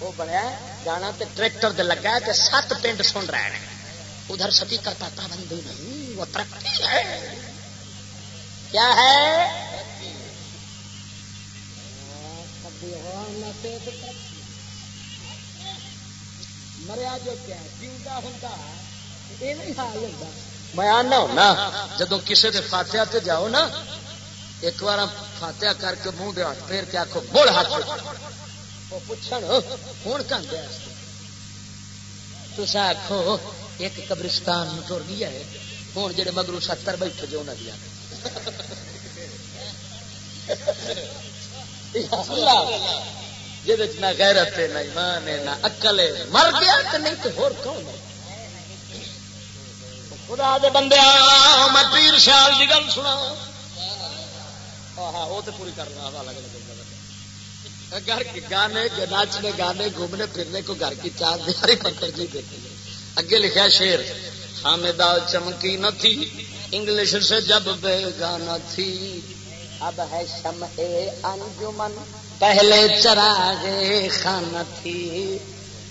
وہ بنیا گانا تے ٹریکٹر دے لگا ہے سات پنڈ سن رہے ہیں۔ ادھر ستی کرتا پابندی نہیں، وہ ترقی ہے۔ کیا ہے؟ مریا جو کیا میں آنا ہونا جدو کسی کے فاتحہ تے جاؤ نا، ایک بار فاتحہ کر کے منہ دے ہاتھ پھیر کے آخو مڑ ہاتھ۔ وہ پوچھن ہوں کہاں گیا تو آخو ایک قبرستان ٹر گیا ہے ہوں جڑے مگرو ستر بیٹھے جو انہیں دیا نہ غیرت ہے، نہ ایمان ہے، نہ اکل مر گیا تو نہیں تو ہور کون خدا دے بندے، میں پیر سیال کی گل سنا ہاں وہ تو پوری کرنا گھر کے گانے ناچنے گانے گھومنے پھرنے کو گھر کی چار دیواری پر ترجیح دیتے اگے لکھا شیر حامدہ چمکی نہ تھی، انگلش سے جب بے گانا تھی۔ اب ہے شم انجمن، پہلے چراغ خانہ تھی۔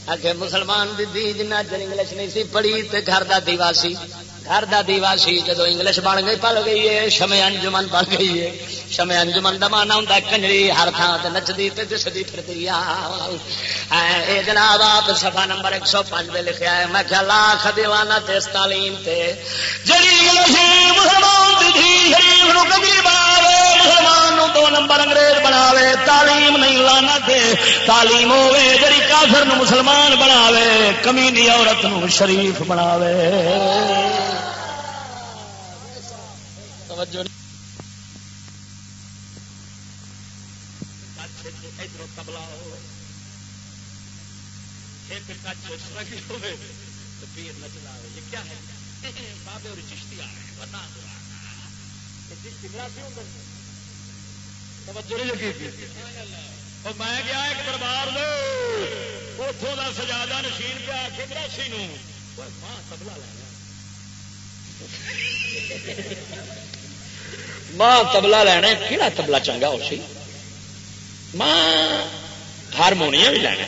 اگے مسلمان دی دی جنہ چر انگلش نہیں سی، پڑھی تے گھر دا دیوا سی۔ گھر دا دیوا سی، جدو انگلش بن گئی، پل گئی ہے شمے انجمن بن گئی ہے۔ شمے انجمن دا مانا ہوں کنجری ہر تھان تے نچدی تے دسدی پھردی اے جناب، آپ صفحہ نمبر 105 دے لکھیا ہے، میں کہ لاکھ دیوانہ تے اس تعلیم تے۔ جڑی انگلش مسلمان دی تھی شریف نو کبھی باوے مسلمان نو دو نمبر انگریز بناوے۔ تعلیم نہیں لانا دے تعلیم ہوے جڑی کافر نو مسلمان بناوے، کمینی عورت نو شریف بناوے۔ توجہ پیر نچلا یہ کیا ہے بابے اور چشتی آ رہے ہیں توجہ نہیں لگی۔ میں گیا ایک دربار اتوں کا سجادہ نشین پیا کے ماں تبلا لینا ماں تبلا لینا کہڑا تبلا چنگا ہو سی؟ ماں ہارمونیم بھی لینا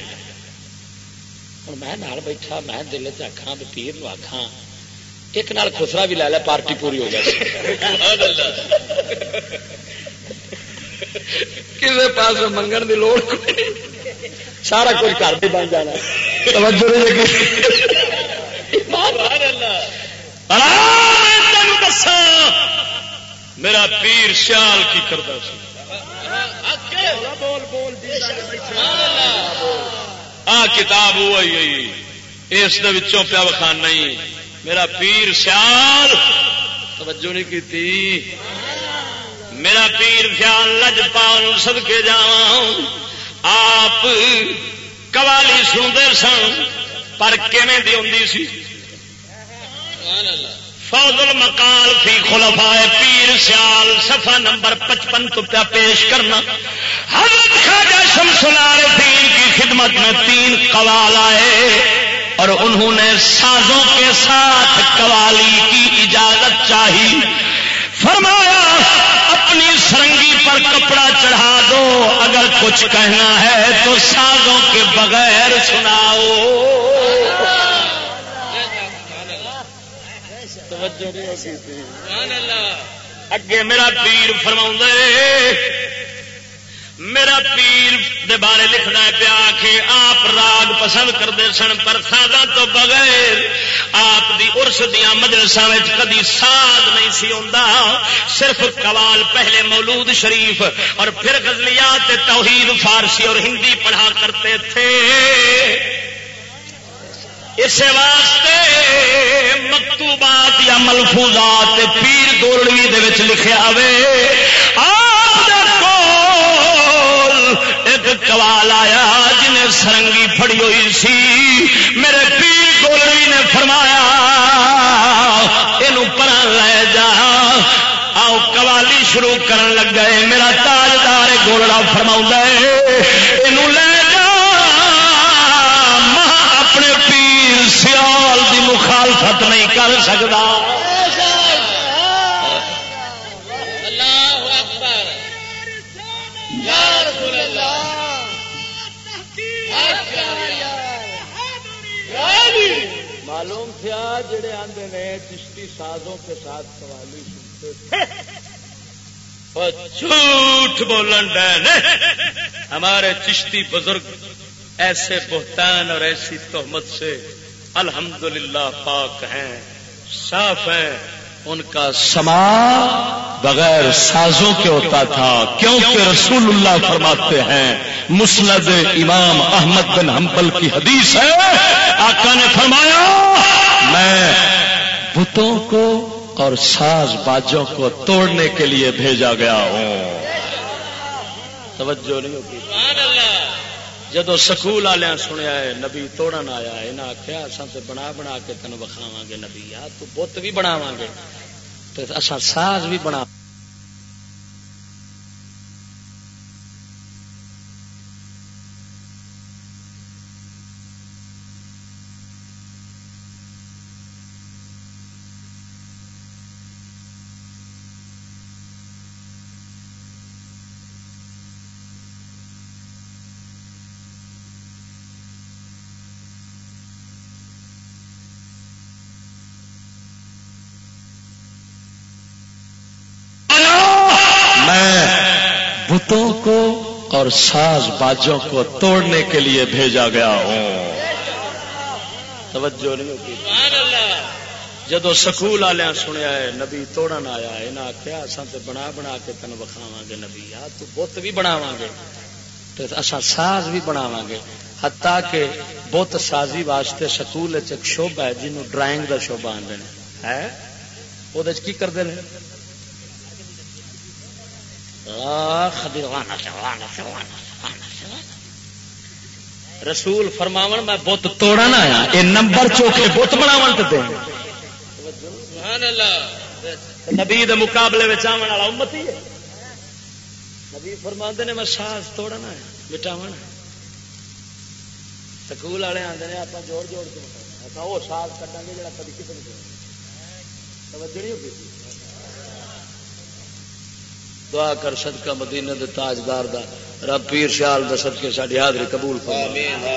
ہوں میں نال بیٹھا میں دل چکھا پیر نو آخا ایک نال خسرا بھی لے لیا پارٹی پوری ہو جائے کسی پاس منگن کی لوڑ سارا کچھ گھر بھی بن جانا۔ میرا پیر سیال کی کرتا آ کتاب ہوئی۔ اس پیا وکھان نہیں۔ میرا پیر سیال۔ توجہ نہیں کی میرا پیر خیال لج پا سد کے جا آپ قوالی سنتے سن۔ پر کی سی؟ فوج المکال فی خلفائے پیر سیال، صفحہ نمبر پچپن تو پیا پیش کرنا۔ حضرت خواجہ شمس العارفین کی خدمت میں تین قوال آئے اور انہوں نے سازوں کے ساتھ قوالی کی اجازت چاہی۔ فرمایا، اپنی سرنگی پر کپڑا چڑھا دو، اگر کچھ کہنا ہے تو سازوں کے بغیر سناؤ۔ اگے میرا پیر فرما میرا پیر دے بارے لکھنا پیا کہ آپ راگ پسند کرتے سن پر سازا تو بغیر آپ دی ارس دیا مدرسہ کدی ساز نہیں سی صرف قوال پہلے مولود شریف اور پھر غزلیات توحید فارسی اور ہندی پڑھا کرتے تھے۔ اس واسطے مکتوبات یا ملفوظات پیر دوڑوی لکھے ایک کوال آیا جنہیں سرنگی پڑی ہوئی سی۔ میرے پیر گولڑی نے فرمایا یہ پر لے جا۔ آؤ قوالی شروع کرن لگ گئے۔ میرا تاجدار گولڑا فرما یہ لے کر سکتا معلوم تھا جڑے آتے ہیں چشتی سازوں کے ساتھ سوالی سنتے جھوٹ بولن ہمارے چشتی بزرگ ایسے بہتان اور ایسی تہمت سے الحمدللہ پاک ہیں، صاف ہیں۔ ان کا سما بغیر سازوں کے ہوتا تھا۔ کیونکہ رسول اللہ فرماتے ہیں، مسند امام احمد بن حنبل کی حدیث ہے۔ آقا نے فرمایا، میں بتوں کو اور ساز باجوں کو توڑنے کے لیے بھیجا گیا ہوں۔ توجہ نہیں ہوگی۔ جدو سکول والے سنیا ہے، نبی توڑن آیا یہاں آخیا اصل تو بنا بنا کے تین وکھاوا گے نبی، آ تو بت بھی بناو گے اصل ساز بھی بنا بتوں کو اور ساز باجوں کو توڑنے کے لیے بھیجا گیا ہوں۔ توجہ نہیں ہوگی جدو سکول والے سنیا ہے، نبی توڑن آیا یہاں آخیا اصا تو بنا بنا کے تین وکھاوا گے نبی۔ آ تو بت بھی بناو گے۔ تو اصا ساز بھی بناو گے۔ ہتا کہ بت سازی واسطے سکول ایک شوبا ہے جنوب ڈرائنگ کا شوبا آدھے ہے؟ وہ کی کرتے ہیں رسول فرماو میں بت توڑا آیا۔ یہ نمبر چوکھے بت بناو نبی مقابلے میں آن والا امتی ہے۔ نبی فرما نے میں ساز توڑا آیا مٹاو سکول والے آتے ہیں آپ جوڑ جوڑ کے وہ سال کٹا گے جا کبھی کتنے توجہ نہیں ہوگی۔ دعا کر صدقہ مدینہ دے تاجدار دا رب پیر سیال دے صدقے ساری حاضری قبول فرما۔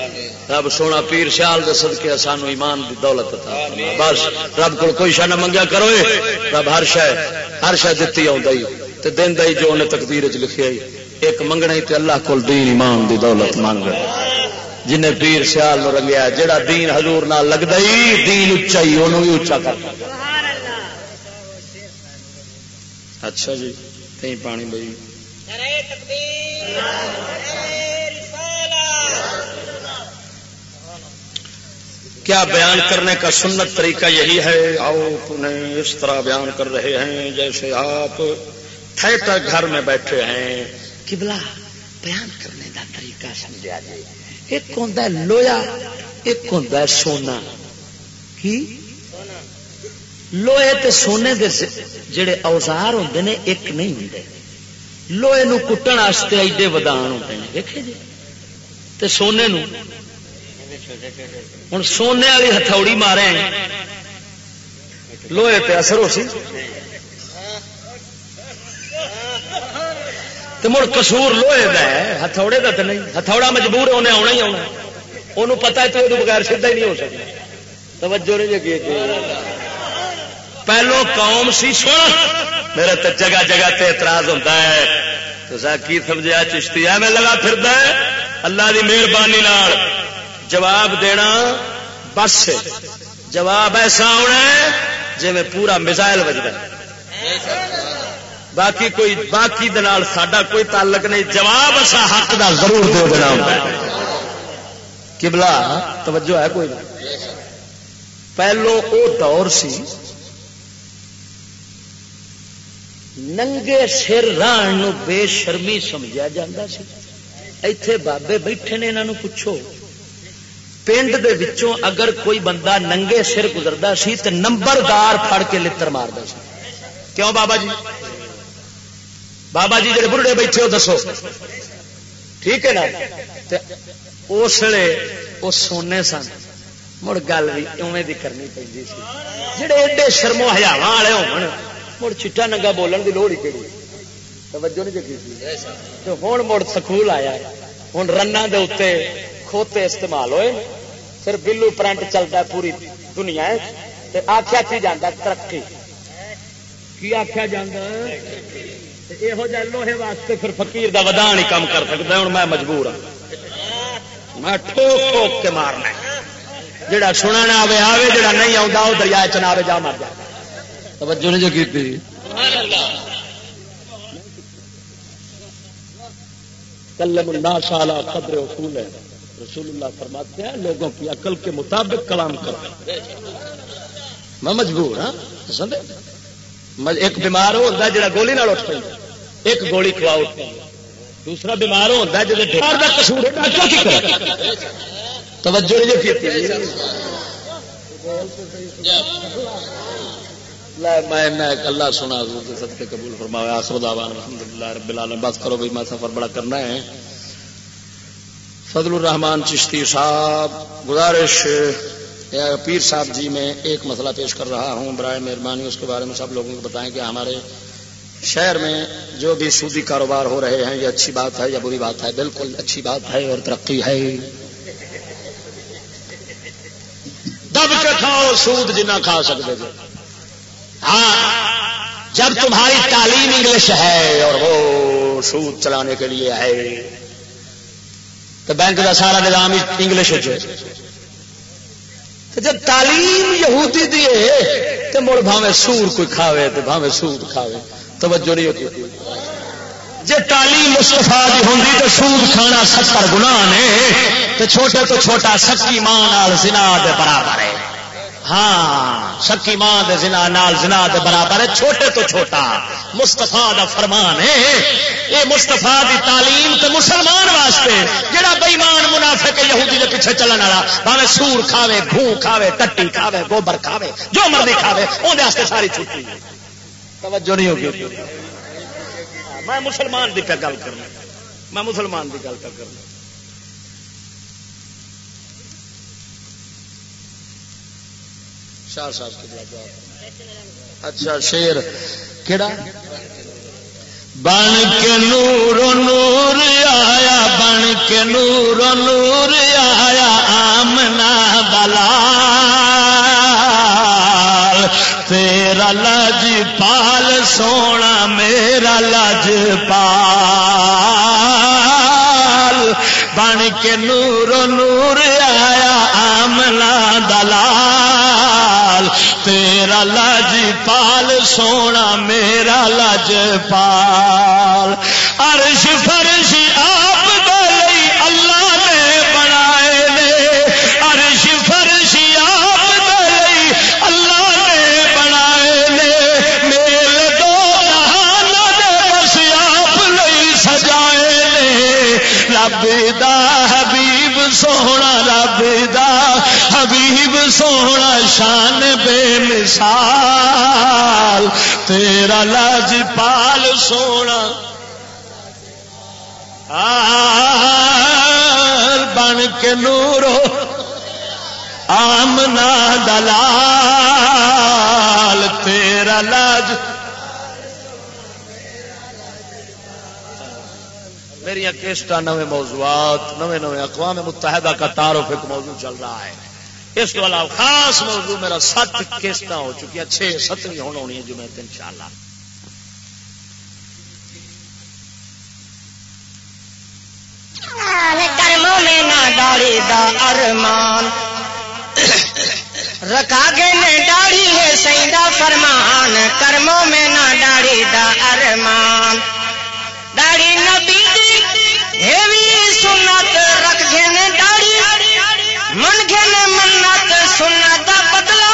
رب سونا پیر سیال دے صدقے سانو ایمان دی دولت عطا بس رب کو کوئی شہ نہ منگیا کرو رب ہر شہ ہر شہ دتی آئی تے دین دئی جو انہیں تقدیر چ لکھیا ایک منگنا ہی تے اللہ کو دین ایمان دی دولت مانگ جن پیر سیال نو رنگیا جڑا دین حضور نہ لگتا ہی دین اچا ہی انہوں بھی اچا کر۔ اچھا جی۔ پانی بھائی۔ کیا بیان کرنے کا سنت طریقہ یہی ہے؟ آؤ تمہیں اس طرح بیان کر رہے ہیں جیسے آپ تھیٹر گھر میں بیٹھے ہیں۔ کبلا بیان کرنے کا طریقہ سمجھا جائے۔ ایک ہوں لویا ایک ہوں سونا۔ کی؟ لوہے تے سونے دے جڑے اوزار ہوندے نے، ایک نہیں ہوں لوہے نو کٹن واسطے ایڈے ودان ہوتے ہیں دیکھے جی۔ تے سونے نو۔ ہوں سونے والی ہتھوڑی مارے لوہے تے اثر ہو سی۔ تو مڑ کسور لوہے کا ہے۔ ہتھوڑے کا تو نہیں۔ ہتھوڑا مجبور انہیں آنا ہی آنا وہ پتا ہے تو یہ بغیر سیدھا ہی نہیں ہو سکتا۔ توجہ نہیں جگی پہلو قوم سی سن۔ میرے تو جگہ جگہ تے اعتراض ہوتا ہے۔ تو کی سمجھا چشتی ہے؟ میں لگا پھر اللہ کی مہربانی جواب دینا بس جواب ایسا ہونا ہے جی میں پورا میزائل بجتا باقی کوئی باقی دنال ساڈا کوئی تعلق نہیں۔ جواب اصا حق دا ضرور دے دینا کبلا توجہ ہے کوئی پہلو او دور سی ننگے سر ران بے شرمی سمجھا جا ایتھے بابے بیٹھے نے انہوں پوچھو، پنڈ دے وچوں اگر کوئی بندہ ننگے سر گزرتا سی تو نمبردار پھڑ کے لڑ مارتا سی۔ کیوں بابا جی؟ بابا جی جڑے بڑھڑے بیٹھے ہو دسو۔ ٹھیک ہے نا؟ اس لیے وہ سونے سن۔ مڑ گل بھی اوے دی کرنی پی جڑے ایڈے شرمو ہزار والے ہو مڑ چٹا ننگا بولن کی لوڑ ہی کہڑی توجہ نہیں جگی ہوں مڑ سکول آیا۔ ہوں رن دے اتنے کھوتے استعمال ہوئے۔ پھر بلو پرنٹ چلتا پوری دنیا آخیا کی جانا ترقی۔ کی آخیا جانا یہو جہ لوہے واسطے پھر فقیر دا ودان ہی کام کر سکتا ہوں میں مجبور ہوں میں ٹھوک ٹھوک کے مارنا جڑا سننا آئے آئے جڑا نہیں آتا وہ دریا چنا جا مر جائے توجہ نہیں جو کی کلم اللہ سالا قدر اصول ہے۔ رسول اللہ فرماتے ہیں، لوگوں کی عقل کے مطابق کلام کر میں مجبور ہاں ایک بیمار ہوتا ہے جا گولی نال اٹھ پہ ایک گولی کھوا اٹھ دوسرا بیمار ہوتا ہے جسور توجہ نہیں جو کی میں اللہ سنا سد کے قبول فرمایا آخر الحمد للہ رب العالم بات کرو بھائی، میں سفر بڑا کرنا ہے۔ فضل الرحمان چشتی صاحب، گزارش پیر صاحب جی میں ایک مسئلہ پیش کر رہا ہوں۔ برائے مہربانی، اس کے بارے میں سب لوگوں کو بتائیں کہ ہمارے شہر میں جو بھی سودی کاروبار ہو رہے ہیں، یہ اچھی بات ہے یا بری بات ہے؟ بالکل اچھی بات ہے اور ترقی ہے۔ دب کے کھاؤ، سود جنا کھا سکتے تھے۔ ہاں جب تمہاری تعلیم انگلش ہے اور وہ سود چلانے کے لیے ہے، تو بینک کا سارا نظام انگلش جب تعلیم یہودی دیے تو مڑ بھاوے سور کوئی کھاوے، تو بھاوے سود کھاوے۔ توجہ نہیں ہوتی۔ جی تعلیم مستفا کی ہوں تو سود کھانا ستر گنا نے، تو چھوٹے تو چھوٹا سکی ماں سنا دے برابر ہے۔ ہاں سکی ماں دے زنا، نال زنا دے برابر ہے، چھوٹے تو چھوٹا۔ مستفا دا فرمان ہے۔ یہ مستفا دی تعلیم تے مسلمان واسطے، جڑا بےمان منافع یہودی دے پیچھے چلن والا بھاوے سور کھاوے گھو کھاوے، ٹٹی کھاوے، گوبر کھاوے، جو مرضی کھاوے اندر ساری چھٹی توجہ نہیں ہوگی۔ میں مسلمان دی پہ گل کرنا میں مسلمان کی گل کر کرنا شاہ صاحب کی اچھا شیر کہڑا بن کے نور نور آیا، بن کے نور نور آیا، آمنا بلا تیرا لج پال سونا میرا لج پال بن کے نور نور تیرا لج پال سونا میرا لج پال ارش فرش آپ اللہ نے بنائے نے ارش فرش آپ اللہ نے بنائے نے میل دو بس آپ سجائے نے رب دا حبیب سونا رب دا حبیب سونا شان بے تیرا لاج پال سونا بن کے نورو آمنا دلال، تیرا لاج۔ میری کیسٹ نئے موضوعات نئے نئے اقوام متحدہ کا تعارف ایک موضوع چل رہا ہے۔ اس کے علاوہ خاص موضوع میرا سات کیسٹ ہو چکی چھ ستویں ہونا ہونی ہے جو ان شاء اللہ ارمان۔ رکھا گے نے ڈاڑی ہے سیدا فرمان۔ کرموں میں نہ ڈاڑی دا ارمان۔ ڈاڑی نبی دی ہے سنت رکھ گے ڈاڑی من گے منت سنت بدلا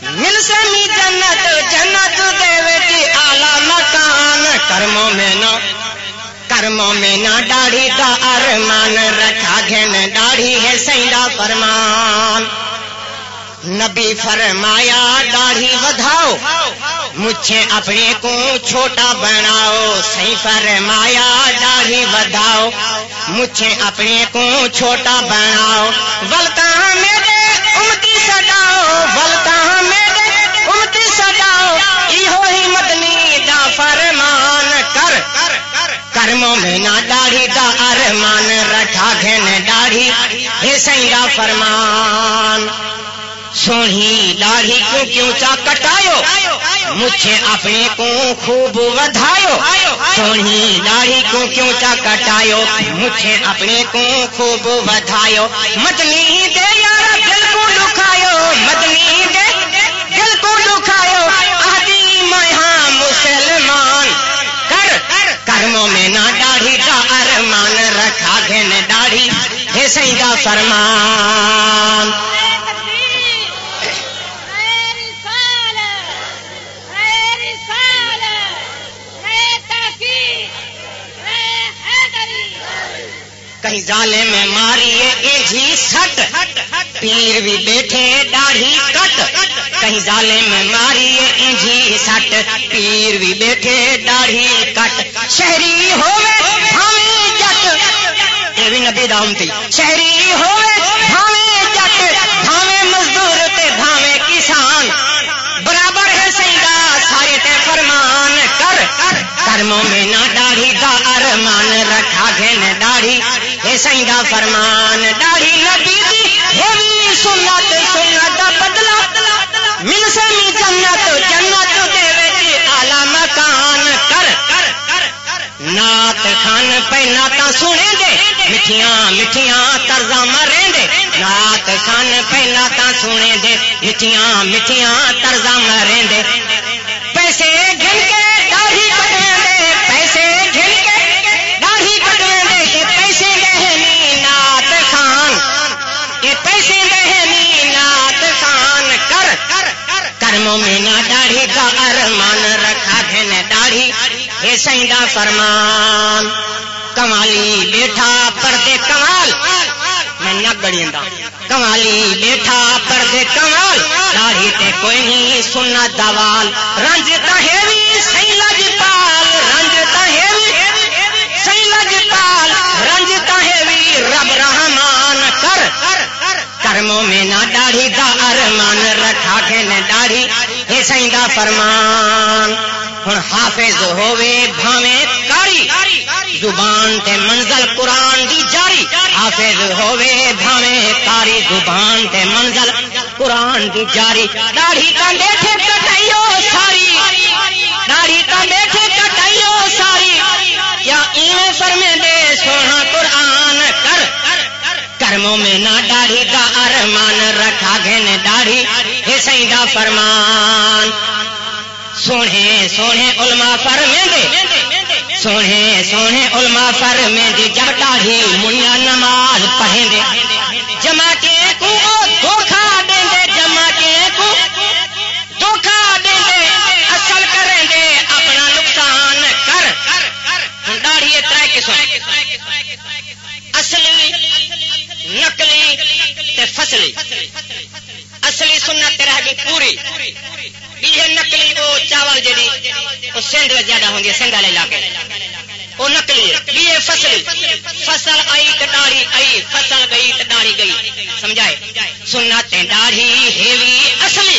مل سے جنت جنت دے بیٹی آلہ مکان۔ کرموں میں نہ، کرموں میں نہ داڑھی کا ارمان۔ رکھا گھن داڑھی ہے سیدا فرمان۔ نبی فرمایا، داڑھی ودھاؤ۔ مجھے اپنے کو چھوٹا بناؤ۔ سی فرمایا، داڑھی ودھاؤ۔ مجھے اپنے کو چھوٹا بناؤ۔ بلکہ میرے امتی سجاؤ۔ بلکہ میرے امتی سجاؤ۔ یہ ہی مدنی دا فرمان۔ کر۔ کرموں میں نہ داڑھی دا ارمان۔ رکھا گھن داڑھی۔ ہے سنگا فرمان۔ سونی داڑھی کیوں کیوں چا کٹاؤ مجھے اپنے کو خوب ودھاؤ سونی داڑھی کیوں کیوں چا کٹاؤ مجھے اپنے کو خوب ودھاؤ مدنی دے یار دل کو دکھاؤ مدنی دے دل کو دکھاؤ آدی میں ہاں مسلمان۔ کر کرموں میں نہ داڑھی کا ارمان رکھا گھن داڑھی ہے سیدا فرمان۔ کہیں جالے میں ماری جی سٹ۔ پیر بھی بیٹھے داڑھی کٹ۔ کہیں جالے میں ماری جی سٹ۔ پیر بھی بیٹھے داڑھی کٹ۔ شہری ہوئے جٹ۔ یہ بھی نبی دام تھی شہری ہوئے جٹ۔ بھاوے مزدور تے کسان۔ برابر ہے سیدا سارے تے فرمان کر۔ کرموں میں نہ داڑھی کا ارمان رکھا گھن داڑھی۔ اے سیدا فرمان، داڑھی نبی دی سنت سنت بدلا مل سمی جنت جنت دے وچ اعلی مکان۔ کر نات خان پہنا تا سنے دے، مٹھیاں مٹھیاں ترزا مریں دے۔ نات خان پہنا تا سنے دے، مٹھیاں مٹھیاں ترزا مریں دے۔ پیسے گن کے کرموں میں نہ داڑھی کا ارمان رکھا گھن داڑھی یہ سیدا فرمان کمالی بیٹھا پردے کمال میں نہ گڑی کمالی بیٹھا پردے کمال داڑھی تے کوئی نہیں سننا دوال رنج تہوی سی لج پال رنج تہوی سی لج پال رب رحمان کر کرموں میں نہ داڑھی دا ارمان رکھا کے نہ داڑھی، یہ سائیں دا فرمان۔ ہوں حافظ ہووے بھاویں کاری۔ زبان تے منزل قرآن دی جاری۔ حافظ ہووے بھاویں کاری۔ زبان تے منزل قرآن دی جاری۔ داڑھی کا بیٹھے کٹائیو ساری۔ داڑھی کا بیٹھے کٹائیو ساری۔ کیا ایویں فرمے دے سونا قرآن کر کرموں میں نہ داڑھی کا ارمان رکھا گھن داڑھی یہ سائیں دا فرمان سونے سونے علماء فرمے دے سونے سونے علماء فرمے دے جب داڑھی منیا فصلی اصلی سنت رہ گئی جی پوری۔ یہ نقلی وہ چاول جی وہ سنڈ زیادہ ہوں سنڈ والے علاقے وہ نقلی یہ فصل فصل آئی ٹاڑی آئی، فصل گئی ٹاڑی گئی۔ سمجھائے؟ سننا داڑھی ہیوی اصلی۔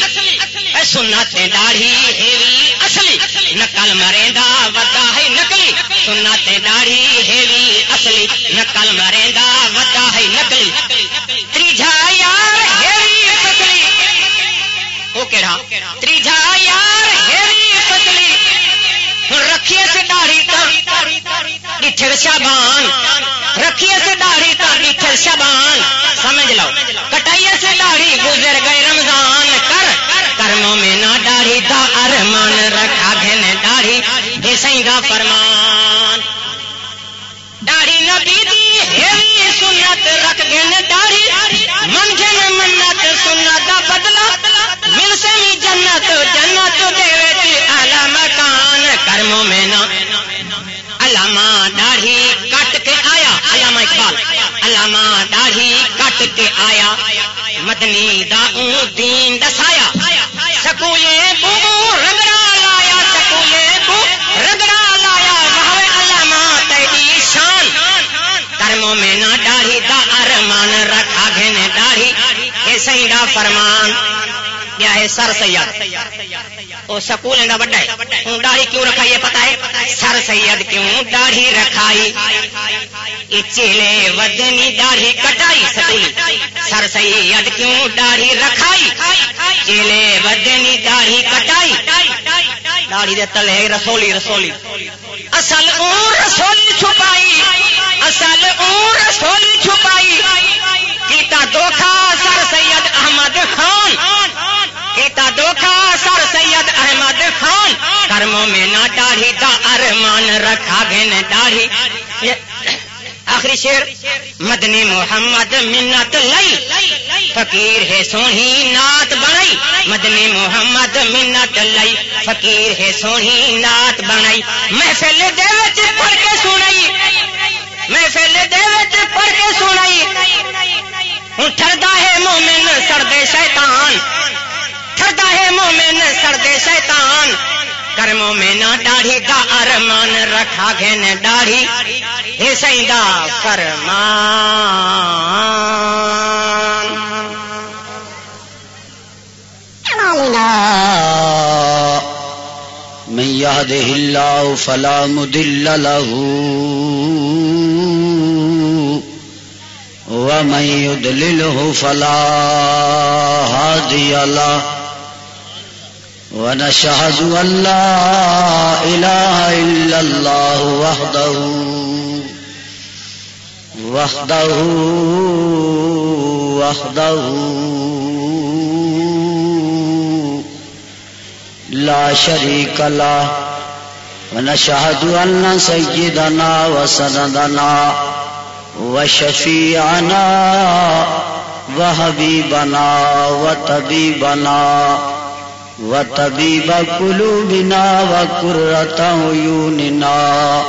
سننا داڑھی ہیوی اصلی۔ نقل مریندا ودا ہے نقلی۔ سننا داڑھی ہیوی اصلی۔ نقل مریندا ودا ہے نقلی۔ تریجا یار ہیوی فصلی وہ کہڑا تریجا یار ہیوی فصلی رکھیے سے داڑھی ڈٹھر شابان۔ رکھیے سے داڑھی کا ڈٹھر شابان۔ سمجھ لو۔ کٹائیے سے داڑھی گزر گئے رمضان۔ کر۔ کرموں میں نہ داڑھی دا ارمان رکھا گھن داڑھی یہ سائیں کا فرمان۔ داڑھی نبی دی ہیوی سنت رکھ گن داڑھی من گن منت سنت دا بدلا مل سے بھی جنت جنت دے وچ اعلی مکان کرموں میں نہ علامہ داڑھی کٹ کے آیا، علامہ اقبال۔ علامہ داڑھی کٹ کے آیا، مدنی دا اون دین دسایا۔ سکولے کو رگڑا کرموں میں نہ داڑھی دا ارمان رکھا گھن داڑھی یہ صحیح دا فرمان، کیا ہے سر سید وہ سکول کا بڑا ہے۔ ہوں داڑھی کیوں رکھائی ہے پتا ہے؟ سر سید کیوں داڑھی رکھائی؟ چیلے ودنی داڑھی کٹائی سکولی سر سید کیوں داڑھی رکھائی؟ چیلے ودنی داڑھی کٹائی۔ داڑھی دے تلے رسولی رسولی۔ اصل اون رسولی چھپائی۔ اصل اون رسولی چھپائی۔ کیتا دھوکھا سر سید احمد خان۔ کیتا دھوکھا سر سید احمد خان۔ کرموں میں نہ داڑھی دا ارمان رکھا گن داڑھی۔ آخری شیر مدنی محمد منت لئی۔ فقیر ہے سونی نات بنائی۔ مدنی محمد منت لئی۔ فقیر ہے سونی نات بنائی۔ محفل دے وچ پڑھ کے سنائی۔ محفل دے وچ پڑھ کے سنائی۔ ہوں ٹردا ہے مومن سردے شیطان۔ ٹردا ہے مومن سردے شیطان۔ کرموں میں نہ داڑھی کا ارمان رکھا گھن داڑھی۔ یہ سائیں دا فرمان من يهده الله فلا مضل له، ومن يضلله فلا هادي له۔ ونشهد أن لا إله إلا الله وحده وحده وحده. لا شريك له، ونشهد أن سيدنا وسندنا وشفيعنا وحبيبنا وطبيبنا وطبيب قلوبنا وقرة عيوننا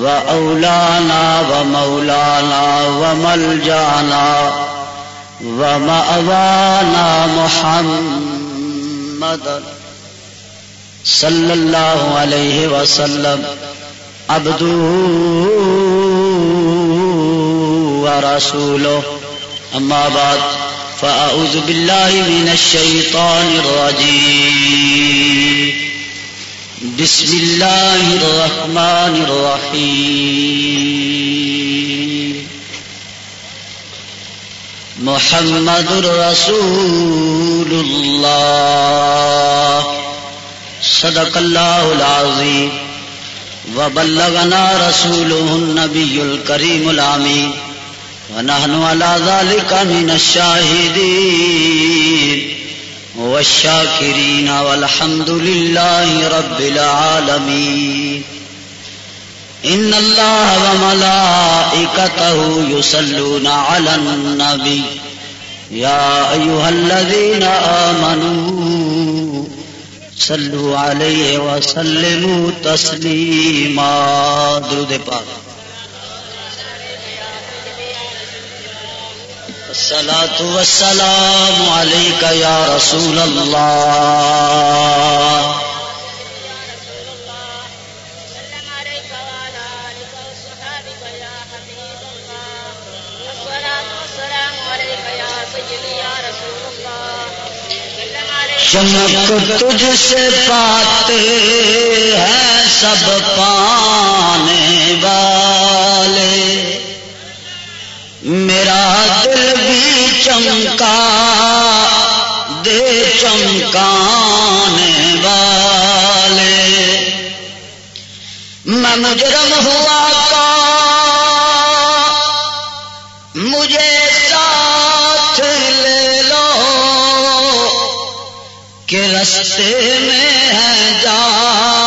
وأولانا ومولانا وملجانا ومأوانا محمد صلى الله عليه وسلم عبده ورسوله أما بعد فأعوذ بالله من الشيطان الرجيم. بسم الله الرحمن الرحيم. محمد رسول الله. صدق الله العظيم. وبلغنا رسوله النبي الكريم العميد ونحن على ذلك من الشاهدين والشاكرين والحمد لله رب العالمين إن الله وملائكته يصلون على النبي يا أيها الذين آمنوا صلوا عليه وسلموا تسليما درود پاک۔ الصلاة والسلام عليك يا رسول الله. چمک تجھ سے پاتے ہیں سب پانے والے۔ میرا دل بھی چمکا، دے چمکانے والے۔ میں مجرم ہوا کا مجھے ساتھ لے لو۔ کہ رستے میں ہے جا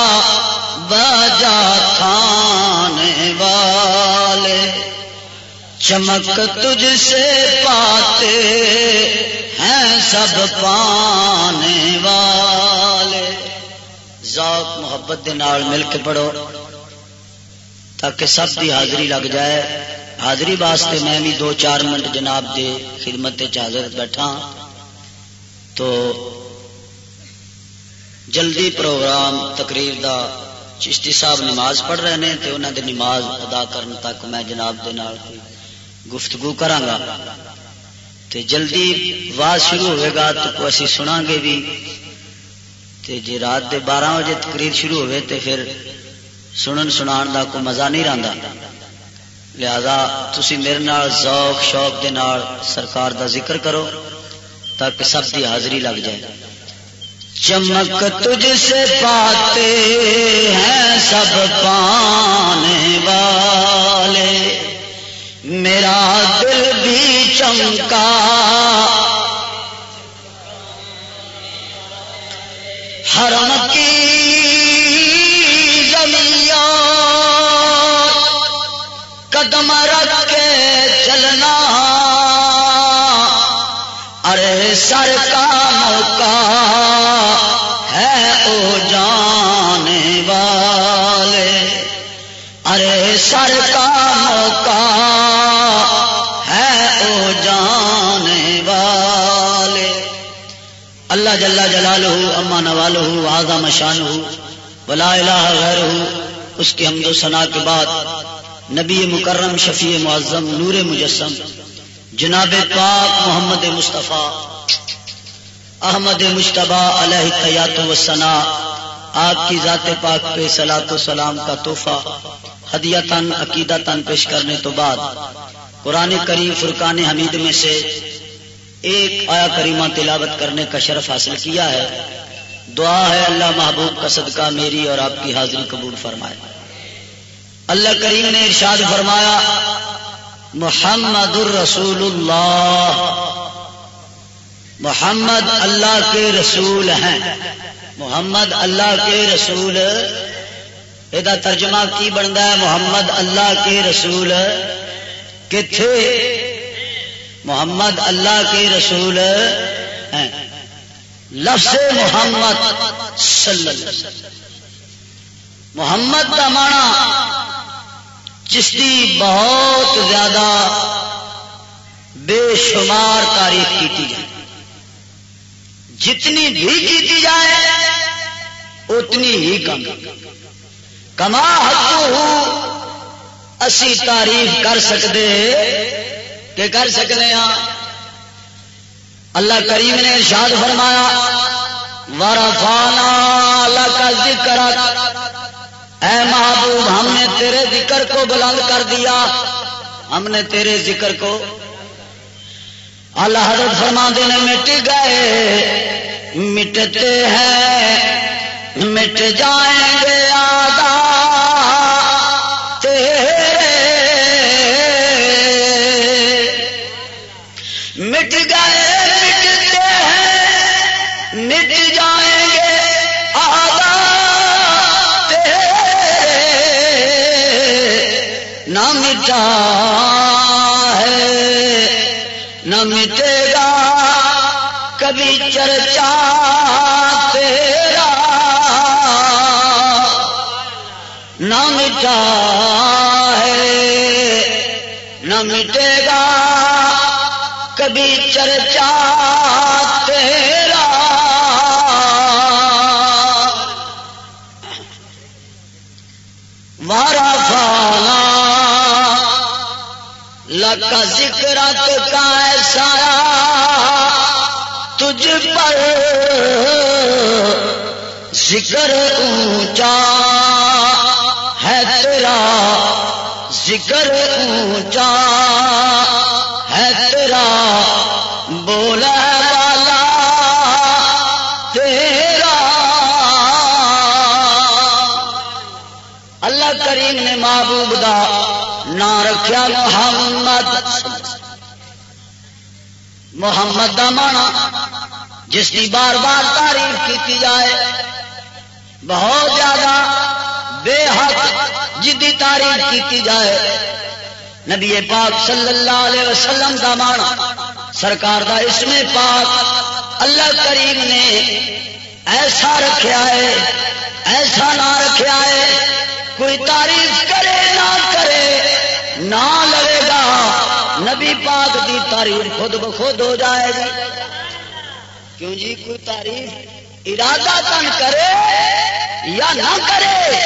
چمک تجھ سے پاتے ہیں سب پانے والے۔ ذوق محبت دے نال مل کے پڑھو، تاکہ سب کی حاضری لگ جائے۔ حاضری واسطے میں بھی دو چار منٹ جناب دے خدمت حاضر بیٹھا۔ تو جلدی پروگرام تقریر دا چشتی صاحب نماز پڑھ رہے ہیں تو انہوں دے نماز ادا کرنے تک میں جناب دے نال گفتگو کرانگا۔ تے جلدی واز شروع ہوئے گا تو کو اسی سنا گے بھی۔ تے جی رات دے بارہ بجے تقریر شروع ہوئے تے پھر سنن سنان دا کوئی مزہ نہیں رہندا لہذا تسی میرے نال ذوق، شوق دے نال سرکار دا ذکر کرو تاکہ سب دی حاضری لگ جائے۔ چمک تجھ سے پاتے ہیں سب پانے والے۔ میرا دل بھی چمکا۔ حرم کی زمیا قدم رکھ کے چلنا۔ ارے سر کا موقع ہے او جانے والے۔ ارے سر کا اللہ جل جلالہ، اما نوالہ آزم شانہ، ولا الہ غیرہ۔ اس کے حمد و ثنا کے بعد نبی مکرم، شفیع معظم، نور مجسم۔ جناب پاک محمد مصطفیٰ، احمد مشتبہ علیہ تیات و ثنا آپ کی ذات پاک پہ سلاۃ و سلام کا تحفہ ہدیہ تن عقیدہ تن پیش کرنے تو بعد قرآن کریم فرقان حمید میں سے ایک آیا کریمہ تلاوت کرنے کا شرف حاصل کیا ہے۔ دعا ہے اللہ محبوب کا صدقہ میری اور آپ کی حاضری قبول فرمائے۔ اللہ کریم نے ارشاد فرمایا محمد الرسول اللہ محمد اللہ کے رسول ہیں۔ محمد اللہ کے رسول۔ یہ ترجمہ کی بنتا ہے، محمد اللہ کے رسول۔ کتنے محمد اللہ کے رسول ہیں لفظ محمد صلی اللہ علیہ وسلم۔ محمد کا مانا جس کی بہت زیادہ بے شمار تعریف کی جائے۔ جتنی بھی کی جائے، اتنی ہی کم۔ کما حق اسی تعریف کر سکتے کہ کر سکتے ہاں۔ اللہ کریم نے ارشاد فرمایا وارا فانا اللہ کا ذکر اے محبوب، ہم نے تیرے ذکر کو بلند کر دیا۔ ہم نے تیرے ذکر کو۔ اللہ حضرت فرما نے، مٹ گئے، مٹتے ہیں، مٹ جائیں گے آدھا۔ مٹا ہے نہ مٹے گا، کبھی چرچا تیرا۔ نہ مٹا ہے نہ مٹے گا، کبھی چرچا تیرا۔ وارا فانا لکا ذکر کا ایسا تجھ پر ذکر اونچا ہے تیرا ذکر اونچا ہے تیرا بولا والا تیرا اللہ کریم نے محبوب دا نا رکھا محمد محمد دا مانا جس کی بار بار تعریف کی جائے، بہت زیادہ بے حق جدی تعریف کی جائے۔ نبی پاک صلی اللہ علیہ وسلم کا مانا، سرکار دا اس میں پاک اللہ کریم نے ایسا رکھا ہے، ایسا نہ رکھا ہے، کوئی تعریف کرے نہ کرے نہ لگے گا۔ نبی پاک دی تعریف خود بخود ہو جائے گی۔ کیوں جی؟ کوئی تعریف ارادہ تن کرے یا نہ کرے،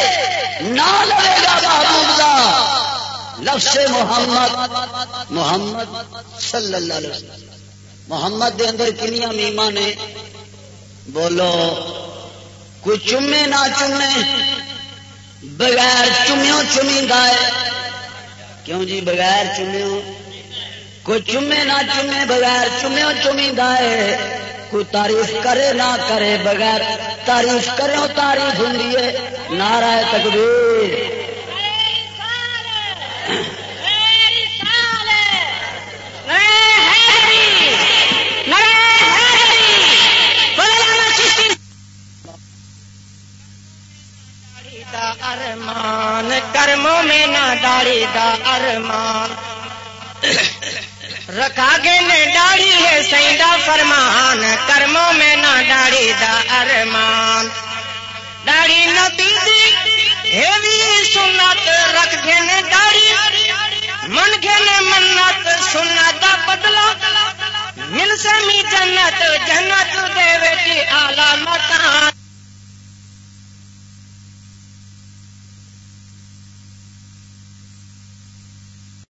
نہ لگے گا محبوب دا۔ لفظ محمد محمد صلی اللہ علیہ وسلم۔ محمد دے اندر کنیا میما نے؟ بولو، کوئی چومے نہ چومے، بغیر چومیوں چومی ہے۔ کیوں جی بغیر چومیوں کوئی چومے نہ چومے بغیر چومیوں چومی ہے۔ کوئی تعریف کرے نہ کرے، بغیر تعریف کرے تعریف ہوں نعرہ تکبیر۔ ارمان، کرموں میں نہ ڈاڑی دا ارمان۔ رکھا گے نے ڈاڑی ہے سیدا فرمان، کرموں میں نہ ڈاڑی دا ارمان۔ ڈاڑی نبی دی سنت، رکھ گے نے ڈاڑی من گے نے منت، سنت دا بدلا مل سمی جنت جنت دے بیٹی آلہ مکان۔